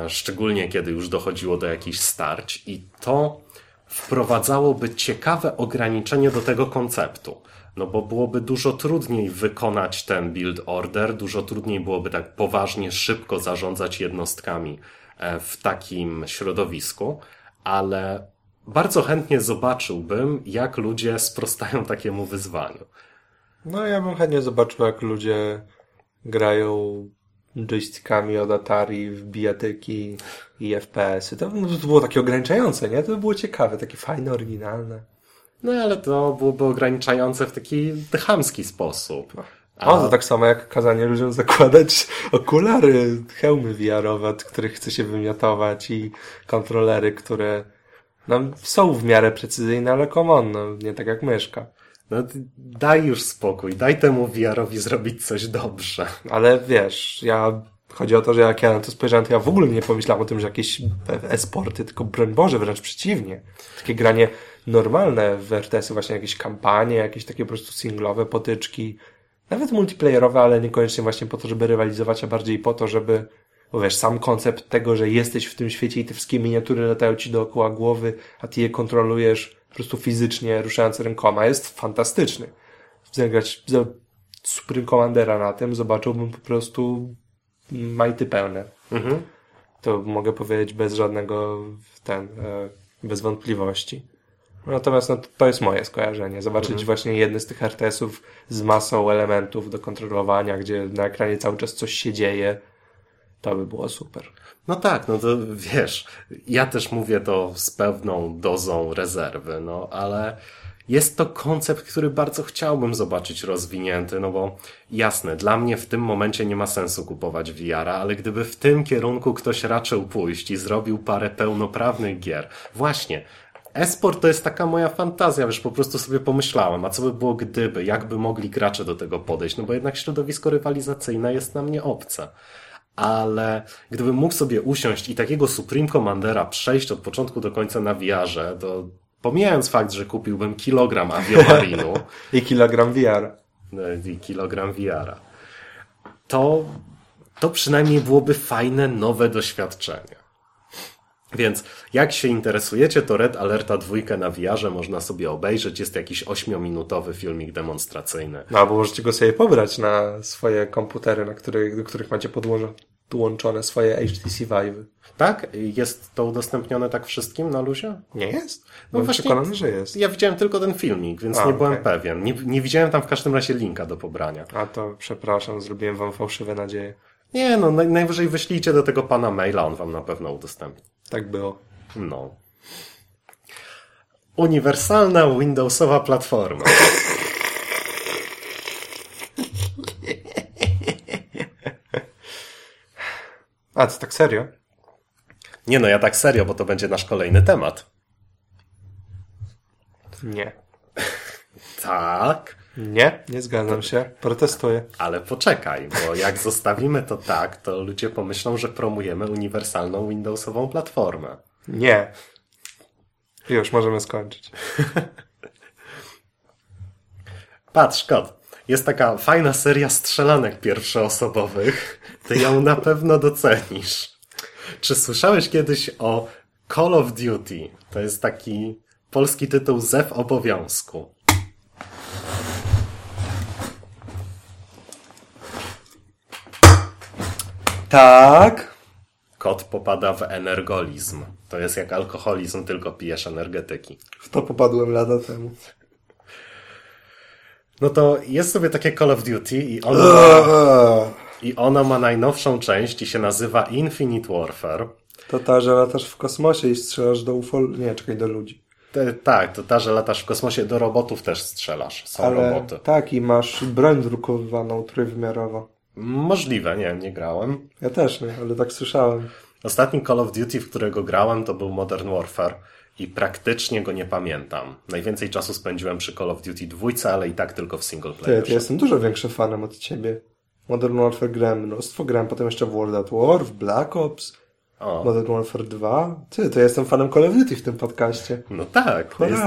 Speaker 1: szczególnie kiedy już dochodziło do jakichś starć i to wprowadzałoby ciekawe ograniczenie do tego konceptu. No bo byłoby dużo trudniej wykonać ten build order, dużo trudniej byłoby tak poważnie, szybko zarządzać jednostkami e, w takim środowisku, ale bardzo chętnie zobaczyłbym, jak ludzie sprostają takiemu wyzwaniu.
Speaker 2: No ja bym chętnie zobaczył, jak ludzie grają joystickami od Atari w bijatyki i FPS-y. To, no, to było takie ograniczające, nie? To by było ciekawe, takie fajne, oryginalne.
Speaker 1: No ale to byłoby ograniczające w taki chamski sposób.
Speaker 2: O, to tak samo jak kazanie ludziom zakładać okulary, hełmy VR-owe, od których chce się wymiotować i kontrolery, które no, są w miarę precyzyjne, ale come on, no, nie tak jak myszka.
Speaker 1: No daj już spokój, daj temu VR-owi zrobić coś dobrze.
Speaker 2: Ale wiesz, ja chodzi o to, że jak ja na to spojrzałem, to ja w ogóle nie pomyślałem o tym, że jakieś e-sporty, tylko broń Boże, wręcz przeciwnie. Takie granie normalne w RTS-y, właśnie jakieś kampanie, jakieś takie po prostu singlowe potyczki, nawet multiplayerowe, ale niekoniecznie właśnie po to, żeby rywalizować, a bardziej po to, żeby, bo wiesz, sam koncept tego, że jesteś w tym świecie i te wszystkie miniatury latają ci dookoła głowy, a ty je kontrolujesz po prostu fizycznie, ruszając rękoma, jest fantastyczny. Zagrać za Super Commandera na tym, zobaczyłbym po prostu majty pełne.
Speaker 1: Mhm.
Speaker 2: To mogę powiedzieć bez żadnego ten, e, bez wątpliwości. Natomiast no, to jest moje skojarzenie. Zobaczyć właśnie jedny z tych RTS-ów z masą elementów do kontrolowania, gdzie na ekranie cały czas coś się dzieje, to by było super.
Speaker 1: No tak, no to wiesz, ja też mówię to z pewną dozą rezerwy, no ale jest to koncept, który bardzo chciałbym zobaczyć rozwinięty, no bo jasne, dla mnie w tym momencie nie ma sensu kupować VR-a, ale gdyby w tym kierunku ktoś raczył pójść i zrobił parę pełnoprawnych gier, właśnie, Esport to jest taka moja fantazja, wiesz, po prostu sobie pomyślałem, a co by było gdyby, jakby mogli gracze do tego podejść, no bo jednak środowisko rywalizacyjne jest nam nie obce. Ale gdybym mógł sobie usiąść i takiego Supreme Commandera przejść od początku do końca na VR-ze, to pomijając fakt, że kupiłbym kilogram aviomarinu *laughs*
Speaker 2: I kilogram VR.
Speaker 1: i kilogram VR-a, to, to przynajmniej byłoby fajne, nowe doświadczenie. Więc jak się interesujecie, to Red Alerta 2 na VR-ze można sobie obejrzeć. Jest jakiś 8-minutowy filmik demonstracyjny.
Speaker 2: No albo możecie go sobie pobrać na swoje komputery, na których, do których macie podłożone podłączone swoje HTC Vive.
Speaker 1: Tak? Jest to udostępnione tak wszystkim na luzie?
Speaker 2: Nie jest?
Speaker 1: No
Speaker 2: Byłem
Speaker 1: właśnie-
Speaker 2: przekonany, że jest.
Speaker 1: Ja widziałem tylko ten filmik, więc
Speaker 2: A,
Speaker 1: nie byłem
Speaker 2: okej.
Speaker 1: pewien. Nie, nie widziałem tam w każdym razie linka do pobrania.
Speaker 2: A to przepraszam, zrobiłem wam fałszywe nadzieje.
Speaker 1: Nie, no naj, najwyżej wyślijcie do tego pana maila, on wam na pewno udostępni.
Speaker 2: Tak było.
Speaker 1: No. Uniwersalna Windowsowa platforma.
Speaker 2: A, to tak serio?
Speaker 1: Nie no, ja tak serio, bo to będzie nasz kolejny temat.
Speaker 2: Nie. *laughs*
Speaker 1: Tak,
Speaker 2: Nie, nie zgadzam się. Protestuję.
Speaker 1: ale poczekaj, bo jak *laughs* zostawimy to tak, to ludzie pomyślą, że promujemy uniwersalną Windowsową platformę.
Speaker 2: Nie. Już, możemy skończyć. *laughs*
Speaker 1: Patrz, kot. Jest taka fajna seria strzelanek pierwszoosobowych. Ty ją na pewno docenisz. Czy słyszałeś kiedyś o Call of Duty? To jest taki polski tytuł Zew obowiązku.
Speaker 2: Tak.
Speaker 1: Kot popada w energolizm. To jest jak alkoholizm, tylko pijesz energetyki.
Speaker 2: W to popadłem lata temu.
Speaker 1: No to jest sobie takie Call of Duty i ono ma, i ono ma najnowszą część i się nazywa Infinite Warfare.
Speaker 2: To ta, że latasz w kosmosie i strzelasz do UFO... Nie, czekaj, do ludzi.
Speaker 1: Te, tak, to ta, że latasz w kosmosie, do robotów też strzelasz. Są
Speaker 2: Ale
Speaker 1: roboty.
Speaker 2: tak, i masz broń drukowaną trójwymiarową.
Speaker 1: Możliwe, nie, nie grałem.
Speaker 2: Ja też nie, ale tak słyszałem.
Speaker 1: Ostatni Call of Duty, w którego grałem, to był Modern Warfare i praktycznie go nie pamiętam. Najwięcej czasu spędziłem przy Call of Duty 2, ale i tak tylko w single
Speaker 2: Ty,
Speaker 1: player.
Speaker 2: ja jestem dużo większym fanem od ciebie. Modern Warfare grałem mnóstwo, grałem potem jeszcze w World at War, w Black Ops,
Speaker 1: O,
Speaker 2: Modern Warfare 2. Ty, to ja jestem fanem Call of Duty w tym podcaście.
Speaker 1: no tak. To jest,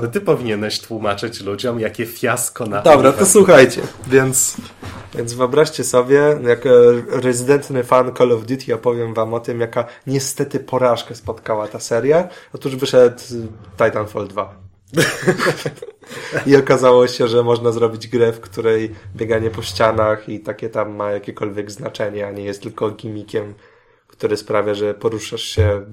Speaker 1: to ty powinieneś tłumaczyć ludziom, jakie fiasko na
Speaker 2: Dobra, to słuchajcie. Więc, więc wyobraźcie sobie, jako rezydentny fan Call of Duty opowiem wam o tym, jaka niestety porażkę spotkała ta seria. Otóż wyszedł Titanfall 2. *laughs* I okazało się, że można zrobić grę, w której bieganie po ścianach i takie tam ma jakiekolwiek znaczenie, a nie jest tylko gimmickiem, który sprawia, że poruszasz się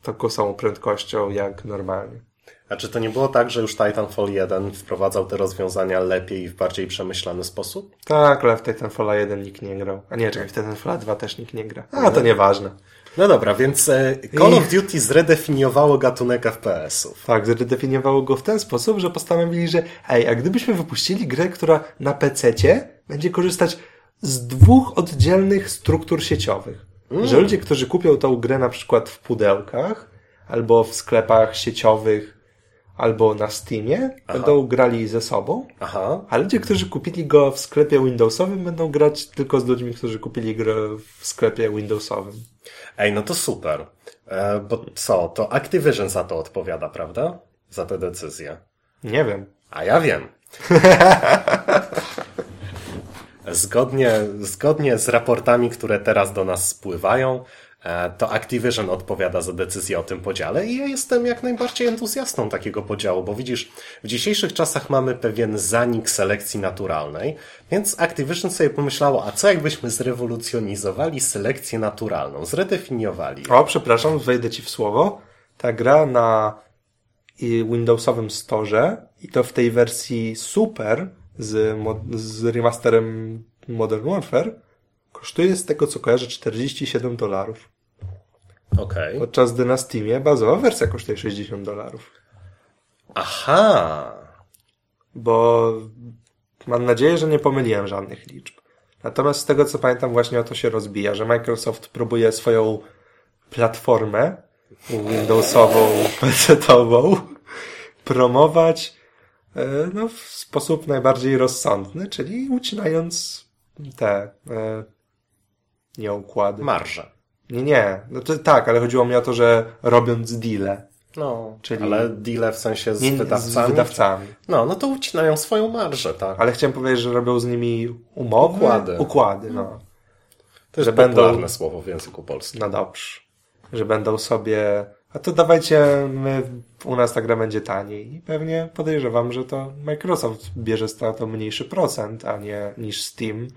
Speaker 2: w taką samą prędkością jak normalnie.
Speaker 1: A czy to nie było tak, że już Titanfall 1 wprowadzał te rozwiązania lepiej i w bardziej przemyślany sposób?
Speaker 2: Tak, ale w Titanfalla 1 nikt nie grał. A nie, czekaj, w Titanfalla 2 też nikt nie gra. A, to nieważne.
Speaker 1: No dobra, więc e, Call of Duty zredefiniowało gatunek FPS-ów.
Speaker 2: Tak, zredefiniowało go w ten sposób, że postanowili, że ej, a gdybyśmy wypuścili grę, która na PC-cie będzie korzystać z dwóch oddzielnych struktur sieciowych. Że ludzie, którzy kupią tą grę na przykład w pudełkach, albo w sklepach sieciowych, albo na Steamie, będą grali ze sobą,
Speaker 1: Aha.
Speaker 2: a ludzie, którzy kupili go w sklepie Windowsowym, będą grać tylko z ludźmi, którzy kupili grę w sklepie Windowsowym.
Speaker 1: Ej, no to super. E, bo co, to Activision za to odpowiada, prawda? Za tę decyzję.
Speaker 2: Nie wiem.
Speaker 1: A ja wiem. *laughs* Zgodnie, zgodnie z raportami, które teraz do nas spływają, to Activision odpowiada za decyzję o tym podziale i ja jestem jak najbardziej entuzjastą takiego podziału, bo widzisz, w dzisiejszych czasach mamy pewien zanik selekcji naturalnej, więc Activision sobie pomyślało, a co jakbyśmy zrewolucjonizowali selekcję naturalną, zredefiniowali.
Speaker 2: O, przepraszam, wejdę ci w słowo. Ta gra na Windowsowym Store i to w tej wersji super z, z remasterem Modern Warfare kosztuje z tego co kojarzę 47 dolarów.
Speaker 1: Okej.
Speaker 2: Podczas gdy na Steamie bazowa wersja kosztuje 60 dolarów.
Speaker 1: Aha.
Speaker 2: Bo mam nadzieję, że nie pomyliłem żadnych liczb. Natomiast z tego co pamiętam właśnie o to się rozbija, że Microsoft próbuje swoją platformę Windowsową, *laughs* PC-ową promować e, no, w sposób najbardziej rozsądny, czyli ucinając te e, nie układy.
Speaker 1: Marże.
Speaker 2: Nie, nie. No to, tak, ale chodziło mi o to, że robiąc deale
Speaker 1: No,
Speaker 2: Czyli-
Speaker 1: ale deale w sensie z
Speaker 2: nie,
Speaker 1: wydawcami.
Speaker 2: z wydawcami.
Speaker 1: No, no to ucinają swoją marżę, tak.
Speaker 2: Ale chciałem powiedzieć, że robią z nimi umowy.
Speaker 1: Układy.
Speaker 2: Układy, no.
Speaker 1: To jest
Speaker 2: że będą-
Speaker 1: słowo w języku polskim.
Speaker 2: No dobrze. Że będą sobie... A to dawajcie, my, u nas ta gra będzie taniej. I pewnie podejrzewam, że to Microsoft bierze z tego mniejszy procent, a nie niż Steam.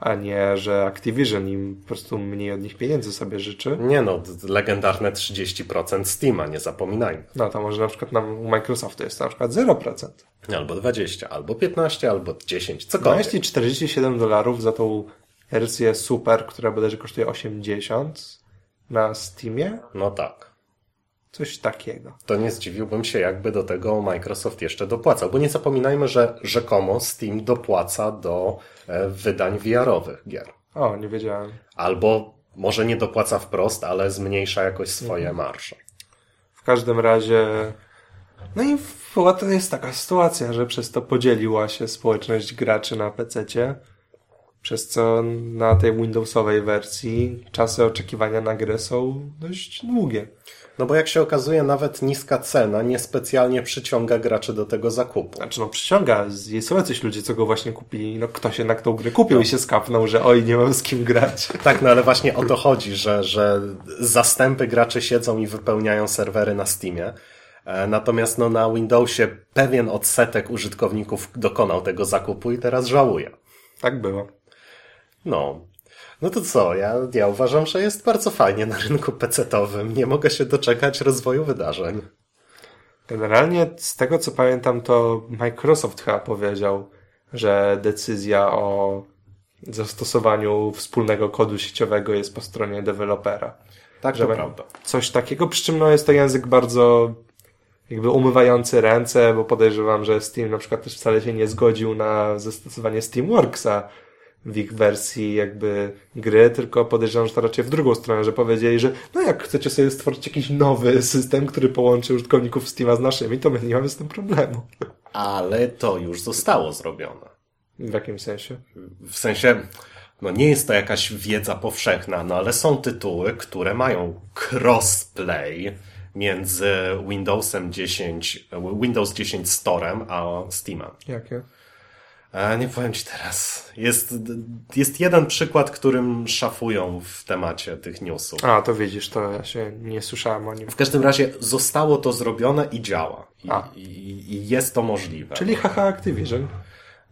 Speaker 2: A nie, że Activision im po prostu mniej od nich pieniędzy sobie życzy.
Speaker 1: Nie no, legendarne 30% Steama, nie zapominajmy.
Speaker 2: No to może na przykład nam u Microsoftu jest na przykład 0%.
Speaker 1: Albo 20, albo 15, albo 10,
Speaker 2: No
Speaker 1: cokolwiek.
Speaker 2: jeśli 47 dolarów za tą wersję super, która bodajże kosztuje 80 na Steamie,
Speaker 1: No tak.
Speaker 2: Coś takiego.
Speaker 1: To nie zdziwiłbym się, jakby do tego Microsoft jeszcze dopłacał, bo nie zapominajmy, że rzekomo Steam dopłaca do e, wydań VR-owych gier.
Speaker 2: O, nie wiedziałem.
Speaker 1: Albo może nie dopłaca wprost, ale zmniejsza jakoś swoje marsze.
Speaker 2: W każdym razie. No i była to jest taka sytuacja, że przez to podzieliła się społeczność graczy na PC-cie. Przez co na tej Windowsowej wersji czasy oczekiwania na grę są dość długie.
Speaker 1: No bo jak się okazuje, nawet niska cena niespecjalnie przyciąga graczy do tego zakupu.
Speaker 2: Znaczy no przyciąga, są jacyś ludzie, co go właśnie kupili, no ktoś jednak tą grę kupił i się skapnął, że oj, nie mam z kim grać.
Speaker 1: Tak, no ale właśnie o to chodzi, że, że zastępy graczy siedzą i wypełniają serwery na Steamie. E, natomiast no, na Windowsie pewien odsetek użytkowników dokonał tego zakupu i teraz żałuje.
Speaker 2: Tak było.
Speaker 1: No. No to co? Ja, ja uważam, że jest bardzo fajnie na rynku PC-owym. Nie mogę się doczekać rozwoju wydarzeń.
Speaker 2: Generalnie z tego co pamiętam, to Microsoft chyba powiedział, że decyzja o zastosowaniu wspólnego kodu sieciowego jest po stronie dewelopera.
Speaker 1: Tak,
Speaker 2: że
Speaker 1: to prawda.
Speaker 2: Coś takiego, przy czym no jest to język bardzo jakby umywający ręce, bo podejrzewam, że Steam na przykład też wcale się nie zgodził na zastosowanie Steamworksa w ich wersji jakby gry, tylko podejrzewam, że to raczej w drugą stronę, że powiedzieli, że no jak chcecie sobie stworzyć jakiś nowy system, który połączy użytkowników Steama z naszymi, to my nie mamy z tym problemu.
Speaker 1: Ale to już zostało zrobione.
Speaker 2: W jakim sensie?
Speaker 1: W sensie, no nie jest to jakaś wiedza powszechna, no ale są tytuły, które mają crossplay między Windowsem 10, Windows 10 Storem a Steamem.
Speaker 2: Jakie?
Speaker 1: A nie powiem Ci teraz. Jest, jest jeden przykład, którym szafują w temacie tych newsów.
Speaker 2: A, to widzisz, to ja się nie słyszałem o nim.
Speaker 1: W każdym razie zostało to zrobione i działa. I,
Speaker 2: A.
Speaker 1: i, i jest to możliwe.
Speaker 2: Czyli haha Activision.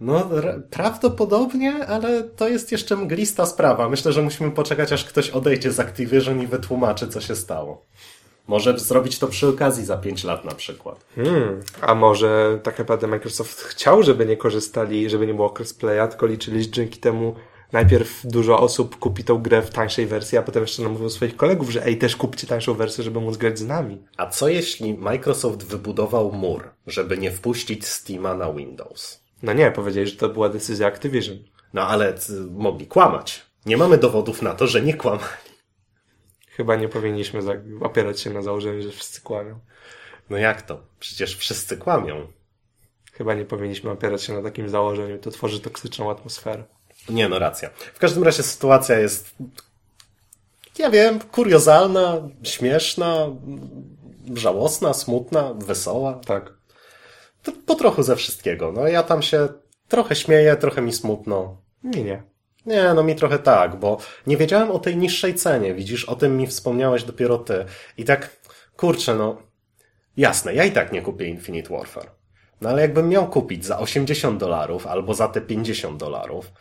Speaker 1: No, prawdopodobnie, ale to jest jeszcze mglista sprawa. Myślę, że musimy poczekać, aż ktoś odejdzie z Activision i wytłumaczy, co się stało. Może zrobić to przy okazji za 5 lat na przykład.
Speaker 2: Hmm. A może tak naprawdę Microsoft chciał, żeby nie korzystali, żeby nie było crossplaya, tylko liczyli, że dzięki temu najpierw dużo osób kupi tą grę w tańszej wersji, a potem jeszcze namówią swoich kolegów, że ej, też kupcie tańszą wersję, żeby móc grać z nami.
Speaker 1: A co jeśli Microsoft wybudował mur, żeby nie wpuścić Steama na Windows?
Speaker 2: No nie, powiedzieli, że to była decyzja Activision.
Speaker 1: No ale mogli kłamać. Nie mamy dowodów na to, że nie kłamali.
Speaker 2: Chyba nie powinniśmy opierać się na założeniu, że wszyscy kłamią.
Speaker 1: No jak to? Przecież wszyscy kłamią.
Speaker 2: Chyba nie powinniśmy opierać się na takim założeniu. To tworzy toksyczną atmosferę.
Speaker 1: Nie, no racja. W każdym razie sytuacja jest, ja wiem, kuriozalna, śmieszna, żałosna, smutna, wesoła.
Speaker 2: Tak.
Speaker 1: To po trochu ze wszystkiego. No ja tam się trochę śmieję, trochę mi smutno.
Speaker 2: Nie, nie.
Speaker 1: Nie, no mi trochę tak, bo nie wiedziałem o tej niższej cenie, widzisz, o tym mi wspomniałeś dopiero ty. I tak, kurczę, no, jasne, ja i tak nie kupię Infinite Warfare. No ale jakbym miał kupić za 80 dolarów albo za te 50 dolarów,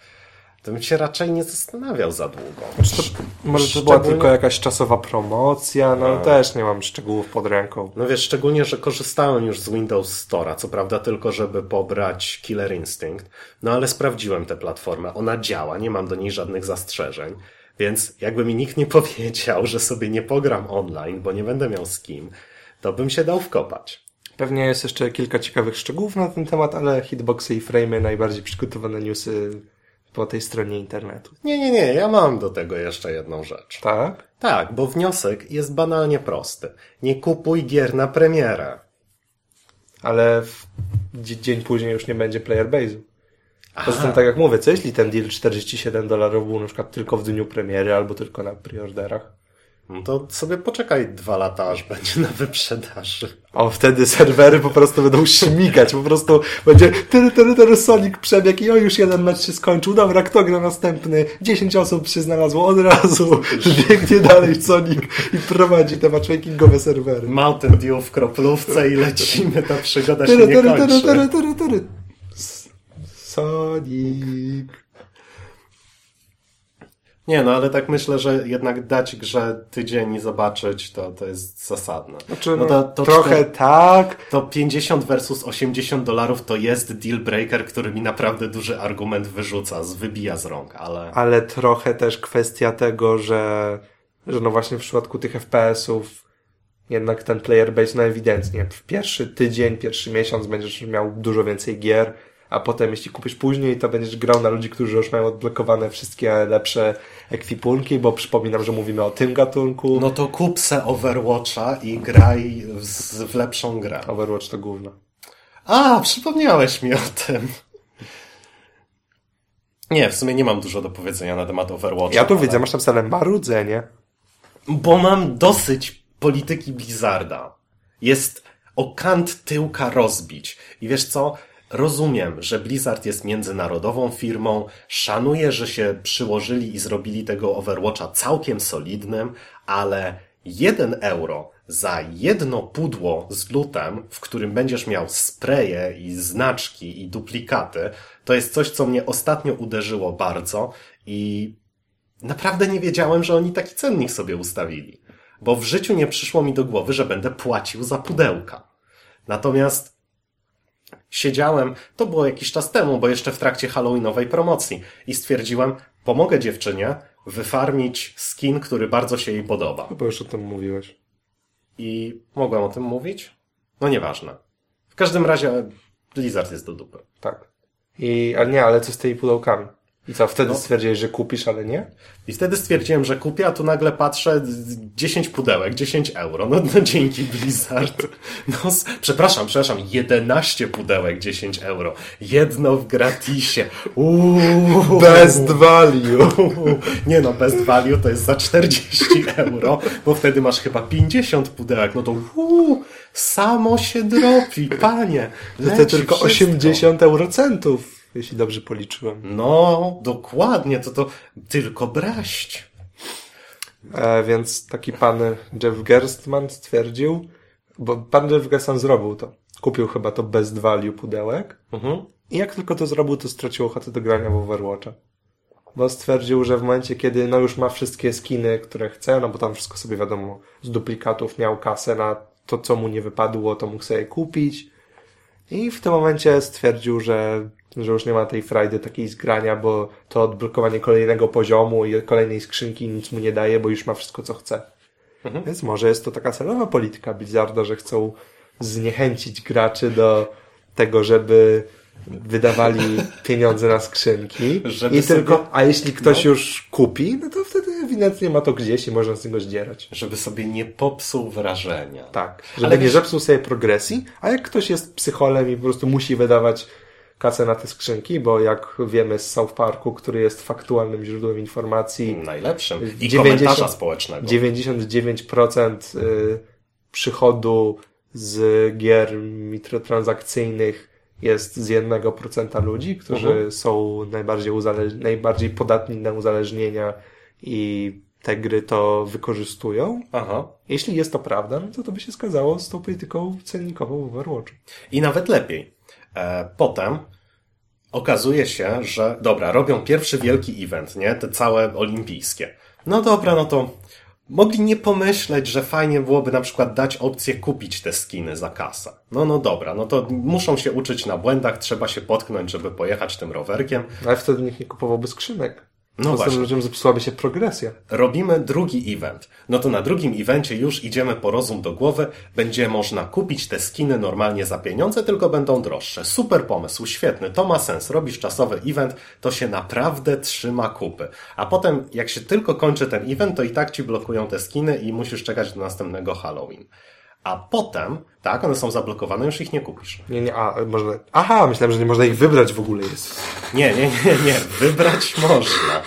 Speaker 1: to bym się raczej nie zastanawiał za długo.
Speaker 2: To, może to była tylko jakaś czasowa promocja, no
Speaker 1: No.
Speaker 2: też nie mam szczegółów pod ręką.
Speaker 1: No wiesz, szczególnie, że korzystałem już z Windows Store'a, co prawda tylko, żeby pobrać Killer Instinct, no ale sprawdziłem tę platformę, ona działa, nie mam do niej żadnych zastrzeżeń, więc jakby mi nikt nie powiedział, że sobie nie pogram online, bo nie będę miał z kim, to bym się dał wkopać.
Speaker 2: Pewnie jest jeszcze kilka ciekawych szczegółów na ten temat, ale hitboxy i frame'y najbardziej przygotowane newsy po tej stronie internetu.
Speaker 1: Nie, nie, nie, ja mam do tego jeszcze jedną rzecz.
Speaker 2: Tak?
Speaker 1: Tak, bo wniosek jest banalnie prosty. Nie kupuj gier na premierę.
Speaker 2: Ale w dzie- dzień później już nie będzie player base'u. Poza tym, tak jak mówię, co jeśli ten deal 47 dolarów był na przykład tylko w dniu premiery albo tylko na preorderach?
Speaker 1: No to sobie poczekaj dwa lata, aż będzie na wyprzedaży.
Speaker 2: O, wtedy serwery po prostu będą śmigać, po prostu będzie tyry, tyry, tyry, Sonic przebieg i o, już jeden mecz się skończył, dobra, kto gra następny? 10 osób się znalazło od razu, *laughs* biegnie dalej Sonic i prowadzi te matchmakingowe serwery.
Speaker 1: Mountain Dew w kroplówce i lecimy, ta przygoda się
Speaker 2: Tyry,
Speaker 1: nie
Speaker 2: tyry, tyry,
Speaker 1: kończy.
Speaker 2: tyry, tyry, tyry. S- Sonic.
Speaker 1: Nie, no ale tak myślę, że jednak dać grze tydzień i zobaczyć, to, to jest zasadne.
Speaker 2: Znaczy,
Speaker 1: no to, to,
Speaker 2: trochę
Speaker 1: to,
Speaker 2: tak,
Speaker 1: to 50 versus 80 dolarów to jest deal breaker, który mi naprawdę duży argument wyrzuca, z- wybija z rąk, ale...
Speaker 2: ale trochę też kwestia tego, że, że no właśnie w przypadku tych FPS-ów jednak ten player base, no ewidentnie, w pierwszy tydzień, pierwszy miesiąc będziesz miał dużo więcej gier, a potem jeśli kupisz później, to będziesz grał na ludzi, którzy już mają odblokowane wszystkie lepsze ekwipunki, bo przypominam, że mówimy o tym gatunku.
Speaker 1: No to kup se Overwatcha i graj w, w lepszą grę.
Speaker 2: Overwatch to gówno.
Speaker 1: A, przypomniałeś mi o tym. Nie, w sumie nie mam dużo do powiedzenia na temat Overwatcha.
Speaker 2: Ja tu
Speaker 1: ale-
Speaker 2: widzę, masz napisane marudzenie.
Speaker 1: Bo mam dosyć polityki Blizzarda. Jest o kant tyłka rozbić. I wiesz co? Rozumiem, że Blizzard jest międzynarodową firmą, szanuję, że się przyłożyli i zrobili tego Overwatcha całkiem solidnym, ale jeden euro za jedno pudło z lutem, w którym będziesz miał spreje i znaczki i duplikaty, to jest coś, co mnie ostatnio uderzyło bardzo i Naprawdę nie wiedziałem, że oni taki cennik sobie ustawili. Bo w życiu nie przyszło mi do głowy, że będę płacił za pudełka. Natomiast siedziałem, to było jakiś czas temu, bo jeszcze w trakcie Halloweenowej promocji i stwierdziłem, pomogę dziewczynie wyfarmić skin, który bardzo się jej podoba.
Speaker 2: Chyba już o tym mówiłeś.
Speaker 1: I mogłem o tym mówić? No nieważne. W każdym razie Blizzard jest do dupy.
Speaker 2: Tak. I, ale nie, ale co z tymi pudełkami? I co, wtedy
Speaker 1: No.
Speaker 2: stwierdziłeś, że kupisz, ale nie?
Speaker 1: I wtedy stwierdziłem, że kupię, a tu nagle patrzę, 10 pudełek, 10 euro. No, no dzięki Blizzard. No, przepraszam, przepraszam, 11 pudełek, 10 euro. Jedno w gratisie. Uuu.
Speaker 2: value.
Speaker 1: Nie no, best value to jest za 40 euro, bo wtedy masz chyba 50 pudełek. No to uuu, samo się dropi, panie.
Speaker 2: To
Speaker 1: Leci
Speaker 2: tylko
Speaker 1: wszystko.
Speaker 2: 80 eurocentów, jeśli dobrze policzyłem.
Speaker 1: No, dokładnie, to to tylko braść.
Speaker 2: E, więc taki pan Jeff Gerstmann stwierdził, bo pan Jeff Gerstmann zrobił to. Kupił chyba to best value pudełek
Speaker 1: Mhm.
Speaker 2: i jak tylko to zrobił, to stracił ochotę do grania w Overwatcha. Bo stwierdził, że w momencie, kiedy no już ma wszystkie skiny, które chce, no bo tam wszystko sobie wiadomo, z duplikatów miał kasę na to, co mu nie wypadło, to mógł sobie kupić. I w tym momencie stwierdził, że, że już nie ma tej frajdy takiej zgrania, bo to odblokowanie kolejnego poziomu i kolejnej skrzynki nic mu nie daje, bo już ma wszystko, co chce. Więc może jest to taka celowa polityka Blizzarda, że chcą zniechęcić graczy do tego, żeby wydawali *laughs* pieniądze na skrzynki.
Speaker 1: Żeby
Speaker 2: I tylko,
Speaker 1: sobie-
Speaker 2: a jeśli ktoś
Speaker 1: No.
Speaker 2: już kupi, no to wtedy ewidentnie ma to gdzieś i można z niego zdzierać.
Speaker 1: Żeby sobie nie popsuł wrażenia.
Speaker 2: Tak. Żeby
Speaker 1: Ale
Speaker 2: nie
Speaker 1: wiesz-
Speaker 2: zepsuł sobie progresji, a jak ktoś jest psycholem i po prostu musi wydawać kasę na te skrzynki, bo jak wiemy z South Parku, który jest faktualnym źródłem informacji,
Speaker 1: Najlepszym. I
Speaker 2: 90
Speaker 1: komentarza społecznego.
Speaker 2: 99% y, przychodu z gier mikrotransakcyjnych jest z 1% ludzi, którzy
Speaker 1: Mhm.
Speaker 2: są najbardziej, najbardziej podatni na uzależnienia i te gry to wykorzystują.
Speaker 1: Aha.
Speaker 2: Jeśli jest to prawda, no to to by się zgadzało z tą polityką cennikową w Overwatchu.
Speaker 1: I nawet lepiej. E, potem okazuje się, że dobra, robią pierwszy wielki event, nie? Te całe olimpijskie. No dobra, no to mogli nie pomyśleć, że fajnie byłoby na przykład dać opcję kupić te skiny za kasę. No, no dobra, no to muszą się uczyć na błędach, trzeba się potknąć, żeby pojechać tym rowerkiem.
Speaker 2: Ale wtedy nikt nie kupowałby skrzynek.
Speaker 1: No
Speaker 2: Poza tym
Speaker 1: właśnie.
Speaker 2: ludziom zepsułaby się progresja.
Speaker 1: robimy drugi event. No to na drugim evencie już idziemy po rozum do głowy. Będzie można kupić te skiny normalnie za pieniądze, tylko będą droższe. Super pomysł, świetny, to ma sens. Robisz czasowy event, to się naprawdę trzyma kupy. A potem, jak się tylko kończy ten event, to i tak ci blokują te skiny i musisz czekać do następnego Halloween. A potem, tak, one są zablokowane, już ich nie kupisz.
Speaker 2: Nie, nie, a można. Aha, myślałem, że nie można ich wybrać w ogóle. Jest.
Speaker 1: Nie, nie, nie, nie. Wybrać można.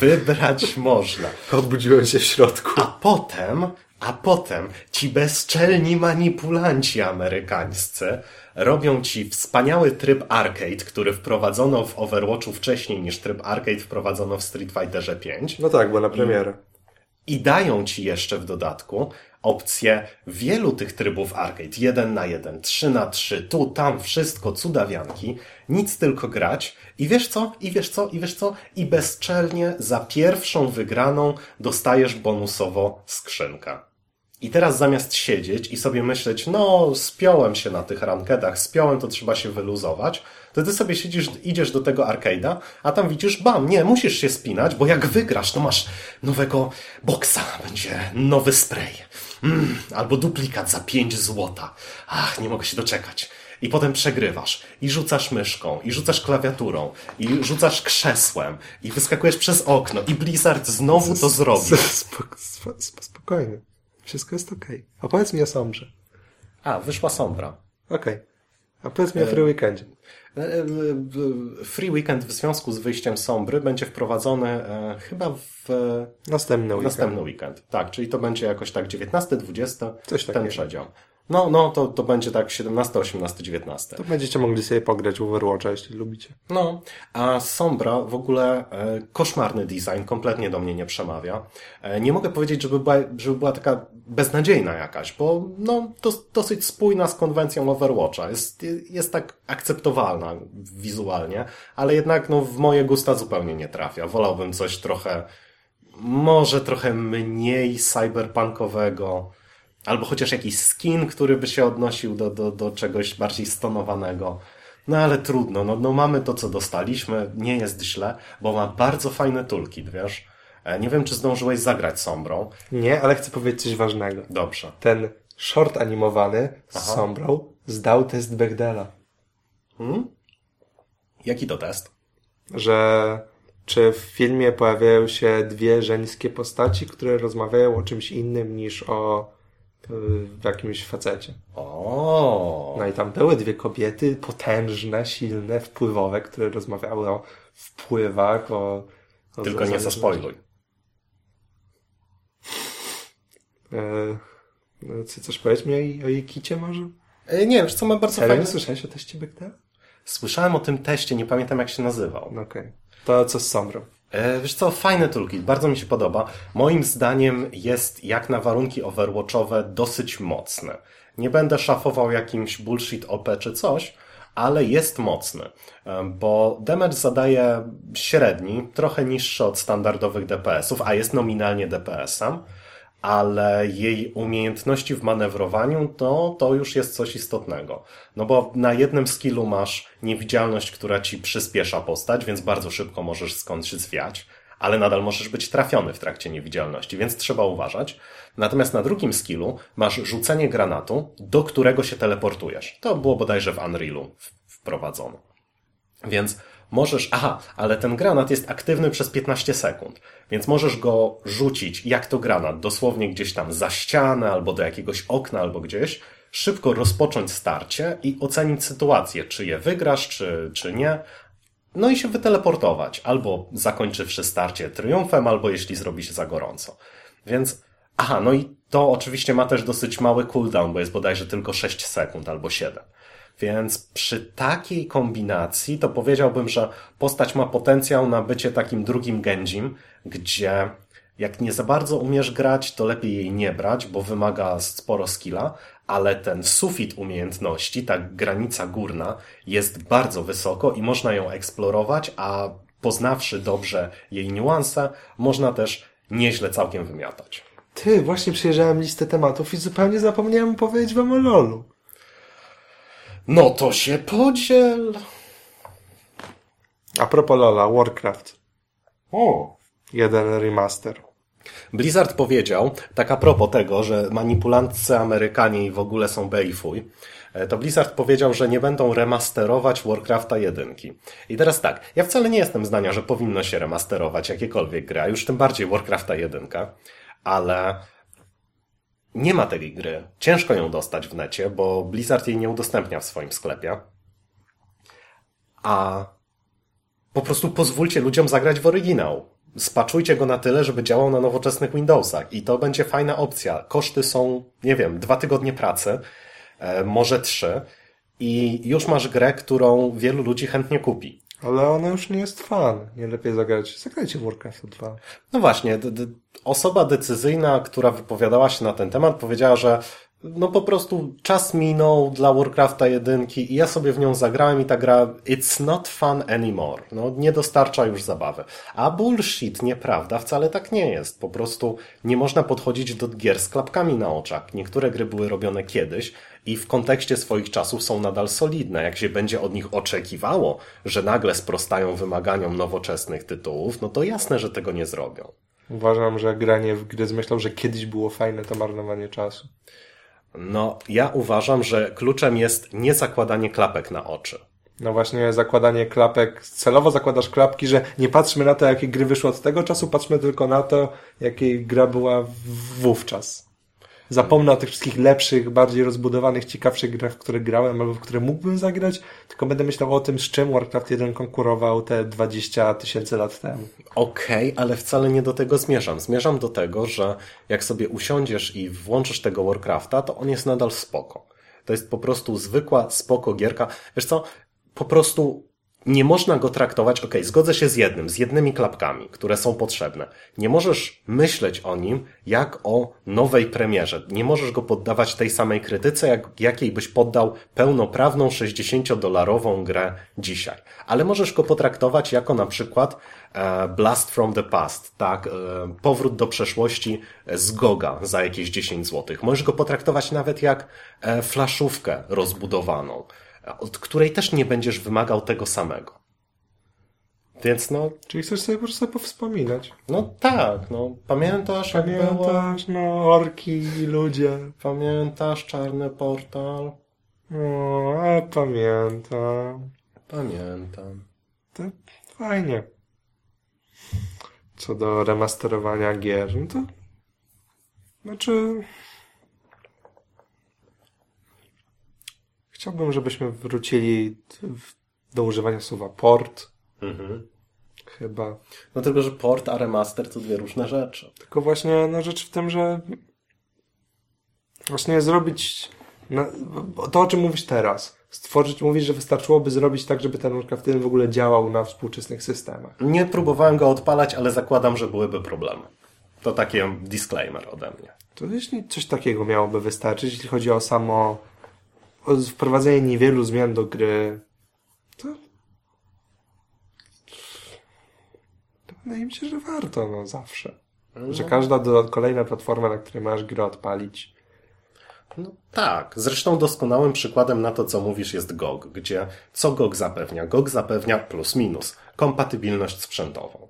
Speaker 1: Wybrać można.
Speaker 2: Odbudziłem się w środku.
Speaker 1: A potem, a potem ci bezczelni manipulanci amerykańscy robią ci wspaniały tryb arcade, który wprowadzono w Overwatchu wcześniej niż tryb arcade wprowadzono w Street Fighterze 5
Speaker 2: No tak, bo na premierę.
Speaker 1: i dają ci jeszcze w dodatku opcję wielu tych trybów arcade. Jeden na jeden, trzy na trzy, tu, tam, wszystko, cudawianki. Nic tylko grać. I wiesz co? I wiesz co? I wiesz co? I bezczelnie za pierwszą wygraną dostajesz bonusowo skrzynkę. I teraz zamiast siedzieć i sobie myśleć, no spiąłem się na tych rankedach, spiąłem, to trzeba się wyluzować, to ty sobie siedzisz, idziesz do tego arcade'a, a tam widzisz, bam, nie, musisz się spinać, bo jak wygrasz, to masz nowego boksa, będzie nowy spray. Mm, albo duplikat za 5 złota. Ach, nie mogę się doczekać. I potem przegrywasz. I rzucasz myszką, i rzucasz klawiaturą, i rzucasz krzesłem, i wyskakujesz przez okno, i Blizzard znowu to zrobi.
Speaker 2: Spok- sp- sp- spokojnie. Wszystko jest okej. Opowiedz mi o Sombrze.
Speaker 1: A, wyszła Sombra.
Speaker 2: Okej. A powiedz mi o Free Weekendzie.
Speaker 1: E, e, Free Weekend w związku z wyjściem Sombry będzie wprowadzony e, chyba w
Speaker 2: Następny weekend.
Speaker 1: następny weekend. Tak, czyli to będzie jakoś tak 19, 20,
Speaker 2: Coś
Speaker 1: ten
Speaker 2: takiego.
Speaker 1: przedział. No, no, to, to będzie tak 17, 18, 19.
Speaker 2: To będziecie mogli sobie pograć w Overwatcha, jeśli lubicie.
Speaker 1: No, a Sombra w ogóle e, koszmarny design, kompletnie do mnie nie przemawia. E, nie mogę powiedzieć, żeby była, żeby była taka beznadziejna jakaś, bo no, to dosyć spójna z konwencją Overwatcha. Jest, jest tak akceptowalna wizualnie, ale jednak no, w moje gusta zupełnie nie trafia. Wolałbym coś trochę, może trochę mniej cyberpunkowego, albo chociaż jakiś skin, który by się odnosił do, do, do czegoś bardziej stonowanego. No ale trudno, no, no mamy to, co dostaliśmy, nie jest źle, bo ma bardzo fajny toolkit, wiesz? E, Nie wiem, czy zdążyłeś zagrać Sombrą.
Speaker 2: Nie, ale chcę powiedzieć coś ważnego.
Speaker 1: Dobrze.
Speaker 2: Ten short animowany z Sombrą zdał test Bechdela.
Speaker 1: Hmm? Jaki to test?
Speaker 2: Że czy w filmie pojawiają się dwie żeńskie postaci, które rozmawiają o czymś innym niż o y, jakimś facecie.
Speaker 1: O,
Speaker 2: No i tam były dwie kobiety potężne, silne, wpływowe, które rozmawiały o wpływach, o... o
Speaker 1: tylko nie zaspoiluj.
Speaker 2: E, no, co, coś powiedz mi o jej, o jej kicie może?
Speaker 1: E, Nie, wiesz co, ma bardzo
Speaker 2: nie słyszałeś o teście Bechdela?
Speaker 1: Słyszałem o tym teście, nie pamiętam jak się nazywał.
Speaker 2: No okej. To co z Sombrą?
Speaker 1: E, Wiesz co, fajny toolkit, bardzo mi się podoba. Moim zdaniem jest jak na warunki overwatchowe dosyć mocny. Nie będę szafował jakimś bullshit OP czy coś, ale jest mocny, E, bo damage zadaje średni, trochę niższy od standardowych DPS-ów, a jest nominalnie DPS-em, ale jej umiejętności w manewrowaniu to, to już jest coś istotnego. No bo na jednym skillu masz niewidzialność, która ci przyspiesza postać, więc bardzo szybko możesz skądś zwiać, ale nadal możesz być trafiony w trakcie niewidzialności, więc trzeba uważać. Natomiast na drugim skillu masz rzucenie granatu, do którego się teleportujesz. To było bodajże w Unrealu wprowadzone. Więc możesz, aha, ale ten granat jest aktywny przez 15 sekund, więc możesz go rzucić jak to granat, dosłownie gdzieś tam za ścianę, albo do jakiegoś okna, albo gdzieś, szybko rozpocząć starcie i ocenić sytuację, czy je wygrasz, czy, czy nie, no i się wyteleportować, albo zakończywszy starcie triumfem, albo jeśli zrobi się za gorąco. Więc, aha, no i to oczywiście ma też dosyć mały cooldown, bo jest bodajże tylko 6 sekund albo 7. Więc przy takiej kombinacji to powiedziałbym, że postać ma potencjał na bycie takim drugim Genjim, gdzie jak nie za bardzo umiesz grać, to lepiej jej nie brać, bo wymaga sporo skilla, ale ten sufit umiejętności, ta granica górna jest bardzo wysoko i można ją eksplorować, a poznawszy dobrze jej niuanse, można też nieźle całkiem wymiatać.
Speaker 2: Ty, właśnie przejrzałem listę tematów i zupełnie zapomniałem powiedzieć wam o LoLu.
Speaker 1: No to się podziel.
Speaker 2: A propos LoLa, Warcraft.
Speaker 1: O.
Speaker 2: Jeden remaster.
Speaker 1: Blizzard powiedział, tak a propos tego, że manipulantcy Amerykanie i w ogóle są bejfuj, e, to Blizzard powiedział, że nie będą remasterować Warcrafta 1. I teraz tak, ja wcale nie jestem zdania, że powinno się remasterować jakiekolwiek gra, już tym bardziej Warcrafta 1, ale nie ma tej gry. Ciężko ją dostać w necie, bo Blizzard jej nie udostępnia w swoim sklepie. A po prostu pozwólcie ludziom zagrać w oryginał. Spaczujcie go na tyle, żeby działał na nowoczesnych Windowsach i to będzie fajna opcja. Koszty są, nie wiem, dwa tygodnie pracy, e, może trzy i już masz grę, którą wielu ludzi chętnie kupi.
Speaker 2: Ale ona już nie jest fan. Nie lepiej zagrać. Zagrajcie w Warcraft 2.
Speaker 1: No właśnie, osoba decyzyjna, która wypowiadała się na ten temat, powiedziała, że no po prostu czas minął dla Warcrafta 1 i ja sobie w nią zagrałem i ta gra it's not fun anymore. No nie dostarcza już zabawy. A bullshit, nieprawda, wcale tak nie jest. Po prostu nie można podchodzić do gier z klapkami na oczach. Niektóre gry były robione kiedyś i w kontekście swoich czasów są nadal solidne. Jak się będzie od nich oczekiwało, że nagle sprostają wymaganiom nowoczesnych tytułów, no to jasne, że tego nie zrobią.
Speaker 2: Uważam, że granie w gry z myślą, że kiedyś było fajne, to marnowanie czasu.
Speaker 1: No, ja uważam, że kluczem jest nie zakładanie klapek na oczy.
Speaker 2: No właśnie, zakładanie klapek, celowo zakładasz klapki, że nie patrzmy na to, jakie gry wyszły od tego czasu, patrzmy tylko na to, jakiej gra była wówczas. Zapomnę o tych wszystkich lepszych, bardziej rozbudowanych, ciekawszych grach, w które grałem albo w które mógłbym zagrać, tylko będę myślał o tym, z czym Warcraft 1 konkurował te 20 tysięcy lat temu.
Speaker 1: Okej, okay, ale wcale nie do tego zmierzam. Zmierzam do tego, że jak sobie usiądziesz i włączysz tego Warcrafta, to on jest nadal spoko. To jest po prostu zwykła, spoko gierka. Wiesz co, po prostu nie można go traktować, ok, zgodzę się z jednym, z jednymi klapkami, które są potrzebne. Nie możesz myśleć o nim jak o nowej premierze. Nie możesz go poddawać tej samej krytyce, jak, jakiej byś poddał pełnoprawną 60-dolarową grę dzisiaj. Ale możesz go potraktować jako na przykład e, Blast from the Past, tak, e, powrót do przeszłości z Goga za jakieś 10 zł. Możesz go potraktować nawet jak e, flaszówkę rozbudowaną od której też nie będziesz wymagał tego samego. Więc no...
Speaker 2: Czyli chcesz sobie po prostu powspominać.
Speaker 1: No tak, no. Pamiętasz,
Speaker 2: Pamiętasz, było... no, orki i ludzie.
Speaker 1: Pamiętasz czarny portal?
Speaker 2: No, ale pamiętam.
Speaker 1: Pamiętam.
Speaker 2: To fajnie. Co do remasterowania gier, no to... Znaczy... Chciałbym, żebyśmy wrócili do używania słowa port. Mhm. Chyba.
Speaker 1: No tylko, że port a remaster to dwie różne rzeczy.
Speaker 2: Tylko właśnie no, rzecz w tym, że właśnie zrobić no, to, o czym mówisz teraz. Stworzyć, mówisz, że wystarczyłoby zrobić tak, żeby ten Warcraft 1 w ogóle działał na współczesnych systemach.
Speaker 1: Nie próbowałem go odpalać, ale zakładam, że byłyby problemy. To taki disclaimer ode mnie.
Speaker 2: To jeśli coś takiego miałoby wystarczyć, jeśli chodzi o samo wprowadzenie niewielu zmian do gry, to, wydaje mi się, że warto, no zawsze. No. Że każda do, kolejna platforma, na której masz grę odpalić.
Speaker 1: No tak. Zresztą doskonałym przykładem na to, co mówisz, jest GOG, gdzie co GOG zapewnia? GOG zapewnia plus minus kompatybilność sprzętową.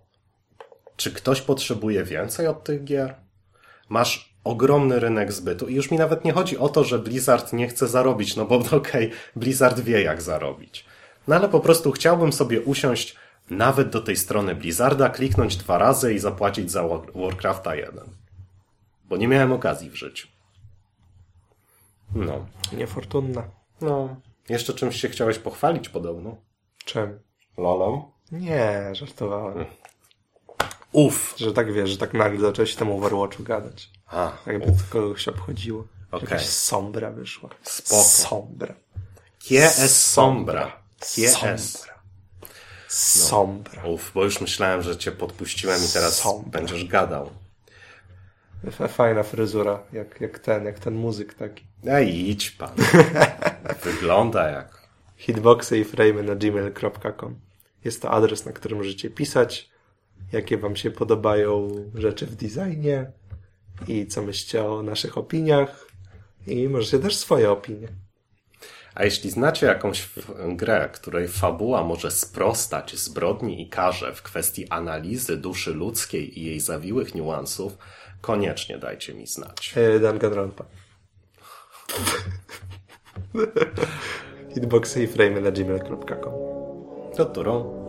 Speaker 1: Czy ktoś potrzebuje więcej od tych gier? Masz ogromny rynek zbytu. I już mi nawet nie chodzi o to, że Blizzard nie chce zarobić, no bo *laughs* okej, okay, Blizzard wie jak zarobić. No ale po prostu chciałbym sobie usiąść nawet do tej strony Blizzarda, kliknąć dwa razy i zapłacić za Warcrafta 1. Bo nie miałem okazji w życiu. No.
Speaker 2: Niefortunna.
Speaker 1: No. Jeszcze czymś się chciałeś pochwalić podobno?
Speaker 2: Czym?
Speaker 1: Lolą?
Speaker 2: Nie, żartowałem.
Speaker 1: Uf.
Speaker 2: Że tak wiesz, że tak nagle zacząłeś temu Overwatchu gadać.
Speaker 1: A,
Speaker 2: Jakby uf. to kogoś obchodziło. Okay. Jakaś sombra wyszła.
Speaker 1: Spoko.
Speaker 2: Sombra.
Speaker 1: KS Sombra. KS.
Speaker 2: Sombra.
Speaker 1: No. Uf, bo już myślałem, że cię podpuściłem i teraz Sombra. będziesz gadał.
Speaker 2: Fajna fryzura, jak, jak ten, jak ten muzyk taki.
Speaker 1: Ej, idź pan. *laughs* Wygląda jak.
Speaker 2: Hitboxy i frame na gmail.com. Jest to adres, na którym możecie pisać, jakie wam się podobają rzeczy w designie i co myślicie o naszych opiniach i możecie też swoje opinie.
Speaker 1: A jeśli znacie jakąś grę, której fabuła może sprostać zbrodni i karze w kwestii analizy duszy ludzkiej i jej zawiłych niuansów, koniecznie dajcie mi znać.
Speaker 2: Hey, Danganronpa. *laughs* Hitboxy i frame na gmail.com
Speaker 1: To turą.